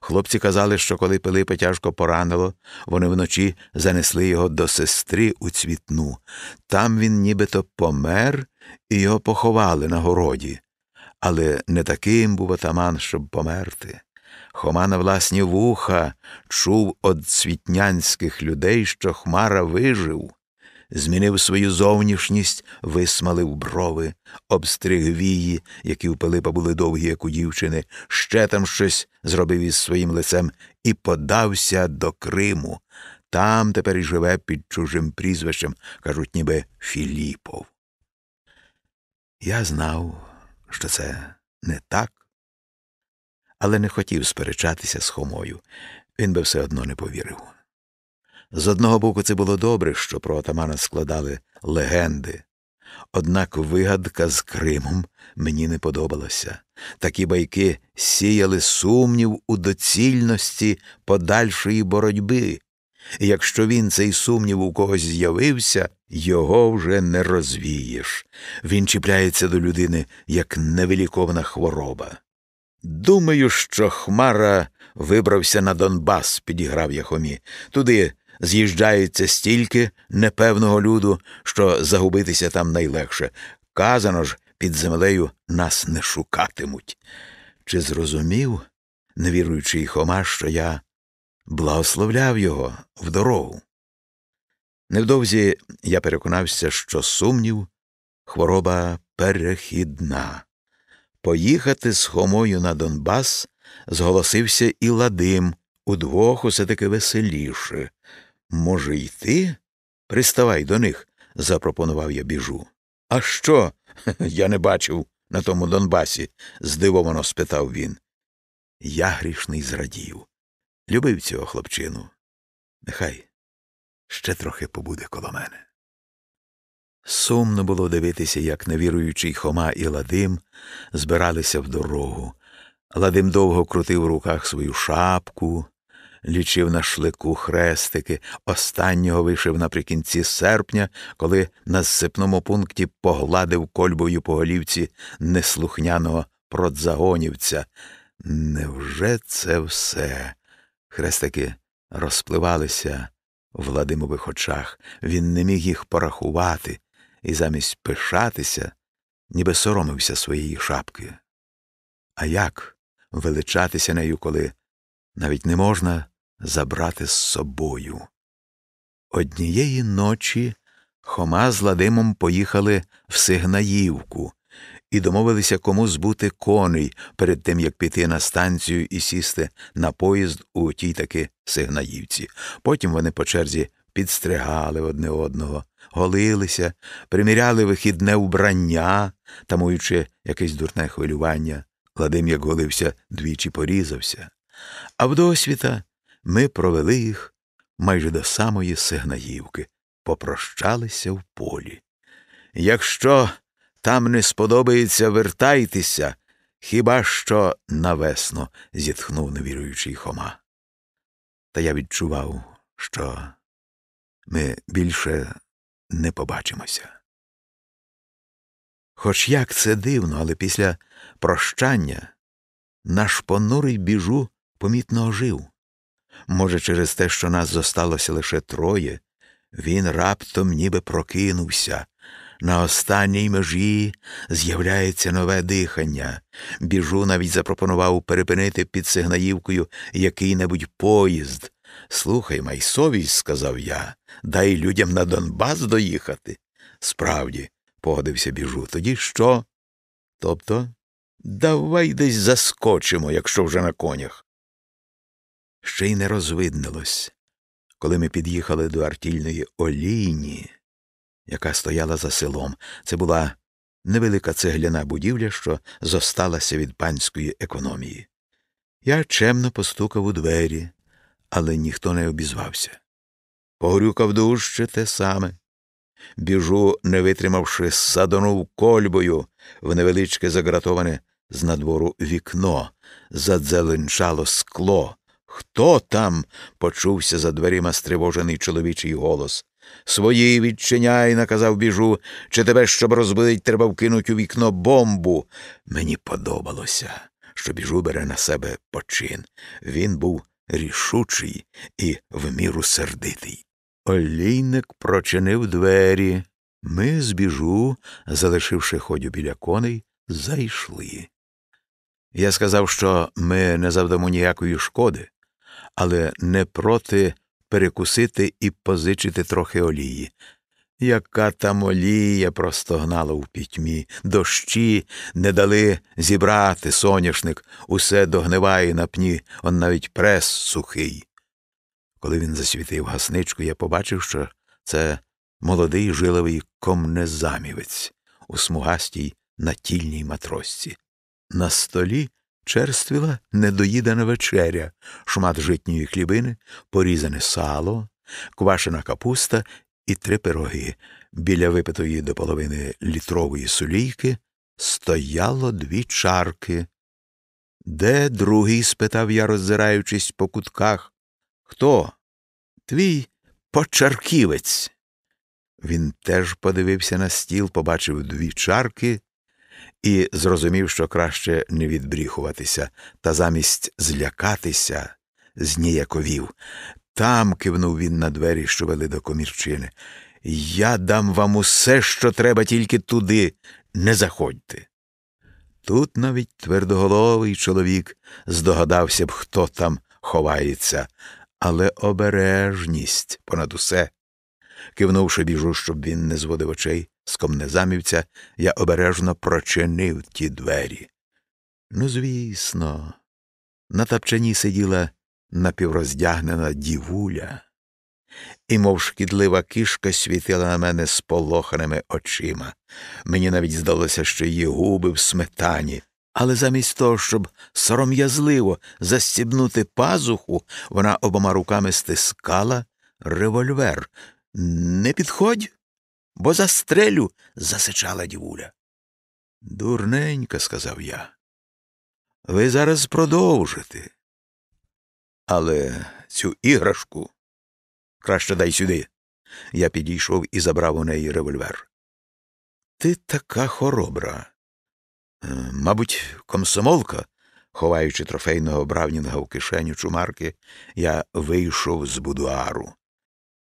Хлопці казали, що коли Пилипа тяжко поранило, вони вночі занесли його до сестри у цвітну. Там він нібито помер і його поховали на городі. Але не таким був отаман, щоб померти. Хома на власні вуха чув од цвітнянських людей, що Хмара вижив змінив свою зовнішність, висмалив брови, обстриг вії, які у Пилипа були довгі, як у дівчини, ще там щось зробив із своїм лицем і подався до Криму. Там тепер і живе під чужим прізвищем, кажуть, ніби Філіпов. Я знав, що це не так, але не хотів сперечатися з Хомою. Він би все одно не повірив. З одного боку, це було добре, що про отамана складали легенди. Однак вигадка з Кримом мені не подобалася. Такі байки сіяли сумнів у доцільності подальшої боротьби, якщо він цей сумнів у когось з'явився, його вже не розвієш. Він чіпляється до людини як невиліковна хвороба. Думаю, що Хмара вибрався на Донбас, підіграв Яхомі. Туди з'їжджається стільки непевного люду, що загубитися там найлегше. Казано ж, під землею нас не шукатимуть. Чи зрозумів, невіруючий Хома, що я благословляв його в дорогу? Невдовзі я переконався, що сумнів хвороба перехідна. Поїхати з Хомою на Донбас зголосився і Ладим, удвох усе таки веселіше. Може, йти? Приставай до них, запропонував я біжу. А що? Я не бачив на тому Донбасі? здивовано спитав він. Я грішний зрадів. Любив цього хлопчину. Нехай ще трохи побуде коло мене. Сумно було дивитися, як невіруючий Хома і Ладим збиралися в дорогу. Ладим довго крутив в руках свою шапку, лічив на шлику хрестики, останнього вишив наприкінці серпня, коли на зсипному пункті погладив кольбою по голівці неслухняного продзагонівця. Невже це все? Хрестики розпливалися в Владимових очах. Він не міг їх порахувати і замість пишатися, ніби соромився своєї шапки. А як величатися нею, коли навіть не можна забрати з собою. Однієї ночі Хома з Ладимом поїхали в Сигнаївку і домовилися кому збути коней перед тим, як піти на станцію і сісти на поїзд у тій таки Сигнаївці. Потім вони по черзі підстригали одне одного, голилися, приміряли вихідне вбрання, тамуючи якесь дурне хвилювання. Ладим, як голився, двічі порізався. А вдосвіта ми провели їх майже до самої Сигнаївки, попрощалися в полі. Якщо там не сподобається, вертайтеся, хіба що навесно, зітхнув невіруючий Хома. Та я відчував, що ми більше не побачимося. Хоч як це дивно, але після прощання наш понурий біжу помітно ожив. Може, через те, що нас зосталося лише троє, він раптом ніби прокинувся. На останній межі з'являється нове дихання. Біжу навіть запропонував перепинити під Сигнаївкою який-небудь поїзд. Слухай, май совість, сказав я, дай людям на Донбас доїхати. Справді, погодився біжу. Тоді що? Тобто, давай десь заскочимо, якщо вже на конях ще й не розвиднилось, коли ми під'їхали до артільної олійні, яка стояла за селом. Це була невелика цегляна будівля, що зосталася від панської економії. Я чемно постукав у двері, але ніхто не обізвався. Погрюкав дужче те саме. Біжу, не витримавши, садонув кольбою в невеличке загратоване з надвору вікно, задзеленчало скло. Хто там? почувся за дверима стривожений чоловічий голос. Свої відчиняй, наказав біжу, чи тебе, щоб розбилить, треба вкинуть у вікно бомбу. Мені подобалося, що біжу бере на себе почин. Він був рішучий і в міру сердитий. Олійник прочинив двері. Ми з біжу, залишивши ходю біля коней, зайшли. Я сказав, що ми не завдамо ніякої шкоди, але не проти перекусити і позичити трохи олії. Яка там олія простогнала у пітьмі, дощі не дали зібрати соняшник, усе догниває на пні, он навіть прес сухий. Коли він засвітив гасничку, я побачив, що це молодий жиловий комнезамівець у смугастій натільній матросці. На столі черствіла недоїдана вечеря, шмат житньої хлібини, порізане сало, квашена капуста і три пироги. Біля випитої до половини літрової сулійки стояло дві чарки. Де другий? спитав я, роззираючись по кутках. Хто? Твій почарківець. Він теж подивився на стіл, побачив дві чарки і зрозумів, що краще не відбріхуватися, та замість злякатися зніяковів. Там кивнув він на двері, що вели до комірчини. Я дам вам усе, що треба, тільки туди. Не заходьте. Тут навіть твердоголовий чоловік здогадався б, хто там ховається, але обережність понад усе. Кивнувши біжу, щоб він не зводив очей з комнезамівця, я обережно прочинив ті двері. Ну, звісно, на тапчані сиділа напівроздягнена дівуля, і, мов шкідлива кішка, світила на мене сполоханими очима. Мені навіть здалося, що її губи в сметані. Але замість того, щоб сором'язливо застібнути пазуху, вона обома руками стискала револьвер. Не підходь, бо застрелю, засичала дівуля. Дурненька, сказав я. Ви зараз продовжите. Але цю іграшку краще дай сюди. Я підійшов і забрав у неї револьвер. Ти така хоробра. Е, мабуть, комсомолка, ховаючи трофейного бравнінга в кишеню чумарки, я вийшов з будуару.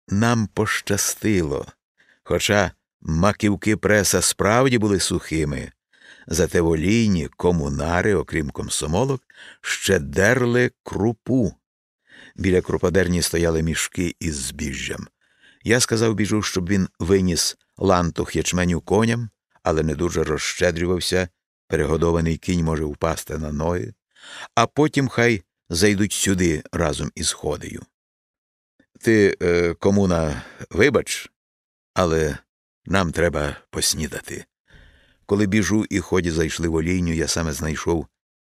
Нам пощастило, хоча маківки преса справді були сухими, зате волійні комунари, окрім комсомолок, ще дерли крупу. Біля круподерні стояли мішки із збіжжям. Я сказав біжу, щоб він виніс лантух ячменю коням, але не дуже розщедрювався, перегодований кінь може впасти на ноги, а потім хай зайдуть сюди разом із ходею. Ти, е, комуна, вибач, але нам треба поснідати. Коли біжу і ході зайшли в олійню, я саме знайшов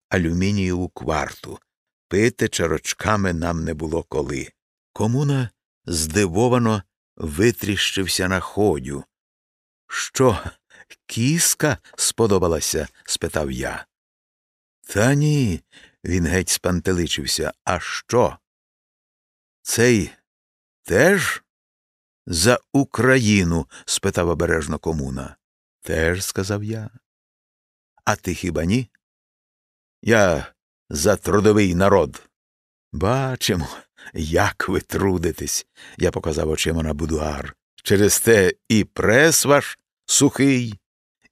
алюмінієву кварту. Пити чарочками нам не було коли. Комуна здивовано витріщився на ходю. Що, кіска сподобалася? спитав я. Та ні, він геть спантеличився. А що? Цей теж за Україну? спитав обережно комуна. Теж, сказав я. А ти хіба ні? Я за трудовий народ. Бачимо, як ви трудитесь, я показав очима на будуар. Через те і прес ваш сухий,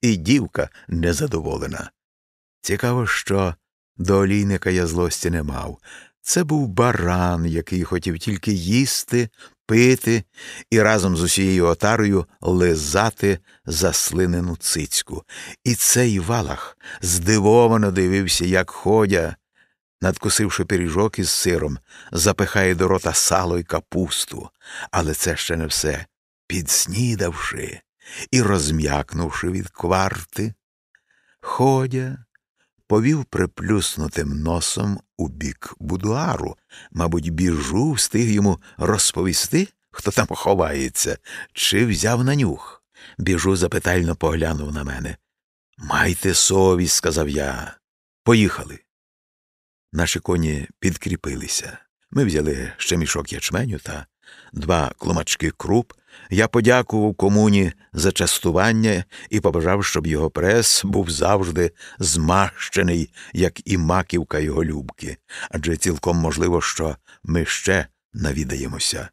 і дівка незадоволена. Цікаво, що до олійника я злості не мав. Це був баран, який хотів тільки їсти, пити і разом з усією отарою лизати заслинену цицьку. І цей валах здивовано дивився, як ходя, надкусивши пиріжок із сиром, запихає до рота сало й капусту. Але це ще не все. Підснідавши і розм'якнувши від кварти, ходя повів приплюснутим носом у бік будуару. Мабуть, біжу, встиг йому розповісти, хто там ховається, чи взяв на нюх. Біжу запитально поглянув на мене. Майте совість, сказав я. Поїхали. Наші коні підкріпилися. Ми взяли ще мішок ячменю та два клумачки круп, Я подякував комуні за частування і побажав, щоб його прес був завжди змащений, як і маківка його любки, адже цілком можливо, що ми ще навідаємося.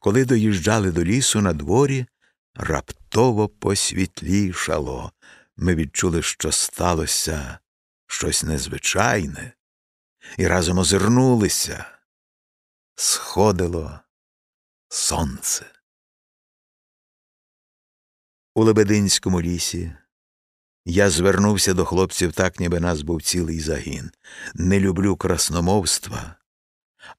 Коли доїжджали до лісу на дворі, раптово посвітлішало. Ми відчули, що сталося щось незвичайне, і разом озирнулися. Сходило сонце. У Лебединському лісі я звернувся до хлопців так, ніби нас був цілий загін. Не люблю красномовства,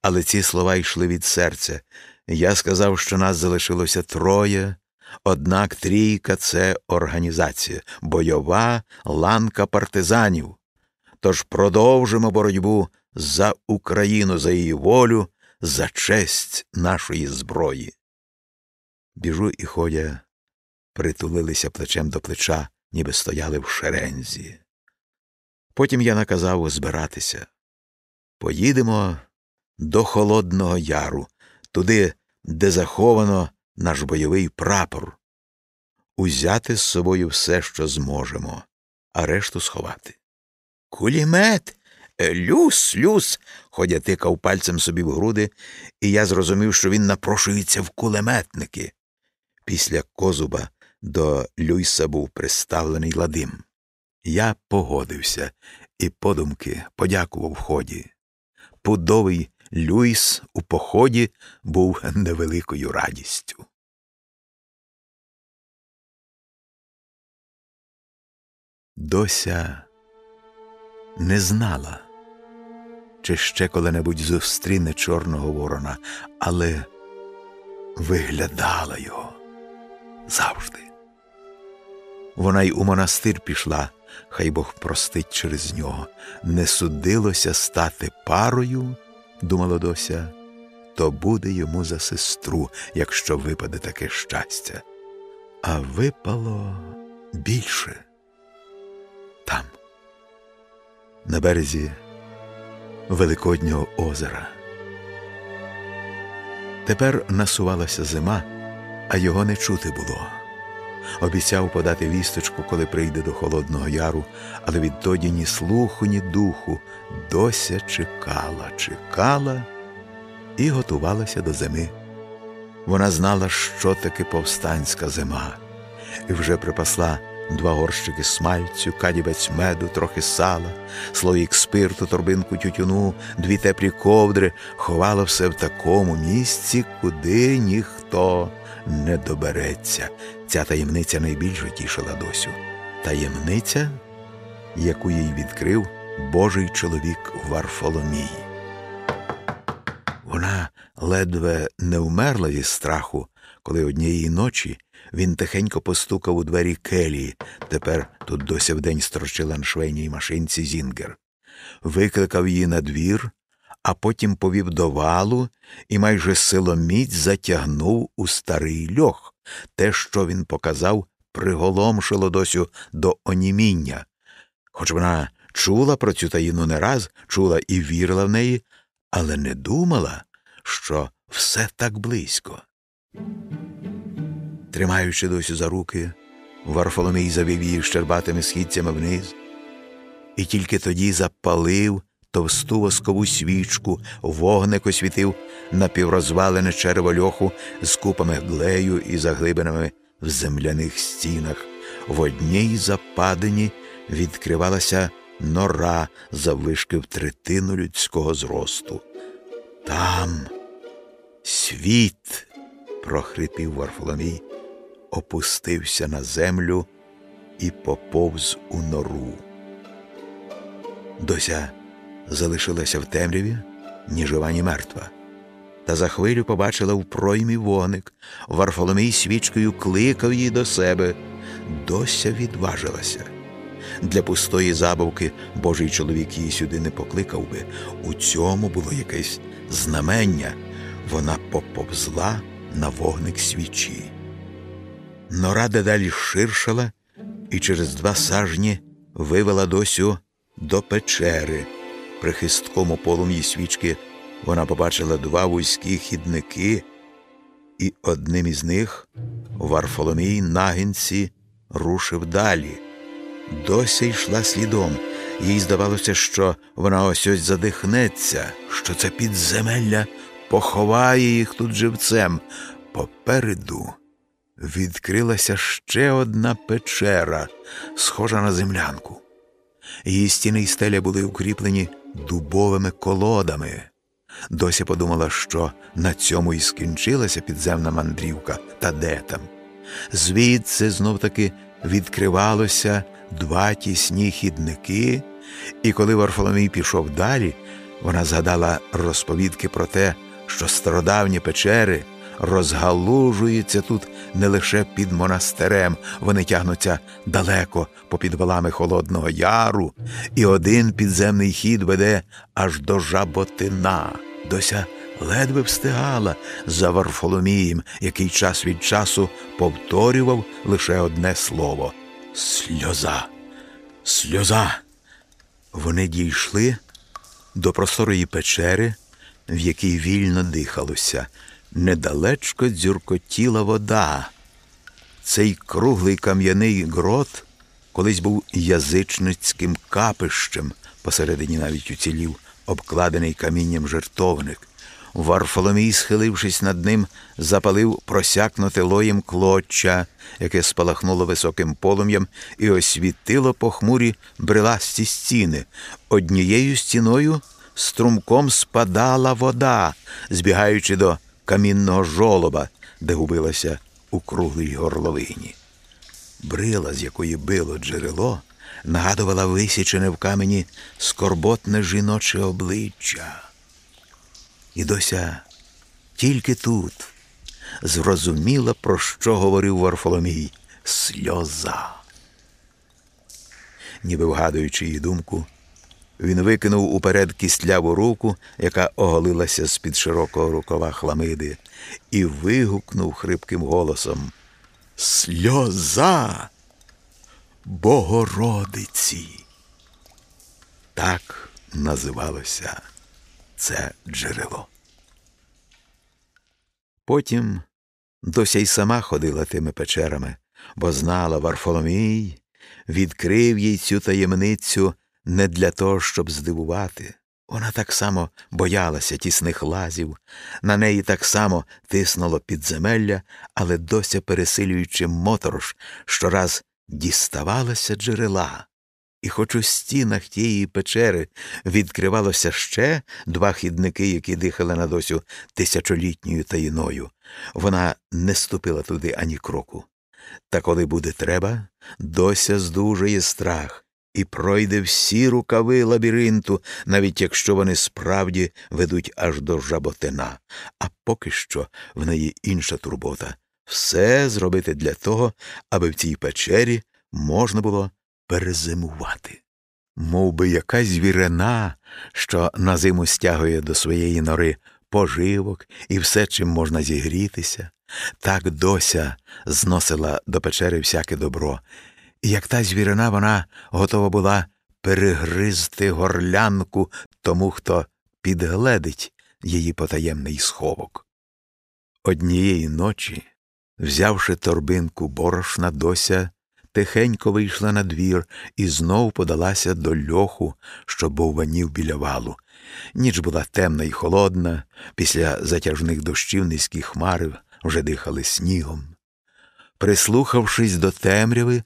але ці слова йшли від серця. Я сказав, що нас залишилося троє, однак трійка це організація, бойова ланка партизанів. Тож продовжимо боротьбу за Україну, за її волю, за честь нашої зброї. Біжу і ходя притулилися плечем до плеча, ніби стояли в шерензі. Потім я наказав збиратися. Поїдемо до Холодного Яру, туди, де заховано наш бойовий прапор, узяти з собою все, що зможемо, а решту сховати. Кулімет, люс, люс. Ходя тикав пальцем собі в груди, і я зрозумів, що він напрошується в кулеметники. Після козуба до Люйса був приставлений ладим. Я погодився і подумки подякував ході. Пудовий Люйс у поході був невеликою радістю. Дося не знала, чи ще коли-небудь зустріне Чорного Ворона, але виглядала його завжди. Вона й у монастир пішла, хай Бог простить через нього. Не судилося стати парою, думала Дося, то буде йому за сестру, якщо випаде таке щастя. А випало більше там, на березі Великоднього озера. Тепер насувалася зима, а його не чути було. Обіцяв подати вісточку, коли прийде до Холодного Яру, але відтоді ні слуху, ні духу дося чекала, чекала і готувалася до зими. Вона знала, що таке повстанська зима, і вже припасла два горщики смальцю, кадібець меду, трохи сала, слоїк спирту, торбинку тютюну, дві теплі ковдри, ховала все в такому місці, куди ніхто не добереться. Ця таємниця найбільше тішила досю. Таємниця, яку їй відкрив Божий чоловік Варфоломій. Вона ледве не вмерла зі страху, коли однієї ночі він тихенько постукав у двері келії, тепер тут досі вдень строчила на швейній машинці Зінгер, викликав її на двір, а потім повів до валу і майже силоміць затягнув у старий льох. Те, що він показав, приголомшило досю до оніміння. Хоч вона чула про цю таїну не раз, чула і вірила в неї, але не думала, що все так близько. Тримаючи досі за руки, Варфоломій завів її щербатими східцями вниз, і тільки тоді запалив товсту воскову свічку, вогник освітив напіврозвалене черево льоху з купами глею і заглибинами в земляних стінах. В одній западині відкривалася нора заввишки в третину людського зросту. Там світ, прохрипів Варфоломій, опустився на землю і поповз у нору. Дося залишилася в темряві, ні жива, ні мертва. Та за хвилю побачила в проймі вогник. Варфоломій свічкою кликав її до себе. Дося відважилася. Для пустої забавки Божий чоловік її сюди не покликав би. У цьому було якесь знамення. Вона поповзла на вогник свічі. Нора дедалі ширшала і через два сажні вивела досю до печери. При хисткому полум'ї свічки вона побачила два вузькі хідники. і одним із них Варфоломій нагінці рушив далі. Дося йшла слідом. Їй здавалося, що вона ось ось задихнеться, що це підземелля поховає їх тут живцем. Попереду відкрилася ще одна печера, схожа на землянку. Її стіни й стеля були укріплені дубовими колодами. Досі подумала, що на цьому і скінчилася підземна мандрівка, та де там. Звідси знов таки відкривалося два тісні хідники, і коли Варфоломій пішов далі, вона згадала розповідки про те, що стародавні печери розгалужуються тут не лише під монастирем, вони тягнуться далеко по підвалами Холодного Яру, і один підземний хід веде аж до Жаботина. Дося ледве встигала за Варфоломієм, який час від часу повторював лише одне слово сльоза. Сльоза. Вони дійшли до просторої печери, в якій вільно дихалося. Недалечко дзюркотіла вода. Цей круглий кам'яний грот колись був язичницьким капищем, посередині навіть уцілів обкладений камінням жертовник. Варфоломій, схилившись над ним, запалив просякнуте лоєм клоччя, яке спалахнуло високим полум'ям і освітило похмурі бриласті стіни. Однією стіною струмком спадала вода, збігаючи до камінного жолоба, де губилася у круглій горловині. Брила, з якої било джерело, нагадувала висічене в камені скорботне жіноче обличчя. І дося тільки тут зрозуміла, про що говорив Варфоломій сльоза. Ніби вгадуючи її думку, він викинув уперед кістляву руку, яка оголилася з під широкого рукава хламиди, і вигукнув хрипким голосом Сльоза Богородиці. Так називалося це джерело. Потім дося й сама ходила тими печерами, бо знала Варфоломій, відкрив їй цю таємницю не для того, щоб здивувати. Вона так само боялася тісних лазів, на неї так само тиснуло підземелля, але дося пересилюючи моторож, щораз діставалася джерела. І хоч у стінах тієї печери відкривалося ще два хідники, які дихали на досю тисячолітньою таїною, вона не ступила туди ані кроку. Та коли буде треба, дося здужує страх і пройде всі рукави лабіринту, навіть якщо вони справді ведуть аж до жаботина. А поки що в неї інша турбота все зробити для того, аби в цій печері можна було перезимувати. Мов би якась звірина, що на зиму стягує до своєї нори поживок і все, чим можна зігрітися, так дося зносила до печери всяке добро, як та звірина вона готова була перегризти горлянку тому, хто підгледить її потаємний сховок. Однієї ночі, взявши торбинку борошна, дося тихенько вийшла на двір і знов подалася до льоху, що бовванів біля валу. Ніч була темна і холодна, після затяжних дощів низькі хмари вже дихали снігом. Прислухавшись до темряви,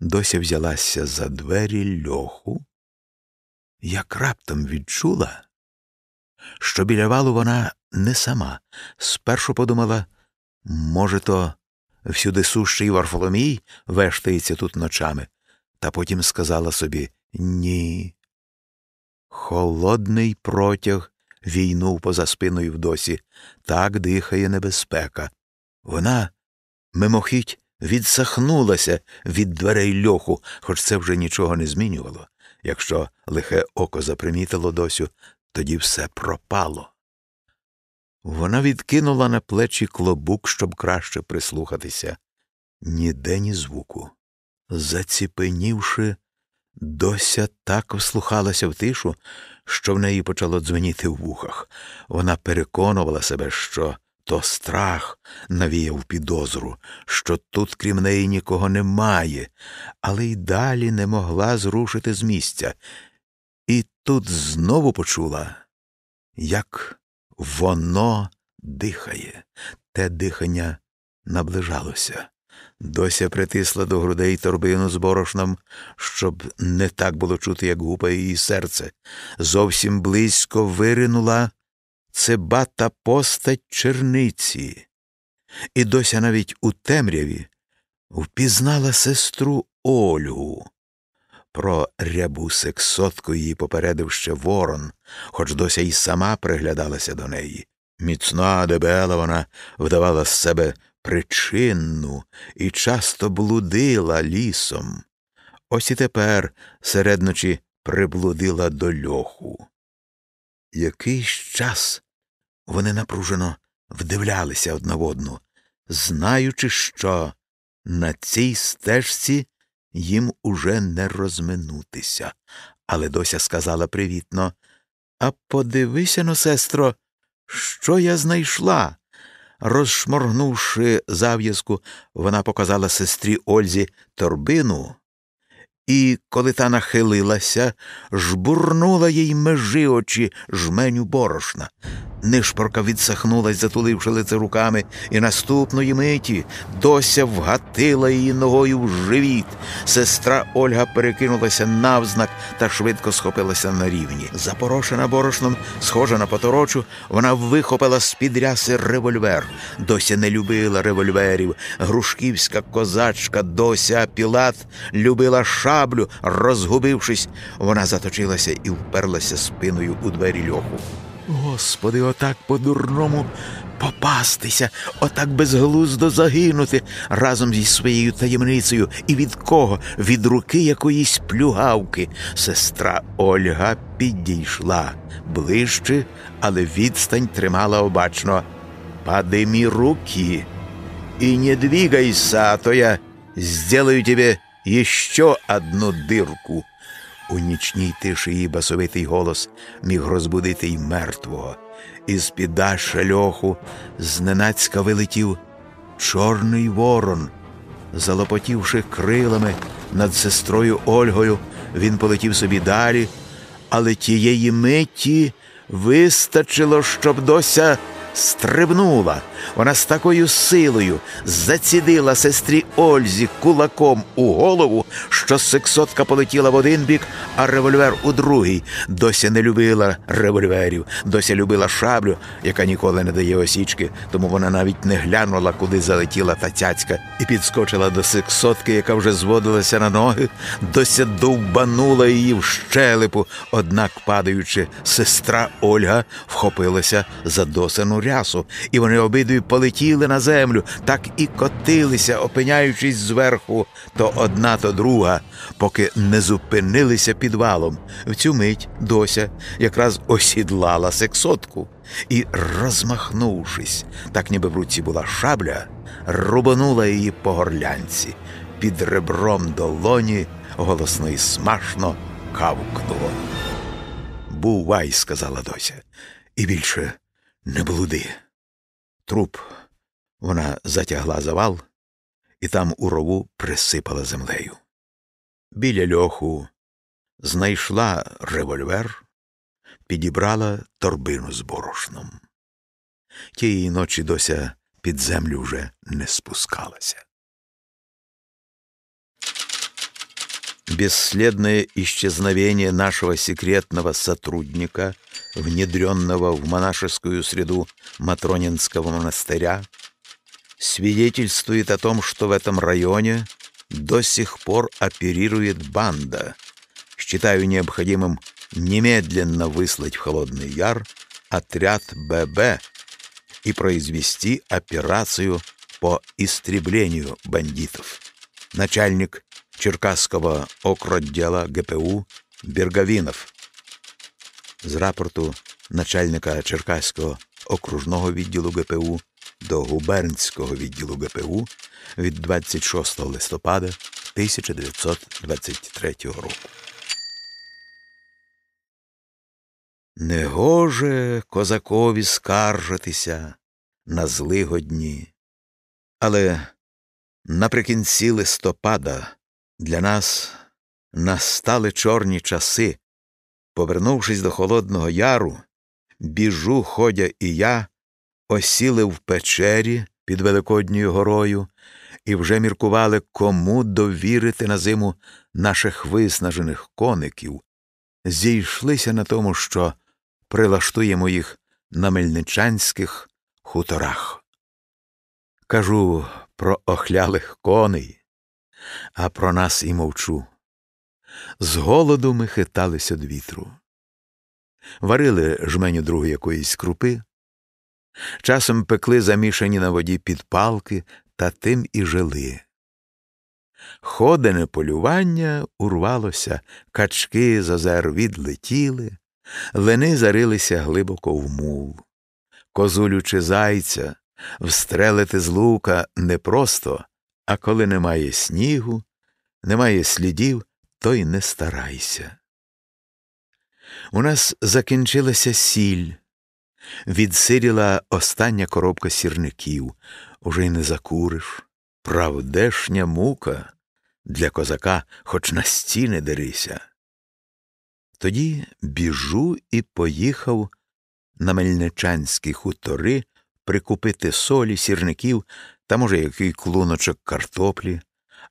дося взялася за двері льоху, як раптом відчула, що біля валу вона не сама. Спершу подумала, може, то всюди сущий Варфоломій вештається тут ночами, та потім сказала собі ні. Холодний протяг війнув поза спиною в досі, так дихає небезпека. Вона мимохідь відсахнулася від дверей льоху, хоч це вже нічого не змінювало. Якщо лихе око запримітило досю, тоді все пропало. Вона відкинула на плечі клобук, щоб краще прислухатися. Ніде ні звуку. Заціпенівши, дося так вслухалася в тишу, що в неї почало дзвеніти в вухах. Вона переконувала себе, що то страх навіяв підозру, що тут, крім неї, нікого немає, але й далі не могла зрушити з місця. І тут знову почула, як воно дихає, те дихання наближалося. Дося притисла до грудей торбину з борошном, щоб не так було чути, як гупає її серце. Зовсім близько виринула цебата постать черниці, і дося навіть у темряві впізнала сестру Ольгу. Про рябу сексотку її попередив ще ворон, хоч дося й сама приглядалася до неї. Міцна дебела вона вдавала з себе причинну і часто блудила лісом. Ось і тепер серед ночі приблудила до льоху. Якийсь час вони напружено вдивлялися одна в одну, знаючи, що на цій стежці їм уже не розминутися. Але дося сказала привітно А подивися но, сестро, що я знайшла. Розшморгнувши зав'язку, вона показала сестрі Ользі торбину, і, коли та нахилилася, жбурнула їй межи очі жменю борошна. Нишпорка відсахнулась, затуливши лице руками, і наступної миті дося вгатила її ногою в живіт. Сестра Ольга перекинулася навзнак та швидко схопилася на рівні. Запорошена борошном, схожа на поторочу, вона вихопила з під ряси револьвер. Дося не любила револьверів. Грушківська козачка Дося Пілат любила шаблю, розгубившись, вона заточилася і вперлася спиною у двері льоху. Господи, отак по-дурному попастися, отак безглуздо загинути разом зі своєю таємницею. І від кого? Від руки якоїсь плюгавки. Сестра Ольга підійшла ближче, але відстань тримала обачно. Подыми руки и не двигайся, а то я сделаю тебе еще одну дырку. У нічній тиші її басовитий голос міг розбудити й мертвого. Із під даша льоху зненацька вилетів чорний ворон. Залопотівши крилами над сестрою Ольгою, він полетів собі далі, але тієї миті вистачило, щоб дося стрибнула. Вона з такою силою зацідила сестрі Ользі кулаком у голову, що сексотка полетіла в один бік, а револьвер у другий. Дося не любила револьверів, дося любила шаблю, яка ніколи не дає осічки, тому вона навіть не глянула, куди залетіла та цяцька, і підскочила до сексотки, яка вже зводилася на ноги, дося довбанула її в щелепу. Однак, падаючи, сестра Ольга вхопилася за рясу, і вони обидві полетіли на землю, так і котилися, опиняючись зверху, то одна, то друга, поки не зупинилися підвалом. В цю мить дося якраз осідлала сексотку і, розмахнувшись, так ніби в руці була шабля, рубанула її по горлянці. Під ребром долоні голосно і смашно кавкнуло. Бувай, сказала дося, і більше не блуди. Труп вона затягла завал і там у рову присипала землею. Біля льоху знайшла револьвер, підібрала торбину з борошном. Тієї ночі дося під землю вже не спускалася. Бесследное исчезновение нашего секретного сотрудника, внедренного в монашескую среду Матронинского монастыря, свидетельствует о том, что в этом районе до сих пор оперирует банда. Считаю необходимым немедленно выслать в Холодный Яр отряд ББ и произвести операцию по истреблению бандитов. Начальник Черкаського окродділа ГПУ Біргавінов. З рапорту начальника Черкаського окружного відділу ГПУ до губернського відділу ГПУ від 26 листопада 1923 року. Негоже козакові скаржитися на злигодні. Але наприкінці листопада для нас настали чорні часи. Повернувшись до Холодного Яру, біжу, ходя і я, осіли в печері під Великодньою горою і вже міркували, кому довірити на зиму наших виснажених коників, зійшлися на тому, що прилаштуємо їх на мельничанських хуторах. Кажу про охлялих коней, а про нас і мовчу. З голоду ми хиталися від вітру, варили жменю другу якоїсь крупи, часом пекли замішані на воді підпалки та тим і жили. Ходене полювання урвалося, качки з озер відлетіли, лени зарилися глибоко в мул. Козулю чи зайця встрелити з лука не просто, а коли немає снігу, немає слідів, то й не старайся. У нас закінчилася сіль, відсиріла остання коробка сірників, уже й не закуриш. Правдешня мука для козака хоч на стіни дерися. Тоді біжу і поїхав на мельничанські хутори прикупити солі, сірників та, може, який клуночок картоплі,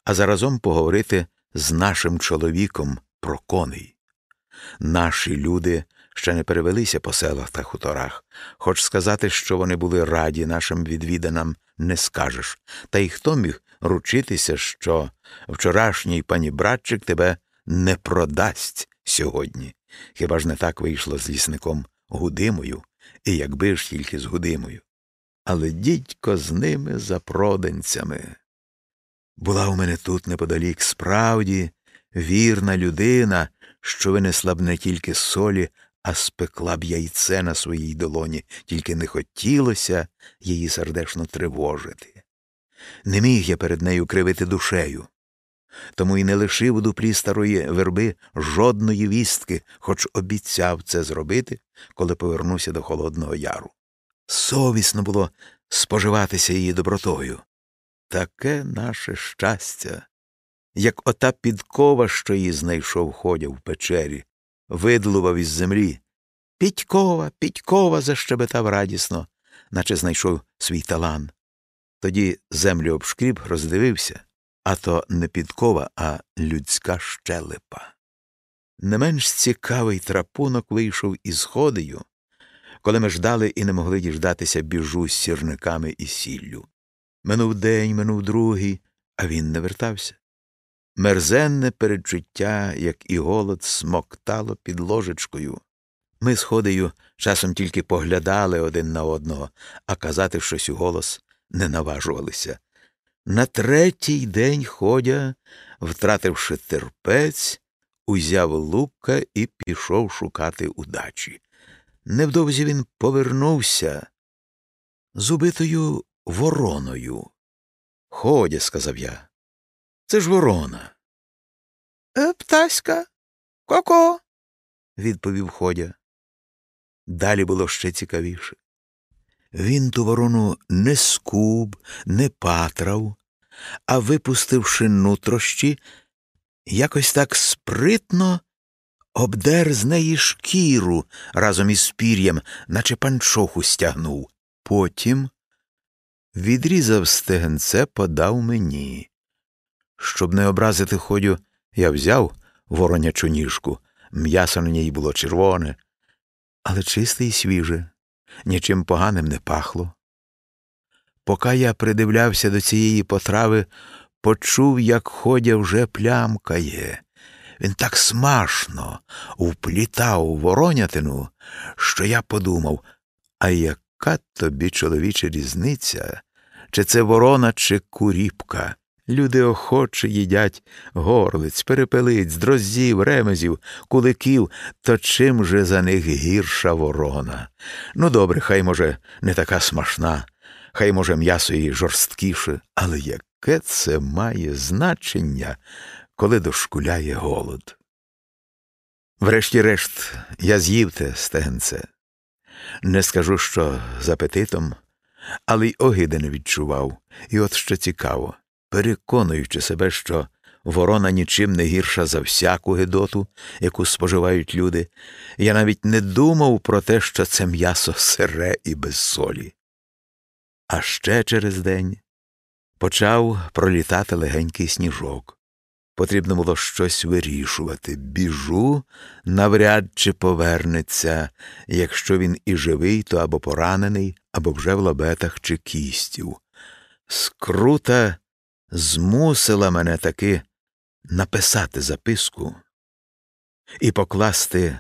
а заразом поговорити з нашим чоловіком про коней. Наші люди ще не перевелися по селах та хуторах, хоч сказати, що вони були раді нашим відвіданам, не скажеш. Та й хто міг ручитися, що вчорашній пані братчик тебе не продасть сьогодні. Хіба ж не так вийшло з лісником Гудимою, і якби ж тільки з Гудимою. Але дідько з ними за проданцями. Була у мене тут неподалік справді вірна людина, що винесла б не тільки солі, а спекла б яйце на своїй долоні, тільки не хотілося її сердечно тривожити. Не міг я перед нею кривити душею, тому і не лишив у дуплі старої верби жодної вістки, хоч обіцяв це зробити, коли повернуся до Холодного Яру. Совісно було споживатися її добротою. Таке наше щастя, як ота підкова, що її знайшов ходя в печері, видлував із землі. Підькова, підькова. защебетав радісно, наче знайшов свій талант. Тоді землю обшкріб роздивився, а то не підкова, а людська щелепа. Не менш цікавий трапунок вийшов із ходею, коли ми ждали і не могли діждатися біжу з сірниками і сіллю. Минув день, минув другий, а він не вертався. Мерзенне передчуття, як і голод, смоктало під ложечкою. Ми з ходею часом тільки поглядали один на одного, а казати щось у голос не наважувалися. На третій день ходя, втративши терпець, узяв лука і пішов шукати удачі. Невдовзі він повернувся з убитою вороною. Ходя, сказав я. Це ж ворона. «Е, Птаська, коко, відповів ходя. Далі було ще цікавіше. Він ту ворону не скуб, не патрав, а, випустивши нутрощі, якось так спритно обдер з неї шкіру разом із пір'ям, наче панчоху стягнув. Потім відрізав стегенце, подав мені. Щоб не образити ходю, я взяв воронячу ніжку, м'ясо на ній було червоне, але чисте і свіже, нічим поганим не пахло. Поки я придивлявся до цієї потрави, почув, як ходя вже плямкає. Він так смашно вплітав воронятину, що я подумав, а яка тобі чоловіча різниця, чи це ворона, чи куріпка? Люди охоче їдять горлиць, перепелиць, дрозів, ремезів, куликів, то чим же за них гірша ворона? Ну, добре, хай, може, не така смашна, хай, може, м'ясо її жорсткіше, але яке це має значення, коли дошкуляє голод? Врешті-решт, я з'їв те стегенце. Не скажу, що з апетитом, але й огиди не відчував. І от що цікаво, переконуючи себе, що ворона нічим не гірша за всяку гидоту, яку споживають люди, я навіть не думав про те, що це м'ясо сире і без солі. А ще через день почав пролітати легенький сніжок. Потрібно було щось вирішувати. Біжу, навряд чи повернеться. Якщо він і живий, то або поранений, або вже в лабетах чи кістів. Скрута змусила мене таки написати записку і покласти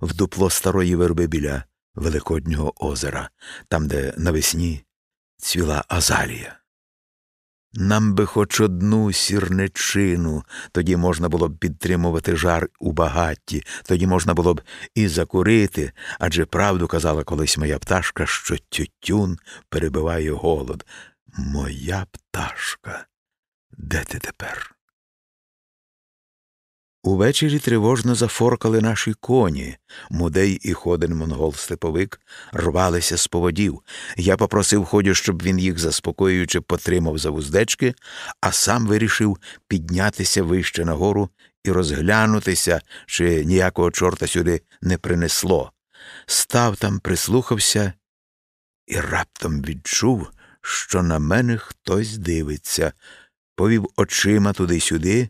в дупло старої верби біля Великоднього озера, там, де навесні цвіла азалія. Нам би хоч одну сірничину, тоді можна було б підтримувати жар у багатті, тоді можна було б і закурити, адже правду казала колись моя пташка, що тютюн перебиває голод. Моя пташка, де ти тепер? Увечері тривожно зафоркали наші коні. Мудей і ходен монгол степовик рвалися з поводів. Я попросив ходю, щоб він їх заспокоюючи потримав за вуздечки, а сам вирішив піднятися вище нагору і розглянутися, чи ніякого чорта сюди не принесло. Став там, прислухався і раптом відчув, що на мене хтось дивиться, повів очима туди-сюди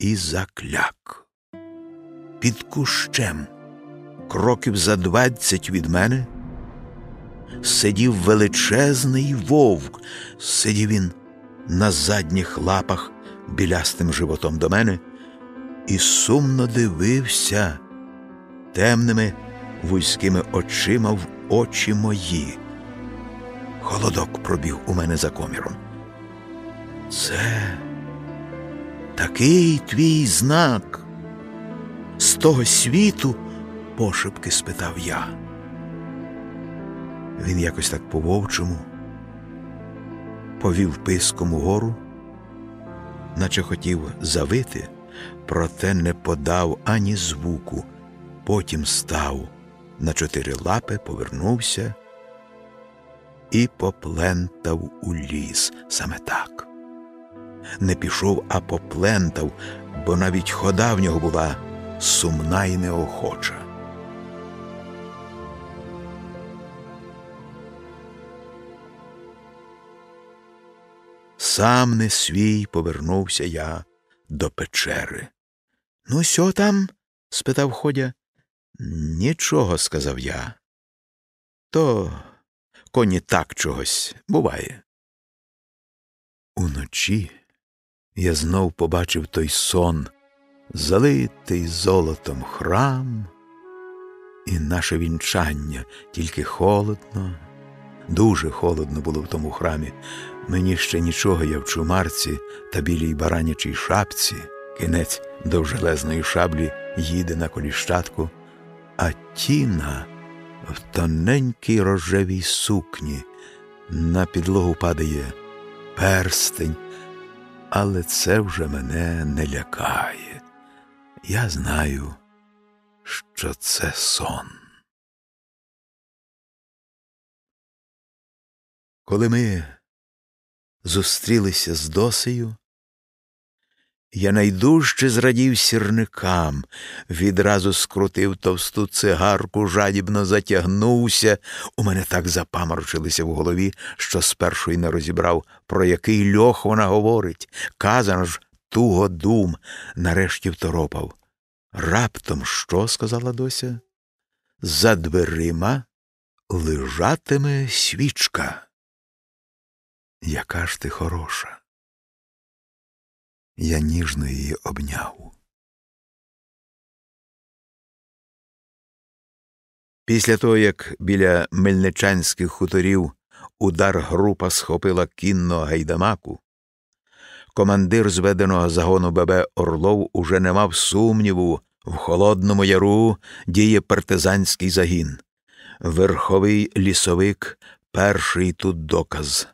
і закляк. Під кущем, кроків за двадцять від мене, сидів величезний вовк, сидів він на задніх лапах білястим животом до мене і сумно дивився темними вузькими очима в очі мої. Холодок пробіг у мене за коміром. Це Такий твій знак. З того світу, пошепки спитав я. Він якось так по вовчому повів писком угору, наче хотів завити, проте не подав ані звуку, потім став на чотири лапи, повернувся і поплентав у ліс саме так не пішов, а поплентав, бо навіть хода в нього була сумна й неохоча. Сам не свій повернувся я до печери. Ну, сьо там? спитав ходя. Нічого, сказав я. То коні так чогось буває. Уночі я знов побачив той сон, залитий золотом храм, і наше вінчання. Тільки холодно, дуже холодно було в тому храмі. Мені ще нічого я в чумарці та білій баранячій шапці, кінець довжелезної шаблі їде на коліщатку, а тіна в тоненькій рожевій сукні. На підлогу падає перстень але це вже мене не лякає. Я знаю, що це сон. Коли ми зустрілися з досею, я найдужче зрадів сірникам, відразу скрутив товсту цигарку, жадібно затягнувся. У мене так запаморочилися в голові, що спершу й не розібрав, про який льох вона говорить. Казано ж туго дум, нарешті второпав. Раптом що? сказала Дося? За дверима лежатиме свічка. Яка ж ти хороша. Я ніжно її обняв. Після того, як біля мельничанських хуторів удар група схопила кінного гайдамаку, командир зведеного загону ББ Орлов уже не мав сумніву в Холодному Яру діє партизанський загін. Верховий лісовик перший тут доказ.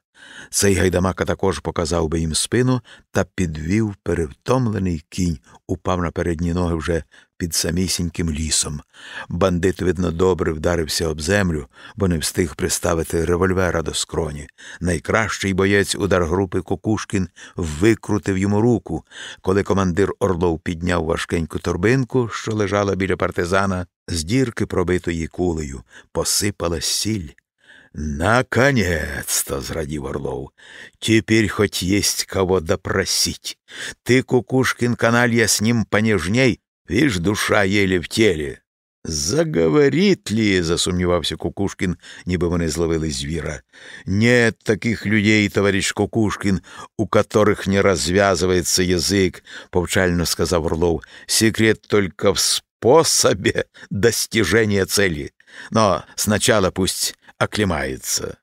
Цей гайдамака також показав би їм спину та підвів перевтомлений кінь, упав на передні ноги вже під самісіньким лісом. Бандит, видно, добре вдарився об землю, бо не встиг приставити револьвера до скроні. Найкращий боєць удар групи Кукушкін викрутив йому руку. Коли командир Орлов підняв важкеньку торбинку, що лежала біля партизана, з дірки, пробитої кулею, посипала сіль. «Наконец-то!» — зрадів Орлов. «Теперь хоть есть кого допросить. Ты, Кукушкин, каналья, с ним понежней, видишь, душа еле в теле». Заговорит ли, засумнівався Кукушкін, ніби вони зловили звіра. Нет таких людей, товарищ Кукушкин, у которых не развязывается язык, повчально сказав Орлов. Секрет только в способе достижения цели. Но сначала пусть оклімається.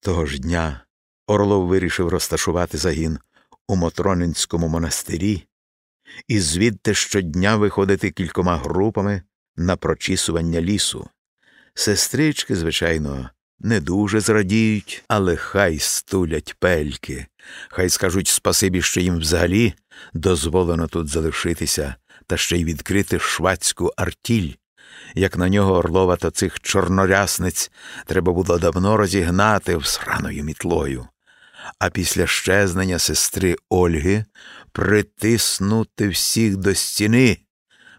Того ж дня Орлов вирішив розташувати загін у Мотронинському монастирі і звідти щодня виходити кількома групами на прочісування лісу. Сестрички, звичайно, не дуже зрадіють, але хай стулять пельки, хай скажуть спасибі, що їм взагалі дозволено тут залишитися та ще й відкрити швацьку артіль, як на нього Орлова та цих чорнорясниць треба було давно розігнати всраною мітлою, а після щезнення сестри Ольги притиснути всіх до стіни,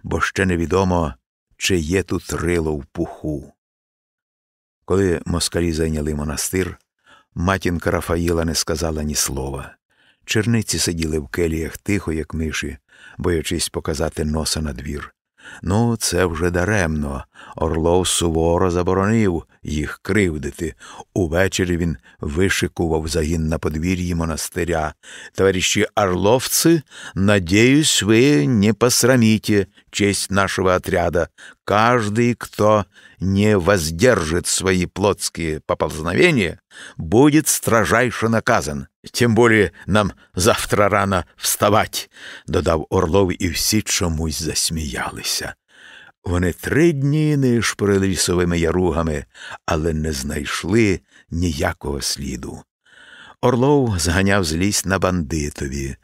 бо ще невідомо, чи є тут рило в пуху. Коли москалі зайняли монастир, матінка Рафаїла не сказала ні слова. Черниці сиділи в келіях тихо, як миші, боячись показати носа на двір. Ну, це вже даремно. Орлов суворо заборонив їх кривдити. Увечері він вишикував загін на подвір'ї монастиря. Товариші орловці, надіюсь, ви не посрамите честь нашего отряда. Каждый, кто не воздержит свои плотские поползновения, будет строжайше наказан. Тем более нам завтра рано вставать, додав Орлов, і всі чомусь засміялися. Вони три дні нишпорили лісовими яругами, але не знайшли ніякого сліду. Орлов зганяв злість на бандитові.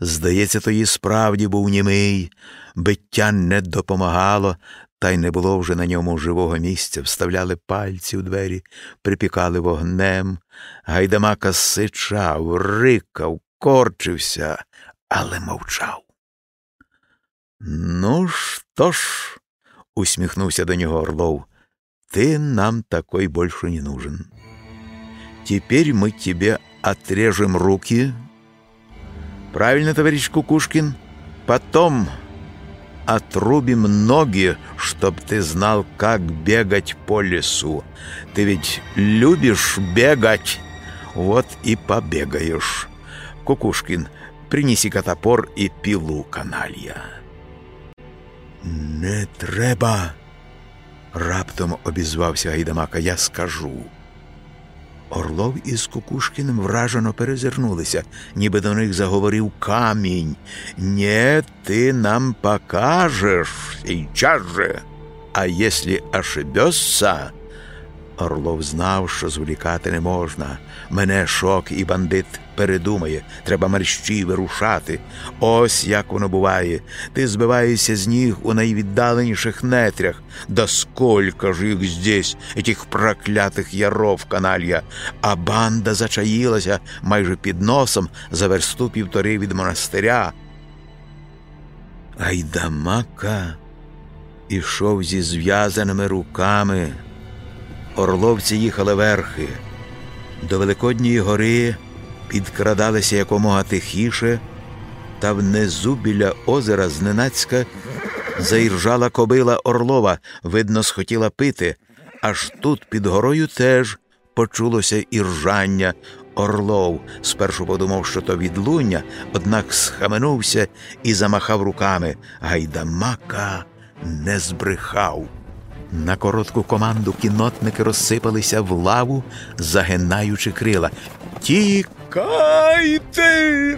Здається, той справді був німий, биття не допомагало, та й не було вже на ньому живого місця, вставляли пальці в двері, припікали вогнем. Гайдамака сичав, рикав, корчився, але мовчав. Ну що ж, усміхнувся до нього Орлов, ти нам такой больше не нужен. Теперь мы тебе отрежем руки. Правильно, товарищ Кукушкин? Потом отрубим ноги, чтоб ты знал, как бегать по лесу. Ты ведь любишь бегать, вот и побегаешь. Кукушкин, принеси-ка топор и пилу, каналья. Не треба, раптом обізвався Гайдамака, я скажу. Орлов із Кукушкіним вражено перезирнулися, ніби до них заговорив камінь. «Не, ти нам покажеш сейчас же, а если ошибешься...» Орлов знав, що зволікати не можна. Мене шок і бандит передумає. Треба мерщі вирушати. Ось як воно буває. Ти збиваєшся з ніг у найвіддаленіших нетрях. Да сколько ж їх здесь, этих проклятих яров, каналья. А банда зачаїлася майже під носом за версту півтори від монастиря. Гайдамака ішов зі зв'язаними руками. Орловці їхали верхи. До Великодньої гори підкрадалися якомога тихіше, та внизу біля озера зненацька заіржала кобила Орлова, видно, схотіла пити. Аж тут під горою теж почулося іржання. Орлов спершу подумав, що то відлуння, однак схаменувся і замахав руками. Гайдамака не збрехав. На коротку команду кіннотники розсипалися в лаву, загинаючи крила. Тікайте.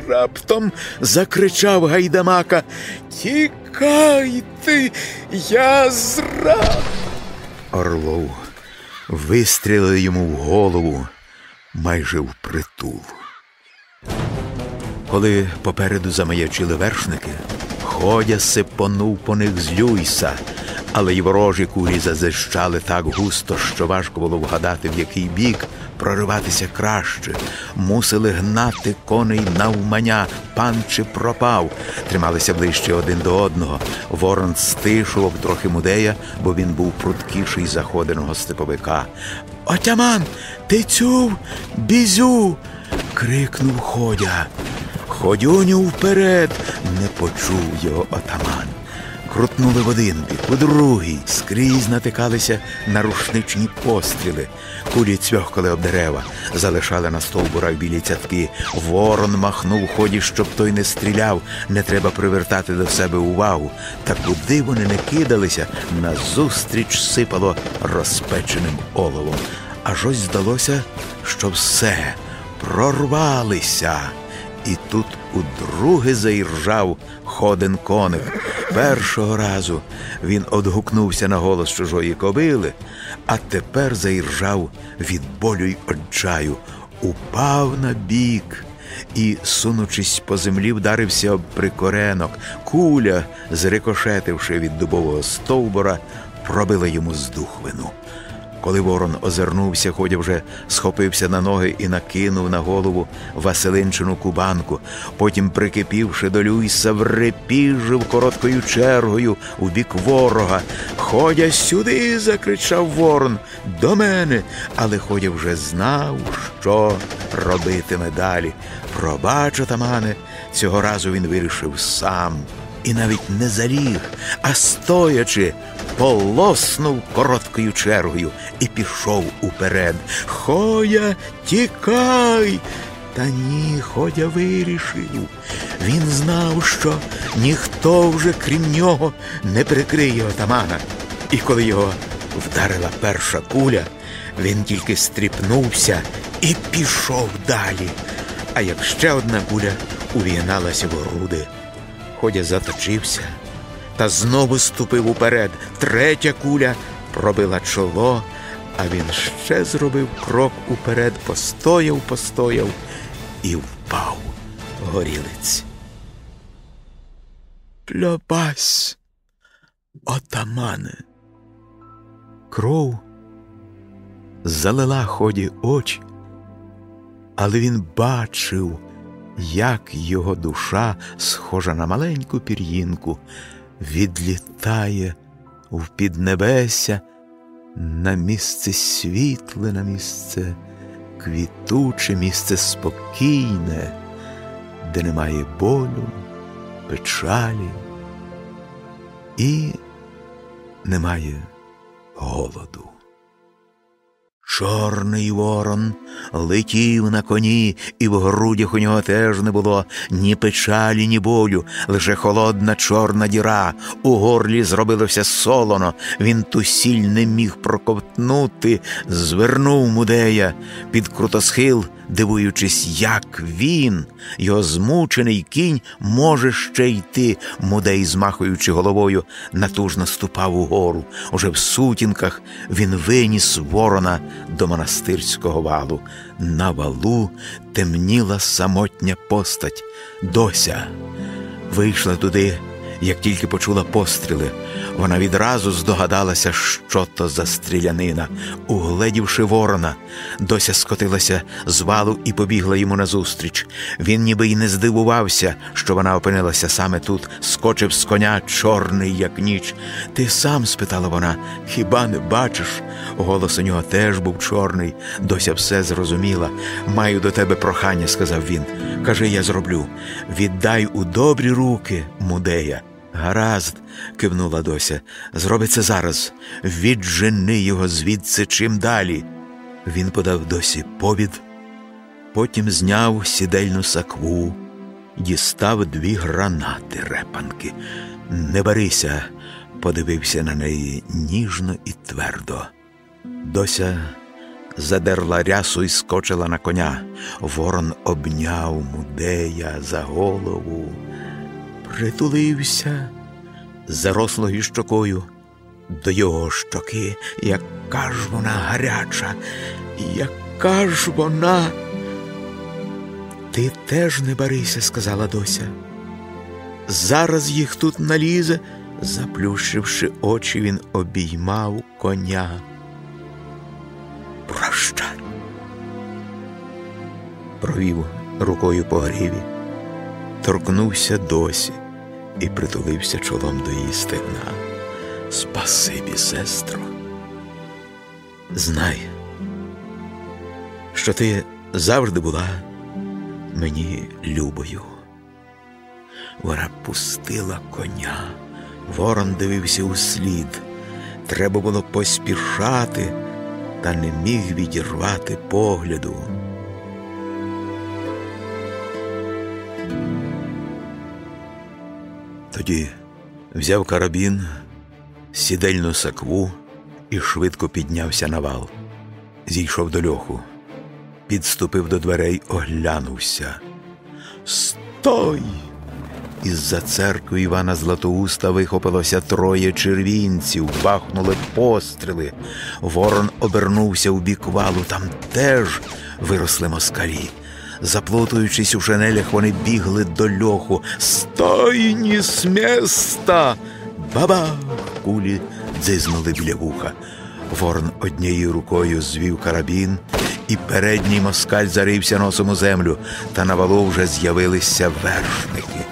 раптом закричав Гайдамака. Тікайте, я зра. Орлов вистрілив йому в голову. майже впритул. Коли попереду замаячили вершники, ходя сипонув по них з Люйса, але й ворожі кулі зазищали так густо, що важко було вгадати, в який бік прориватися краще. Мусили гнати коней навмання, пан чи пропав. Трималися ближче один до одного. Ворон стишував трохи мудея, бо він був пруткіший заходеного степовика. Отяман, ти цюв, бізю. крикнув ходя. Ходюню вперед, не почув його отаман. Крутнули в один бік, у другий, скрізь натикалися на рушничні постріли. Кулі цьохкали об дерева, залишали на стовбурах білі цятки. Ворон махнув у ході, щоб той не стріляв, не треба привертати до себе увагу. Та куди вони не кидалися, назустріч сипало розпеченим оловом. Аж ось здалося, що все прорвалися. І тут удруге заіржав ходен коник. Першого разу він одгукнувся на голос чужої кобили, а тепер заіржав від болю й оджаю, упав на бік і, сунучись по землі, вдарився об прикоренок. Куля, зрикошетивши від дубового стовбура, пробила йому здухвину. Коли ворон озирнувся, ходя вже схопився на ноги і накинув на голову Василинчину кубанку. Потім, прикипівши до Люйса, врепіжив короткою чергою у бік ворога. Ходя сюди, закричав ворон. До мене. Але ходя вже знав, що робитиме далі. Пробач, отамане, цього разу він вирішив сам. І навіть не заліг, а стоячи, полоснув короткою чергою і пішов уперед. Хоя, тікай. Та ні, Ходя вирішив. Він знав, що ніхто вже крім нього не прикриє отамана. І коли його вдарила перша куля, він тільки стріпнувся і пішов далі. А як ще одна куля увігналася в груди, Ходя заточився та знову ступив уперед. Третя куля пробила чоло, а він ще зробив крок уперед, постояв, постояв і впав горілиць. Пльобась, отамане. Кров залила ході очі, але він бачив, як його душа, схожа на маленьку пір'їнку, відлітає в піднебесся на місце світле, на місце квітуче, місце спокійне, де немає болю, печалі і немає голоду. Чорний ворон летів на коні, і в грудях у нього теж не було ні печалі, ні болю, лише холодна чорна діра. У горлі зробилося солоно. Він ту сіль не міг проковтнути, звернув мудея під крутосхил дивуючись, як він, його змучений кінь, може ще йти, мудей, змахуючи головою, натужно ступав угору. Уже в сутінках він виніс ворона до монастирського валу. На валу темніла самотня постать. Дося вийшла туди як тільки почула постріли, вона відразу здогадалася, що то за стрілянина. Угледівши ворона, дося скотилася з валу і побігла йому назустріч. Він ніби й не здивувався, що вона опинилася саме тут, скочив з коня, чорний, як ніч. Ти сам? спитала вона, хіба не бачиш? Голос у нього теж був чорний. Дося все зрозуміла. Маю до тебе прохання, сказав він. Кажи, я зроблю. Віддай у добрі руки, мудея. Гаразд, кивнула Дося. Зробиться зараз. Віджени його звідси чим далі. Він подав досі побід, потім зняв сідельну сакву, дістав дві гранати репанки. Не барися, подивився на неї ніжно і твердо. Дося задерла рясу і скочила на коня. Ворон обняв мудея за голову притулився зарослою щокою до його щоки, яка ж вона гаряча, яка ж вона? Ти теж не барися, сказала Дося. Зараз їх тут налізе, заплющивши очі, він обіймав коня. Прощай. Провів рукою по гріві, торкнувся досі і притулився чолом до її стегна. Спасибі, сестро. Знай, що ти завжди була мені любою. Вона пустила коня, ворон дивився у слід. Треба було поспішати, та не міг відірвати погляду. Тоді взяв карабін, сідельну сакву і швидко піднявся на вал. Зійшов до льоху, підступив до дверей, оглянувся. Стой! Із-за церкви Івана Златоуста вихопилося троє червінців, бахнули постріли. Ворон обернувся у бік валу, там теж виросли москалі. Заплутуючись у шинелях, вони бігли до льоху. Стойні з міста! Баба! Кулі дзизнули біля вуха. Ворон однією рукою звів карабін, і передній москаль зарився носом у землю, та на валу вже з'явилися вершники.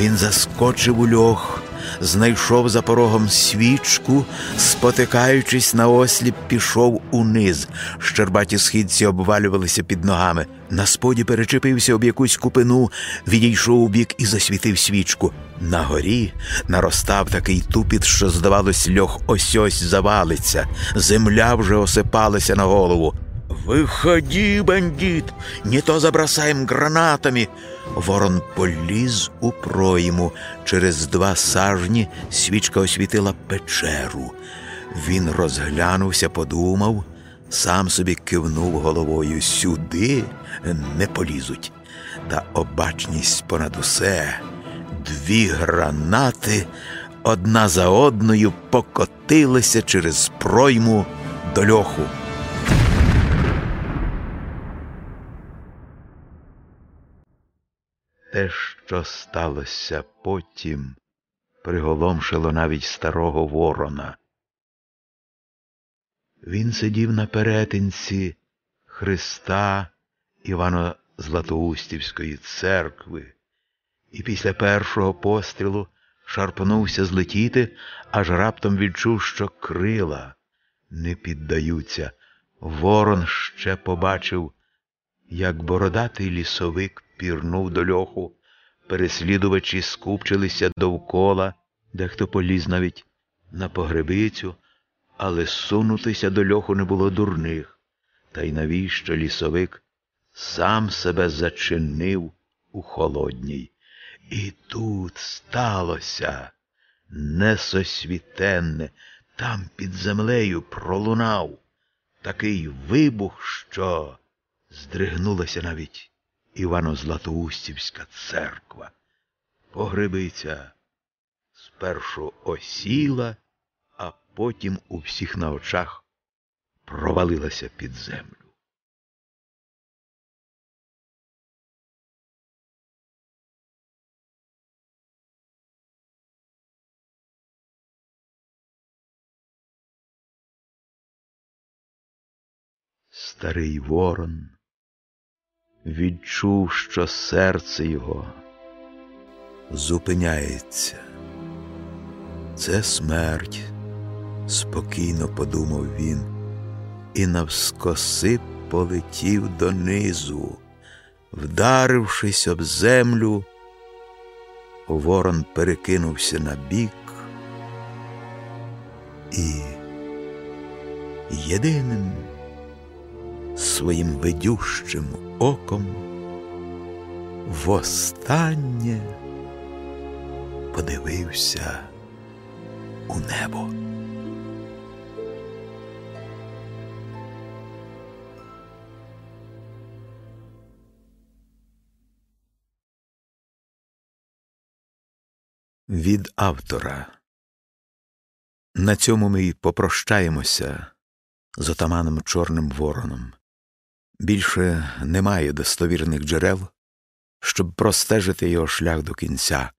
Він заскочив у льох, знайшов за порогом свічку, спотикаючись на осліп, пішов униз. Щербаті східці обвалювалися під ногами. На споді перечепився об якусь купину, відійшов у бік і засвітив свічку. На горі наростав такий тупіт, що, здавалось, льох ось ось завалиться. Земля вже осипалася на голову. Выходи, бандит, не то забросаем гранатами. Ворон поліз у пройму. Через два сажні свічка освітила печеру. Він розглянувся, подумав, сам собі кивнув головою сюди не полізуть. Та обачність понад усе. Дві гранати одна за одною покотилися через пройму до льоху. Те, що сталося потім, приголомшило навіть старого ворона. Він сидів на перетинці Христа Івано Златоустівської церкви, і після першого пострілу шарпнувся злетіти, аж раптом відчув, що крила не піддаються. Ворон ще побачив, як бородатий лісовик пірнув до льоху, переслідувачі скупчилися довкола, дехто поліз навіть на погребицю, але сунутися до льоху не було дурних. Та й навіщо лісовик сам себе зачинив у холодній. І тут сталося несосвітенне, там під землею пролунав такий вибух, що здригнулася навіть Івано-Златоустівська церква. Погребиця спершу осіла, а потім у всіх на очах провалилася під землю. Старий ворон відчув, що серце його зупиняється. Це смерть, спокійно подумав він, і навскоси полетів донизу, вдарившись об землю, ворон перекинувся на бік і єдиним своїм ведющим оком востаннє подивився у небо. Від автора. На цьому ми й попрощаємося з отаманом Чорним Вороном. Більше немає достовірних джерел, щоб простежити його шлях до кінця.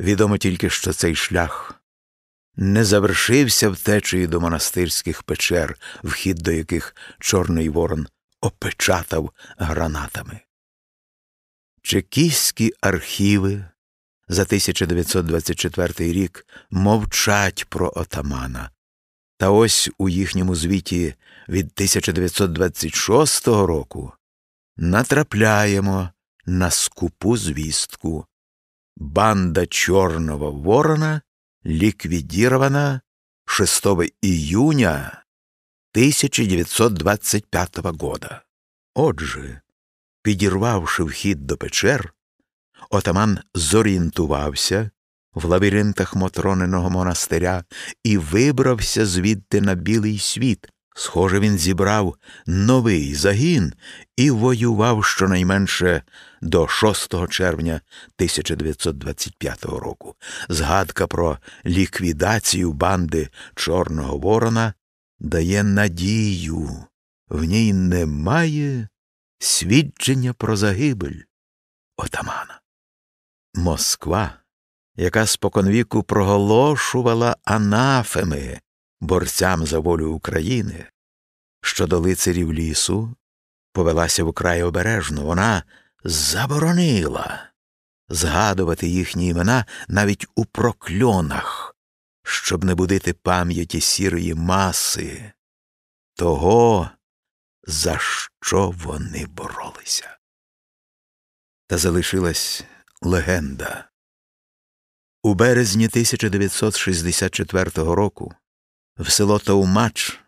Відомо тільки, що цей шлях не завершився втечею до монастирських печер, вхід до яких Чорний Ворон опечатав гранатами. Чекістські архіви за 1924 рік мовчать про отамана. Та ось у їхньому звіті від 1926 року натрапляємо на скупу звістку. Банда Чорного Ворона ликвидирована 6 июня 1925 года. Отже, підірвавши вхід до печер, отаман зорієнтувався в лабіринтах мотроненого монастиря і вибрався звідти на білий світ. Схоже, він зібрав новий загін і воював щонайменше до 6 червня 1925 року. Згадка про ліквідацію банди Чорного Ворона дає надію, в ній немає свідчення про загибель отамана. Москва, яка споконвіку проголошувала анафеми борцям за волю України, щодо лицарів лісу, повелася вкрай обережно, вона заборонила згадувати їхні імена навіть у прокльонах, щоб не будити пам'яті сірої маси, того, за що вони боролися. Та залишилась легенда. У березні 1964 року в село Таумач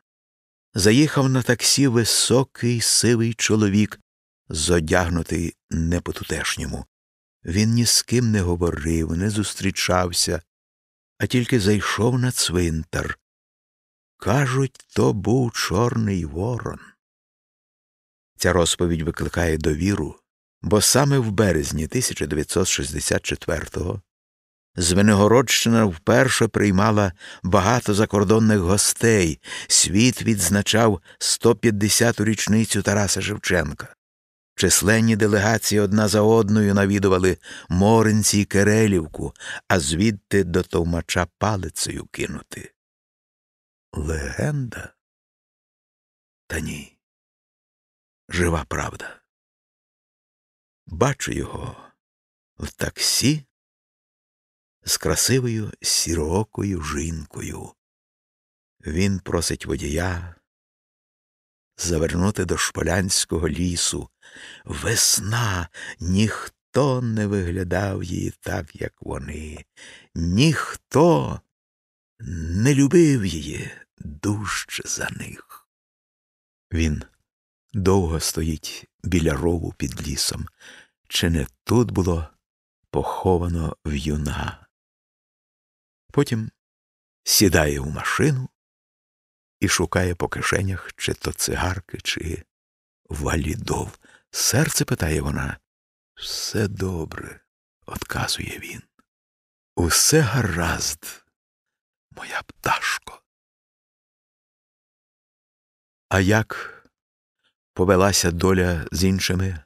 заїхав на таксі високий сивий чоловік, зодягнутий не по тутешньому. Він ні з ким не говорив, не зустрічався, а тільки зайшов на цвинтар. Кажуть, то був Чорний Ворон. Ця розповідь викликає довіру, бо саме в березні 1964-го Звенигородщина вперше приймала багато закордонних гостей. Світ відзначав 150-ту річницю Тараса Шевченка. Численні делегації одна за одною навідували Моринці й Керелівку, а звідти до товмача палицею кинути. Легенда? Та ні. Жива правда. Бачу його в таксі з красивою сіроокою жінкою. Він просить водія завернути до шполянського лісу. Весна ніхто не виглядав її так, як вони, ніхто не любив її дужче за них. Він довго стоїть біля рову під лісом. Чи не тут було поховано в'юна? Потім сідає в машину і шукає по кишенях чи то цигарки, чи валідов. Серце питає вона. Все добре, отказує він. Усе гаразд, моя пташко. А як повелася доля з іншими?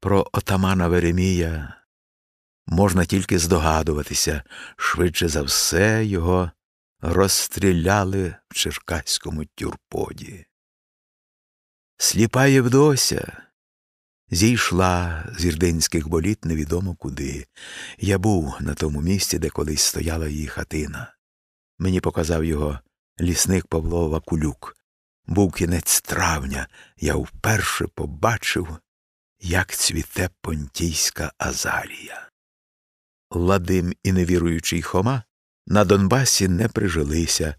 Про отамана Веремія можна тільки здогадуватися, швидше за все його розстріляли в черкаському тюрподі. Сліпа Євдося зійшла з ірдинських боліт невідомо куди. Я був на тому місці, де колись стояла її хатина. Мені показав його лісник Павло Вакулюк. Був кінець травня, я вперше побачив, як цвіте понтійська азалія. Ладим і невіруючий Хома на Донбасі не прижилися.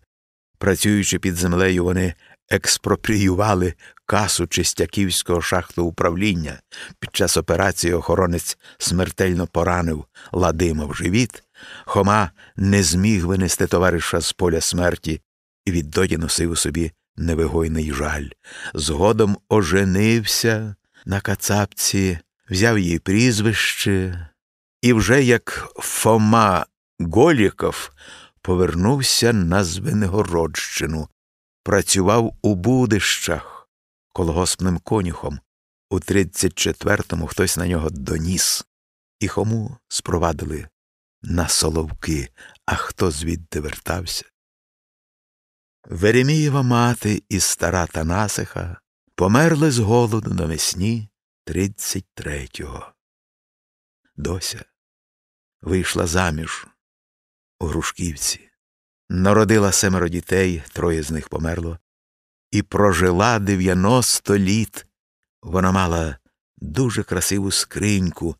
Працюючи під землею, вони експропріювали касу Чистяківського шахтоуправління. Під час операції охоронець смертельно поранив Ладима в живіт. Хома не зміг винести товариша з поля смерті і відтоді носив у собі невигойний жаль. Згодом оженився на кацапці, взяв її прізвище і вже як Фома Голіков повернувся на Звенигородщину, працював у будищах, колгоспним конюхом. У 34-му хтось на нього доніс, і хому спровадили на соловки, а хто звідти вертався. Веремієва мати і стара Танасиха померли з голоду навесні 33-го. Дося вийшла заміж у Грушківці, народила семеро дітей, троє з них померло, і прожила 90 літ. Вона мала дуже красиву скриньку,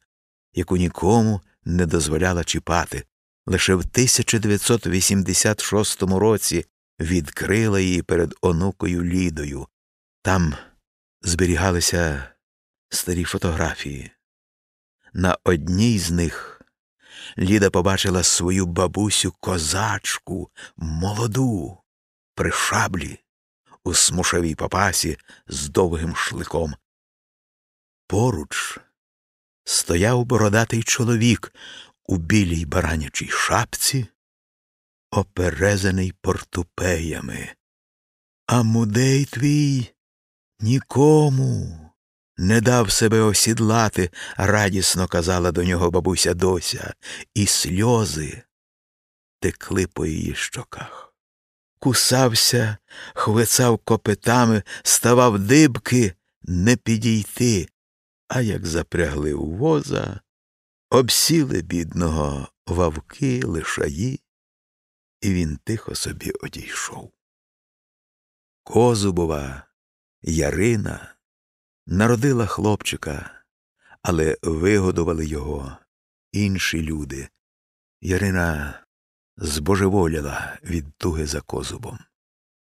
яку нікому не дозволяла чіпати. Лише в 1986 році відкрила її перед онукою Лідою. Там зберігалися старі фотографії. На одній з них Ліда побачила свою бабусю козачку, молоду, при шаблі, у смушевій папасі з довгим шликом. Поруч стояв бородатий чоловік у білій баранячій шапці, оперезаний портупеями. А мудей твій нікому не дав себе осідлати, радісно казала до нього бабуся Дося, і сльози текли по її щоках. Кусався, хвицав копитами, ставав дибки не підійти, а як запрягли у воза, обсіли бідного вавки, лишаї, і він тихо собі одійшов. Козубова Ярина народила хлопчика, але вигодували його інші люди. Ярина збожеволіла від туги за козубом.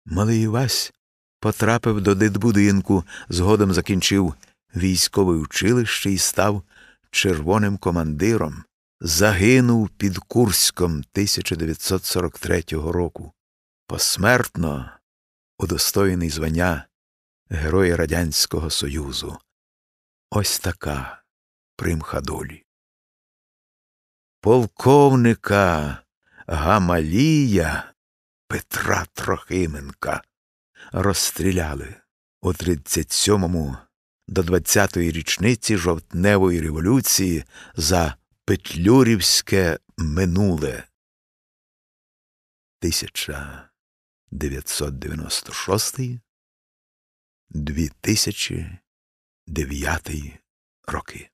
Малий Івась потрапив до дитбудинку, згодом закінчив військове училище і став червоним командиром. Загинув під Курськом 1943 року. Посмертно удостоєний звання Героя Радянського Союзу. Ось така примха долі. Полковника Гамалія Петра Трохименка розстріляли у 37-му до 20-ї річниці жовтневої революції за Петлюрівське минуле. 1996 2009 роки.